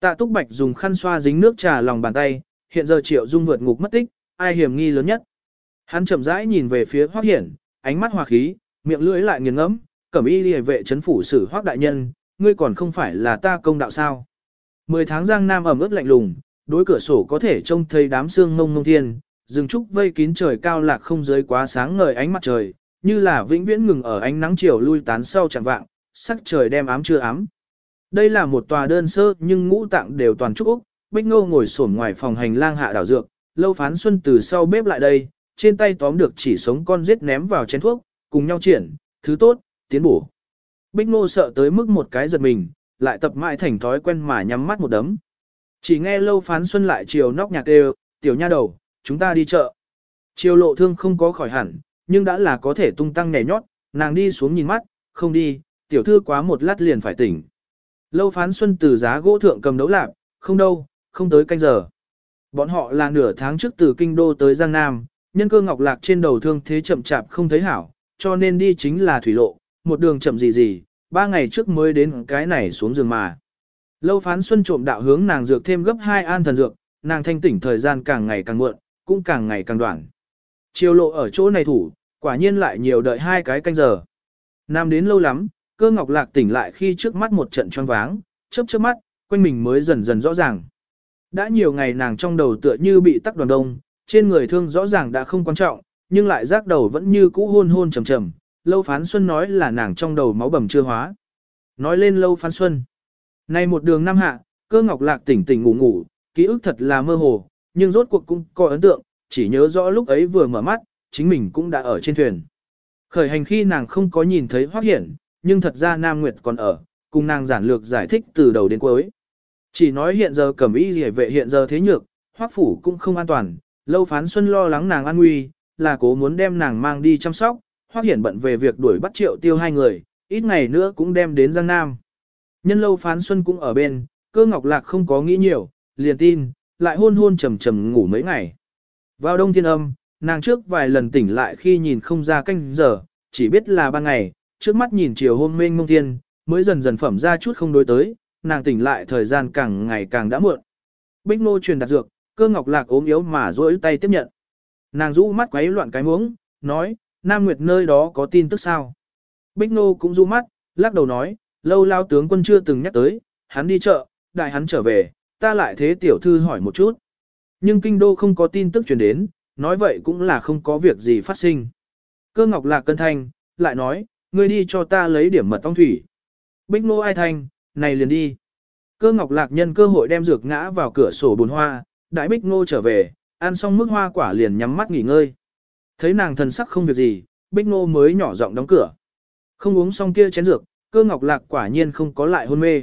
Tạ Túc Bạch dùng khăn xoa dính nước trà lòng bàn tay, hiện giờ triệu dung vượt ngục mất tích, ai hiểm nghi lớn nhất. Hắn chậm rãi nhìn về phía Hoắc Hiển, ánh mắt hòa khí, miệng lưỡi lại nghiền ngẫm, cẩm y liề vệ chấn phủ sử Hoắc đại nhân, ngươi còn không phải là ta công đạo sao. Mười tháng giang nam ẩm ướt lạnh lùng, đối cửa sổ có thể trông thấy đám sương mông mông thiên, rừng trúc vây kín trời cao lạc không dưới quá sáng ngời ánh mặt trời, như là vĩnh viễn ngừng ở ánh nắng chiều lui tán sau chẳng vạng, sắc trời đem ám chưa ám. Đây là một tòa đơn sơ nhưng ngũ tạng đều toàn trúc Úc, Bích Ngô ngồi xổm ngoài phòng hành lang hạ đảo dược, lâu phán xuân từ sau bếp lại đây, trên tay tóm được chỉ sống con giết ném vào chén thuốc, cùng nhau triển, thứ tốt, tiến bổ. Bích Ngô sợ tới mức một cái giật mình, lại tập mãi thành thói quen mà nhắm mắt một đấm. Chỉ nghe lâu phán xuân lại chiều nóc nhạc đều, tiểu nha đầu, chúng ta đi chợ. Chiều lộ thương không có khỏi hẳn, nhưng đã là có thể tung tăng nhảy nhót, nàng đi xuống nhìn mắt, không đi, tiểu thư quá một lát liền phải tỉnh. Lâu phán xuân từ giá gỗ thượng cầm đấu lạc, không đâu, không tới canh giờ. Bọn họ là nửa tháng trước từ kinh đô tới Giang Nam, nhân cơ ngọc lạc trên đầu thương thế chậm chạp không thấy hảo, cho nên đi chính là thủy lộ, một đường chậm gì gì, ba ngày trước mới đến cái này xuống giường mà. Lâu phán xuân trộm đạo hướng nàng dược thêm gấp hai an thần dược, nàng thanh tỉnh thời gian càng ngày càng muộn, cũng càng ngày càng đoạn. Chiều lộ ở chỗ này thủ, quả nhiên lại nhiều đợi hai cái canh giờ. Nam đến lâu lắm, cơ ngọc lạc tỉnh lại khi trước mắt một trận choáng váng, chớp chớp mắt, quanh mình mới dần dần rõ ràng. Đã nhiều ngày nàng trong đầu tựa như bị tắc đoàn đông, trên người thương rõ ràng đã không quan trọng, nhưng lại giác đầu vẫn như cũ hôn hôn trầm trầm. Lâu phán xuân nói là nàng trong đầu máu bầm chưa hóa. Nói lên lâu phán xuân. Nay một đường năm hạ, cơ ngọc lạc tỉnh tỉnh ngủ ngủ, ký ức thật là mơ hồ, nhưng rốt cuộc cũng có ấn tượng, chỉ nhớ rõ lúc ấy vừa mở mắt, chính mình cũng đã ở trên thuyền. Khởi hành khi nàng không có nhìn thấy Hoắc Hiển, nhưng thật ra Nam Nguyệt còn ở, cùng nàng giản lược giải thích từ đầu đến cuối. Chỉ nói hiện giờ cẩm y rỉa vệ hiện giờ thế nhược, Hoắc phủ cũng không an toàn, lâu phán xuân lo lắng nàng an nguy, là cố muốn đem nàng mang đi chăm sóc, Hoắc Hiển bận về việc đuổi bắt triệu tiêu hai người, ít ngày nữa cũng đem đến Giang Nam. Nhân lâu phán xuân cũng ở bên, cơ ngọc lạc không có nghĩ nhiều, liền tin, lại hôn hôn trầm trầm ngủ mấy ngày. Vào đông thiên âm, nàng trước vài lần tỉnh lại khi nhìn không ra canh giờ, chỉ biết là ban ngày, trước mắt nhìn chiều hôm mênh mông thiên, mới dần dần phẩm ra chút không đối tới, nàng tỉnh lại thời gian càng ngày càng đã muộn. Bích nô truyền đặt dược, cơ ngọc lạc ốm yếu mà duỗi tay tiếp nhận. Nàng rũ mắt quấy loạn cái muống, nói, Nam Nguyệt nơi đó có tin tức sao? Bích nô cũng rũ mắt, lắc đầu nói, lâu lao tướng quân chưa từng nhắc tới, hắn đi chợ, đại hắn trở về, ta lại thế tiểu thư hỏi một chút. Nhưng kinh đô không có tin tức truyền đến, nói vậy cũng là không có việc gì phát sinh. Cơ ngọc lạc cân thanh, lại nói, ngươi đi cho ta lấy điểm mật ong thủy. Bích nô ai thanh, này liền đi. Cơ ngọc lạc nhân cơ hội đem dược ngã vào cửa sổ bồn hoa, đại bích nô trở về, ăn xong mức hoa quả liền nhắm mắt nghỉ ngơi. Thấy nàng thần sắc không việc gì, bích nô mới nhỏ giọng đóng cửa. Không uống xong kia chén dược, cơ ngọc lạc quả nhiên không có lại hôn mê.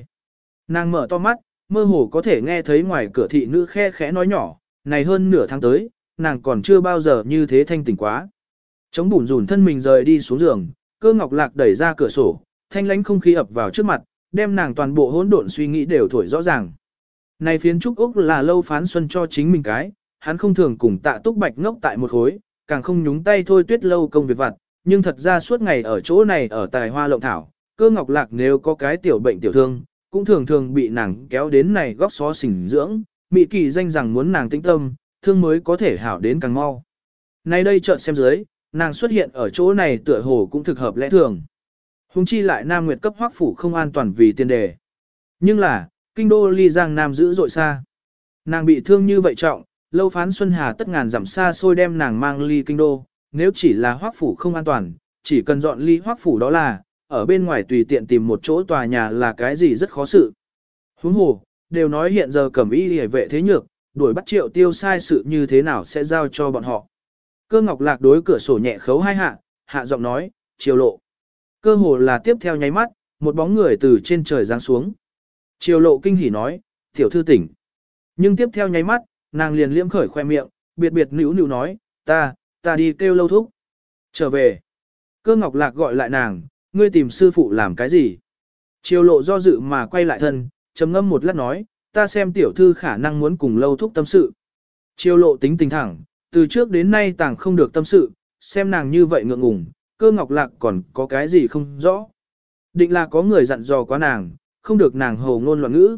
Nàng mở to mắt, mơ hồ có thể nghe thấy ngoài cửa thị nữ khe khẽ nói nhỏ, này hơn nửa tháng tới, nàng còn chưa bao giờ như thế thanh tỉnh quá. Chống bùn rùn thân mình rời đi xuống giường, cơ ngọc lạc đẩy ra cửa sổ, thanh lánh không khí ập vào trước mặt, đem nàng toàn bộ hỗn độn suy nghĩ đều thổi rõ ràng. Này phiến trúc Úc là lâu phán xuân cho chính mình cái, hắn không thường cùng tạ túc bạch ngốc tại một khối, càng không nhúng tay thôi tuyết lâu công việc vặt, nhưng thật ra suốt ngày ở chỗ này ở tài hoa lộng thảo, cơ ngọc lạc nếu có cái tiểu bệnh tiểu thương, cũng thường thường bị nàng kéo đến này góc xó xỉnh dưỡng, mị kỳ danh rằng muốn nàng tĩnh tâm, thương mới có thể hảo đến càng mau. Nay đây chợt xem dưới, nàng xuất hiện ở chỗ này tựa hồ cũng thực hợp lẽ thường. Hùng chi lại Nam Nguyệt cấp hoác phủ không an toàn vì tiền đề. Nhưng là, kinh đô ly giang Nam giữ dội xa. Nàng bị thương như vậy trọng, lâu phán Xuân Hà tất ngàn giảm xa xôi đem nàng mang ly kinh đô, nếu chỉ là hoác phủ không an toàn, chỉ cần dọn ly hoác phủ đó là, ở bên ngoài tùy tiện tìm một chỗ tòa nhà là cái gì rất khó sự. Huống hồ, đều nói hiện giờ cẩm y hề vệ thế nhược, đuổi bắt triệu tiêu sai sự như thế nào sẽ giao cho bọn họ. Cơ ngọc lạc đối cửa sổ nhẹ khấu hai hạ, hạ giọng nói, chiều lộ. Cơ hồ là tiếp theo nháy mắt, một bóng người từ trên trời giáng xuống. Chiều lộ kinh hỉ nói, tiểu thư tỉnh. Nhưng tiếp theo nháy mắt, nàng liền liễm khởi khoe miệng, biệt biệt nữu nữu nói, ta, ta đi kêu lâu thúc. Trở về. Cơ ngọc lạc gọi lại nàng, ngươi tìm sư phụ làm cái gì? Chiều lộ do dự mà quay lại thân, trầm ngâm một lát nói, ta xem tiểu thư khả năng muốn cùng lâu thúc tâm sự. Chiều lộ tính tình thẳng, từ trước đến nay tàng không được tâm sự, xem nàng như vậy ngượng ngùng, cơ ngọc lạc còn có cái gì không rõ. Định là có người dặn dò quá nàng, không được nàng hồ ngôn loạn ngữ.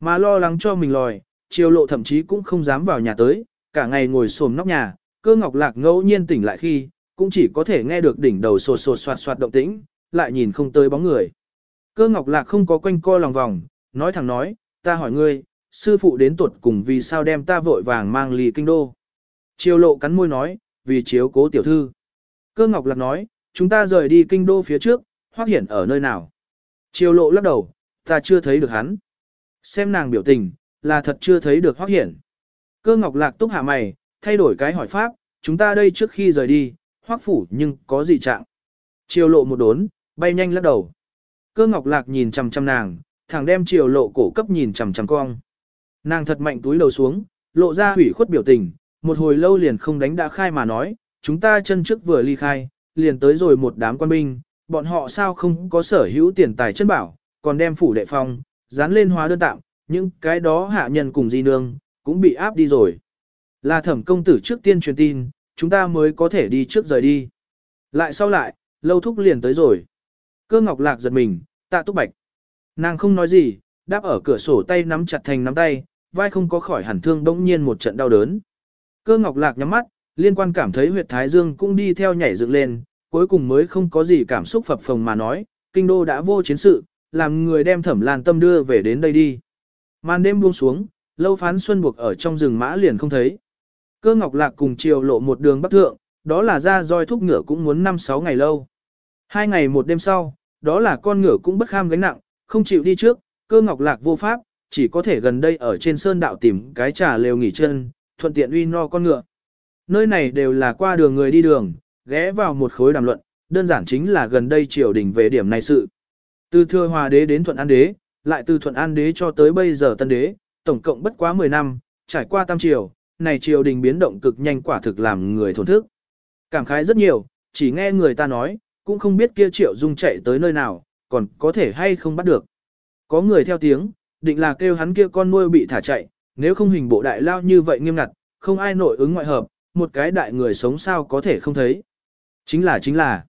Mà lo lắng cho mình lòi, chiều lộ thậm chí cũng không dám vào nhà tới, cả ngày ngồi xồm nóc nhà, cơ ngọc lạc ngẫu nhiên tỉnh lại khi, cũng chỉ có thể nghe được đỉnh đầu sột sột soạt soạt động tĩnh, lại nhìn không tới bóng người. Cơ ngọc lạc không có quanh co lòng vòng, nói thẳng nói, ta hỏi ngươi, sư phụ đến tuột cùng vì sao đem ta vội vàng mang lì kinh đô. Triều lộ cắn môi nói, vì chiếu cố tiểu thư. Cơ ngọc lạc nói, chúng ta rời đi kinh đô phía trước, hoác hiển ở nơi nào. Triều lộ lắc đầu, ta chưa thấy được hắn. Xem nàng biểu tình, là thật chưa thấy được hoác hiển. Cơ ngọc lạc túc hạ mày, thay đổi cái hỏi pháp, chúng ta đây trước khi rời đi, hoác phủ nhưng có gì trạng. Triều lộ một đốn, bay nhanh lắc đầu. Cơ ngọc lạc nhìn chằm chằm nàng, thẳng đem Triều lộ cổ cấp nhìn chằm chằm cong. Nàng thật mạnh túi đầu xuống, lộ ra hủy khuất biểu tình, một hồi lâu liền không đánh đã khai mà nói, chúng ta chân trước vừa ly khai, liền tới rồi một đám quan binh, bọn họ sao không có sở hữu tiền tài chân bảo, còn đem phủ đệ phong, dán lên hóa đơn tạm, những cái đó hạ nhân cùng di nương, cũng bị áp đi rồi. Là thẩm công tử trước tiên truyền tin, chúng ta mới có thể đi trước rời đi. Lại sau lại, lâu thúc liền tới rồi. Cơ ngọc lạc giật mình, tạ túc bạch. Nàng không nói gì, đáp ở cửa sổ tay nắm chặt thành nắm tay, vai không có khỏi hẳn thương bỗng nhiên một trận đau đớn. Cơ ngọc lạc nhắm mắt, liên quan cảm thấy huyệt thái dương cũng đi theo nhảy dựng lên, cuối cùng mới không có gì cảm xúc phập phồng mà nói, kinh đô đã vô chiến sự, làm người đem thẩm lan tâm đưa về đến đây đi. Màn đêm buông xuống, lâu phán xuân buộc ở trong rừng mã liền không thấy. Cơ ngọc lạc cùng chiều lộ một đường bắc thượng, đó là ra roi thúc ngựa cũng muốn 5-6 ngày lâu. Hai ngày một đêm sau, đó là con ngựa cũng bất kham gánh nặng, không chịu đi trước, cơ ngọc lạc vô pháp, chỉ có thể gần đây ở trên sơn đạo tìm cái trà lều nghỉ chân, thuận tiện uy no con ngựa. Nơi này đều là qua đường người đi đường, ghé vào một khối đàm luận, đơn giản chính là gần đây triều đình về điểm này sự. Từ thừa hòa đế đến thuận an đế, lại từ thuận an đế cho tới bây giờ tân đế, tổng cộng bất quá 10 năm, trải qua tam triều, này triều đình biến động cực nhanh quả thực làm người thổn thức. Cảm khái rất nhiều, chỉ nghe người ta nói, cũng không biết kia triệu dung chạy tới nơi nào, còn có thể hay không bắt được. Có người theo tiếng, định là kêu hắn kia con nuôi bị thả chạy, nếu không hình bộ đại lao như vậy nghiêm ngặt, không ai nội ứng ngoại hợp, một cái đại người sống sao có thể không thấy. Chính là chính là,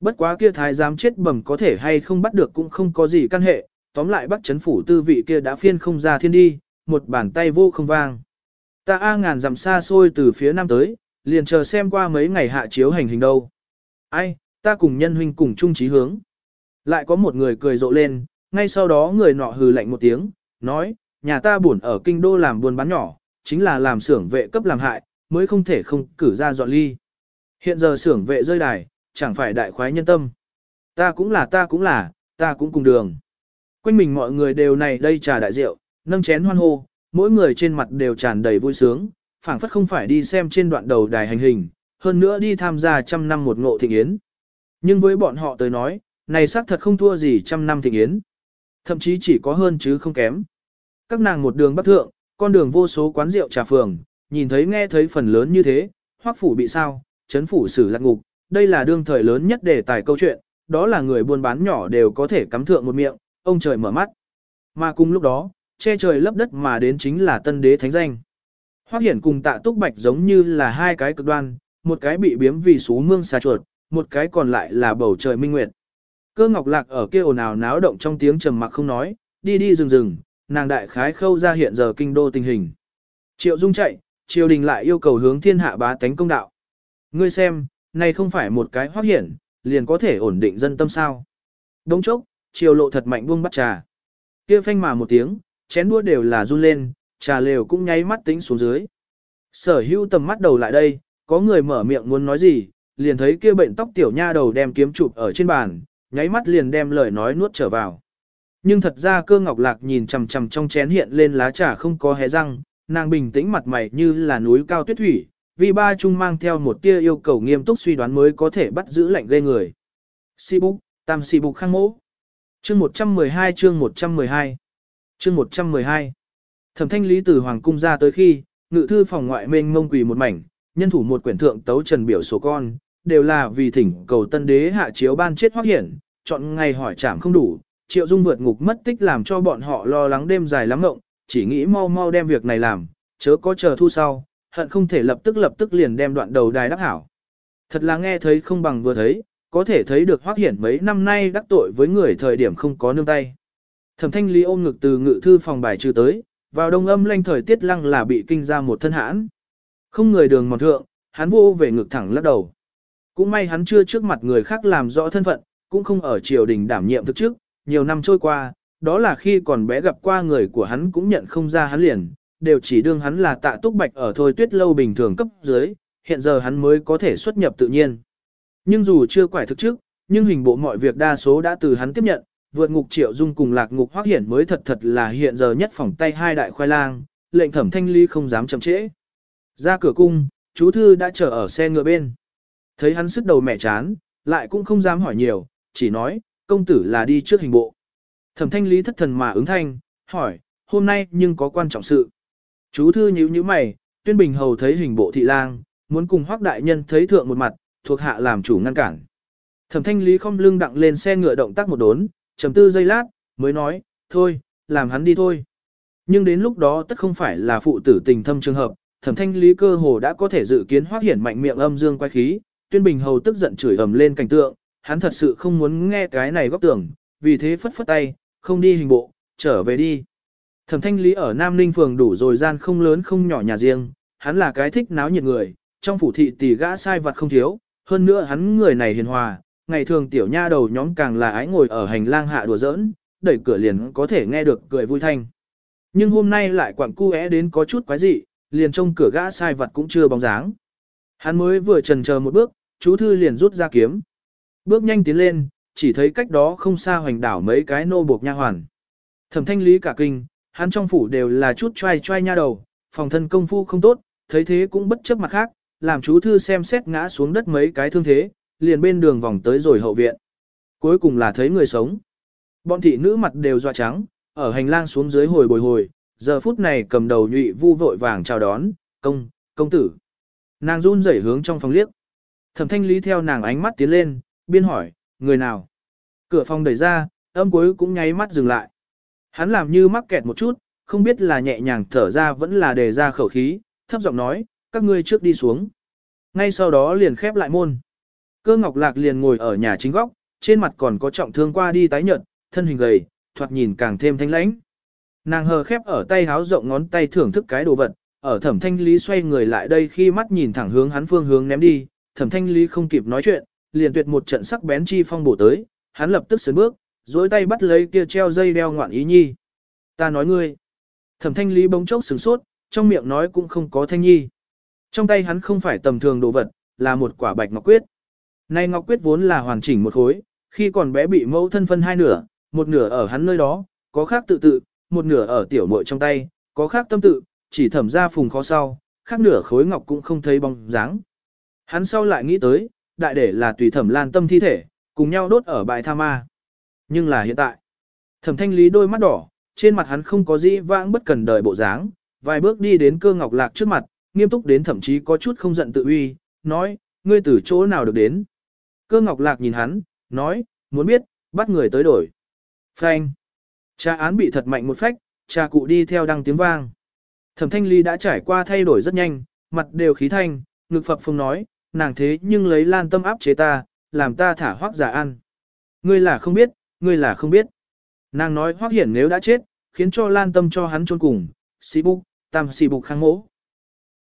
bất quá kia thái giám chết bẩm có thể hay không bắt được cũng không có gì căn hệ, tóm lại bắt chấn phủ tư vị kia đã phiên không ra thiên đi, một bàn tay vô không vang. Ta a ngàn dặm xa xôi từ phía nam tới, liền chờ xem qua mấy ngày hạ chiếu hành hình đâu. Ai, ta cùng nhân huynh cùng chung chí hướng. Lại có một người cười rộ lên, ngay sau đó người nọ hừ lạnh một tiếng, nói, nhà ta buồn ở kinh đô làm buôn bán nhỏ, chính là làm xưởng vệ cấp làm hại, mới không thể không cử ra dọn ly. Hiện giờ xưởng vệ rơi đài, chẳng phải đại khoái nhân tâm. Ta cũng là ta cũng là, ta cũng cùng đường. Quanh mình mọi người đều này đây trà đại rượu, nâng chén hoan hô, mỗi người trên mặt đều tràn đầy vui sướng, phảng phất không phải đi xem trên đoạn đầu đài hành hình, hơn nữa đi tham gia trăm năm một ngộ thịnh yến. Nhưng với bọn họ tới nói, này xác thật không thua gì trăm năm thịnh yến. Thậm chí chỉ có hơn chứ không kém. Các nàng một đường bắc thượng, con đường vô số quán rượu trà phường, nhìn thấy nghe thấy phần lớn như thế, hoắc phủ bị sao, chấn phủ xử lạc ngục, đây là đương thời lớn nhất đề tài câu chuyện, đó là người buôn bán nhỏ đều có thể cắm thượng một miệng, ông trời mở mắt. Mà cùng lúc đó, che trời lấp đất mà đến chính là tân đế thánh danh. Hoắc Hiển cùng Tạ Túc Bạch giống như là hai cái cực đoan, một cái bị biếm vì sú mương xà chuột, một cái còn lại là bầu trời minh nguyệt. Cơ Ngọc Lạc ở kia ồn ào náo động trong tiếng trầm mặc không nói, đi đi dừng dừng nàng đại khái khâu ra hiện giờ kinh đô tình hình. Triệu Dung chạy, triều đình lại yêu cầu hướng thiên hạ bá tánh công đạo. Ngươi xem, này không phải một cái hoác Hiển, liền có thể ổn định dân tâm sao. Đống chốc, triều lộ thật mạnh buông bắt trà. Kia phanh mà một tiếng, chén đua đều là run lên, trà lều cũng nháy mắt tính xuống dưới. Sở hữu tầm mắt đầu lại đây, có người mở miệng muốn nói gì, liền thấy kia bệnh tóc tiểu nha đầu đem kiếm chụp ở trên bàn, nháy mắt liền đem lời nói nuốt trở vào. Nhưng thật ra cơ ngọc lạc nhìn chằm chằm trong chén hiện lên lá trà không có hé răng, nàng bình tĩnh mặt mày như là núi cao tuyết thủy, vì ba chung mang theo một tia yêu cầu nghiêm túc suy đoán mới có thể bắt giữ lệnh gây người. Si bục, tam si bục khang mỗ. Chương 112 chương 112 Chương 112 Thẩm thanh lý từ Hoàng cung ra tới khi, ngự thư phòng ngoại mênh mông quỳ một mảnh, nhân thủ một quyển thượng tấu trần biểu số con, đều là vì thỉnh cầu tân đế hạ chiếu ban chết hoác hiển, chọn ngày hỏi trảm không đủ, triệu dung vượt ngục mất tích làm cho bọn họ lo lắng đêm dài lắm ngộng, chỉ nghĩ mau mau đem việc này làm, chớ có chờ thu sau, hận không thể lập tức lập tức liền đem đoạn đầu đài đắc hảo. Thật là nghe thấy không bằng vừa thấy, có thể thấy được hoác hiển mấy năm nay đắc tội với người thời điểm không có nương tay. Thẩm thanh lý ôm ngực từ ngự thư phòng bài trừ tới, vào đông âm lanh thời tiết lăng là bị kinh ra một thân hãn. Không người đường mòn thượng, hắn vô về ngực thẳng lắc đầu. Cũng may hắn chưa trước mặt người khác làm rõ thân phận, cũng không ở triều đình đảm nhiệm thực trước, nhiều năm trôi qua, đó là khi còn bé gặp qua người của hắn cũng nhận không ra hắn liền, đều chỉ đương hắn là tạ túc bạch ở thôi tuyết lâu bình thường cấp dưới, hiện giờ hắn mới có thể xuất nhập tự nhiên. Nhưng dù chưa quải thực trước, nhưng hình bộ mọi việc đa số đã từ hắn tiếp nhận, vượt ngục triệu dung cùng lạc ngục hoác hiển mới thật thật là hiện giờ nhất phòng tay hai đại khoai lang, lệnh thẩm thanh ly không dám chậm trễ. Ra cửa cung, chú thư đã chờ ở xe ngựa bên. Thấy hắn sức đầu mẹ chán, lại cũng không dám hỏi nhiều, chỉ nói, công tử là đi trước hình bộ. Thẩm thanh lý thất thần mà ứng thanh, hỏi, hôm nay nhưng có quan trọng sự. Chú thư nhíu nhíu mày, tuyên bình hầu thấy hình bộ thị lang, muốn cùng hoác đại nhân thấy thượng một mặt, thuộc hạ làm chủ ngăn cản. Thẩm thanh lý không lưng đặng lên xe ngựa động tác một đốn, trầm tư giây lát, mới nói, thôi, làm hắn đi thôi. Nhưng đến lúc đó tất không phải là phụ tử tình thâm trường hợp, thẩm thanh lý cơ hồ đã có thể dự kiến hoác hiển mạnh miệng âm dương quay khí, tuyên bình hầu tức giận chửi ầm lên cảnh tượng, hắn thật sự không muốn nghe cái này góc tưởng, vì thế phất phất tay, không đi hình bộ, trở về đi. Thẩm thanh lý ở Nam Ninh phường đủ rồi gian không lớn không nhỏ nhà riêng, hắn là cái thích náo nhiệt người, trong phủ thị tỷ gã sai vật không thiếu, hơn nữa hắn người này hiền hòa, ngày thường tiểu nha đầu nhóm càng là ái ngồi ở hành lang hạ đùa giỡn, đẩy cửa liền có thể nghe được cười vui thanh. Nhưng hôm nay lại quặng cu é đến có chút quái dị, liền trong cửa gã sai vật cũng chưa bóng dáng. Hắn mới vừa trần chờ một bước, chú thư liền rút ra kiếm. Bước nhanh tiến lên, chỉ thấy cách đó không xa hoành đảo mấy cái nô buộc nha hoàn. Thẩm thanh lý cả kinh, hắn trong phủ đều là chút trai trai nha đầu, phòng thân công phu không tốt, thấy thế cũng bất chấp mặt khác, làm chú thư xem xét ngã xuống đất mấy cái thương thế, liền bên đường vòng tới rồi hậu viện. Cuối cùng là thấy người sống. Bọn thị nữ mặt đều doa trắng, ở hành lang xuống dưới hồi bồi hồi, giờ phút này cầm đầu nhụy vu vội vàng chào đón, công, công tử. Nàng run rẩy hướng trong phòng liếc. Thẩm thanh lý theo nàng ánh mắt tiến lên, biên hỏi, người nào? Cửa phòng đẩy ra, âm cuối cũng nháy mắt dừng lại. Hắn làm như mắc kẹt một chút, không biết là nhẹ nhàng thở ra vẫn là đề ra khẩu khí, thấp giọng nói, các ngươi trước đi xuống. Ngay sau đó liền khép lại môn. Cơ ngọc lạc liền ngồi ở nhà chính góc, trên mặt còn có trọng thương qua đi tái nhợt, thân hình gầy, thoạt nhìn càng thêm thanh lãnh. Nàng hờ khép ở tay háo rộng ngón tay thưởng thức cái đồ vật, ở thẩm thanh lý xoay người lại đây khi mắt nhìn thẳng hướng hắn phương hướng ném đi, thẩm thanh lý không kịp nói chuyện, liền tuyệt một trận sắc bén chi phong bổ tới, hắn lập tức sớm bước, dối tay bắt lấy kia treo dây đeo ngoạn ý nhi. Ta nói ngươi. Thẩm thanh lý bỗng chốc sửng sốt, trong miệng nói cũng không có thanh nhi. Trong tay hắn không phải tầm thường đồ vật, là một quả bạch ngọc quyết. Nay ngọc quyết vốn là hoàn chỉnh một khối, khi còn bé bị mẫu thân phân hai nửa, một nửa ở hắn nơi đó, có khác tự tự, một nửa ở tiểu muội trong tay, có khác tâm tự, chỉ thẩm ra phùng khó sau, khác nửa khối ngọc cũng không thấy bóng dáng. Hắn sau lại nghĩ tới, đại để là tùy thẩm lan tâm thi thể, cùng nhau đốt ở bãi tha ma. Nhưng là hiện tại, thẩm thanh lý đôi mắt đỏ, trên mặt hắn không có gì vãng bất cần đời bộ dáng, vài bước đi đến cơ ngọc lạc trước mặt, nghiêm túc đến thậm chí có chút không giận tự uy, nói, ngươi từ chỗ nào được đến. Cơ ngọc lạc nhìn hắn, nói, muốn biết, bắt người tới đổi. Phanh. Cha án bị thật mạnh một phách, cha cụ đi theo đăng tiếng vang. Thẩm thanh ly đã trải qua thay đổi rất nhanh, mặt đều khí thanh, ngực phập phùng nói, nàng thế nhưng lấy lan tâm áp chế ta, làm ta thả hoác giả ăn. Ngươi là không biết, ngươi là không biết. Nàng nói hoác hiển nếu đã chết, khiến cho lan tâm cho hắn trôn cùng, xì bục, tam xì bục kháng mỗ.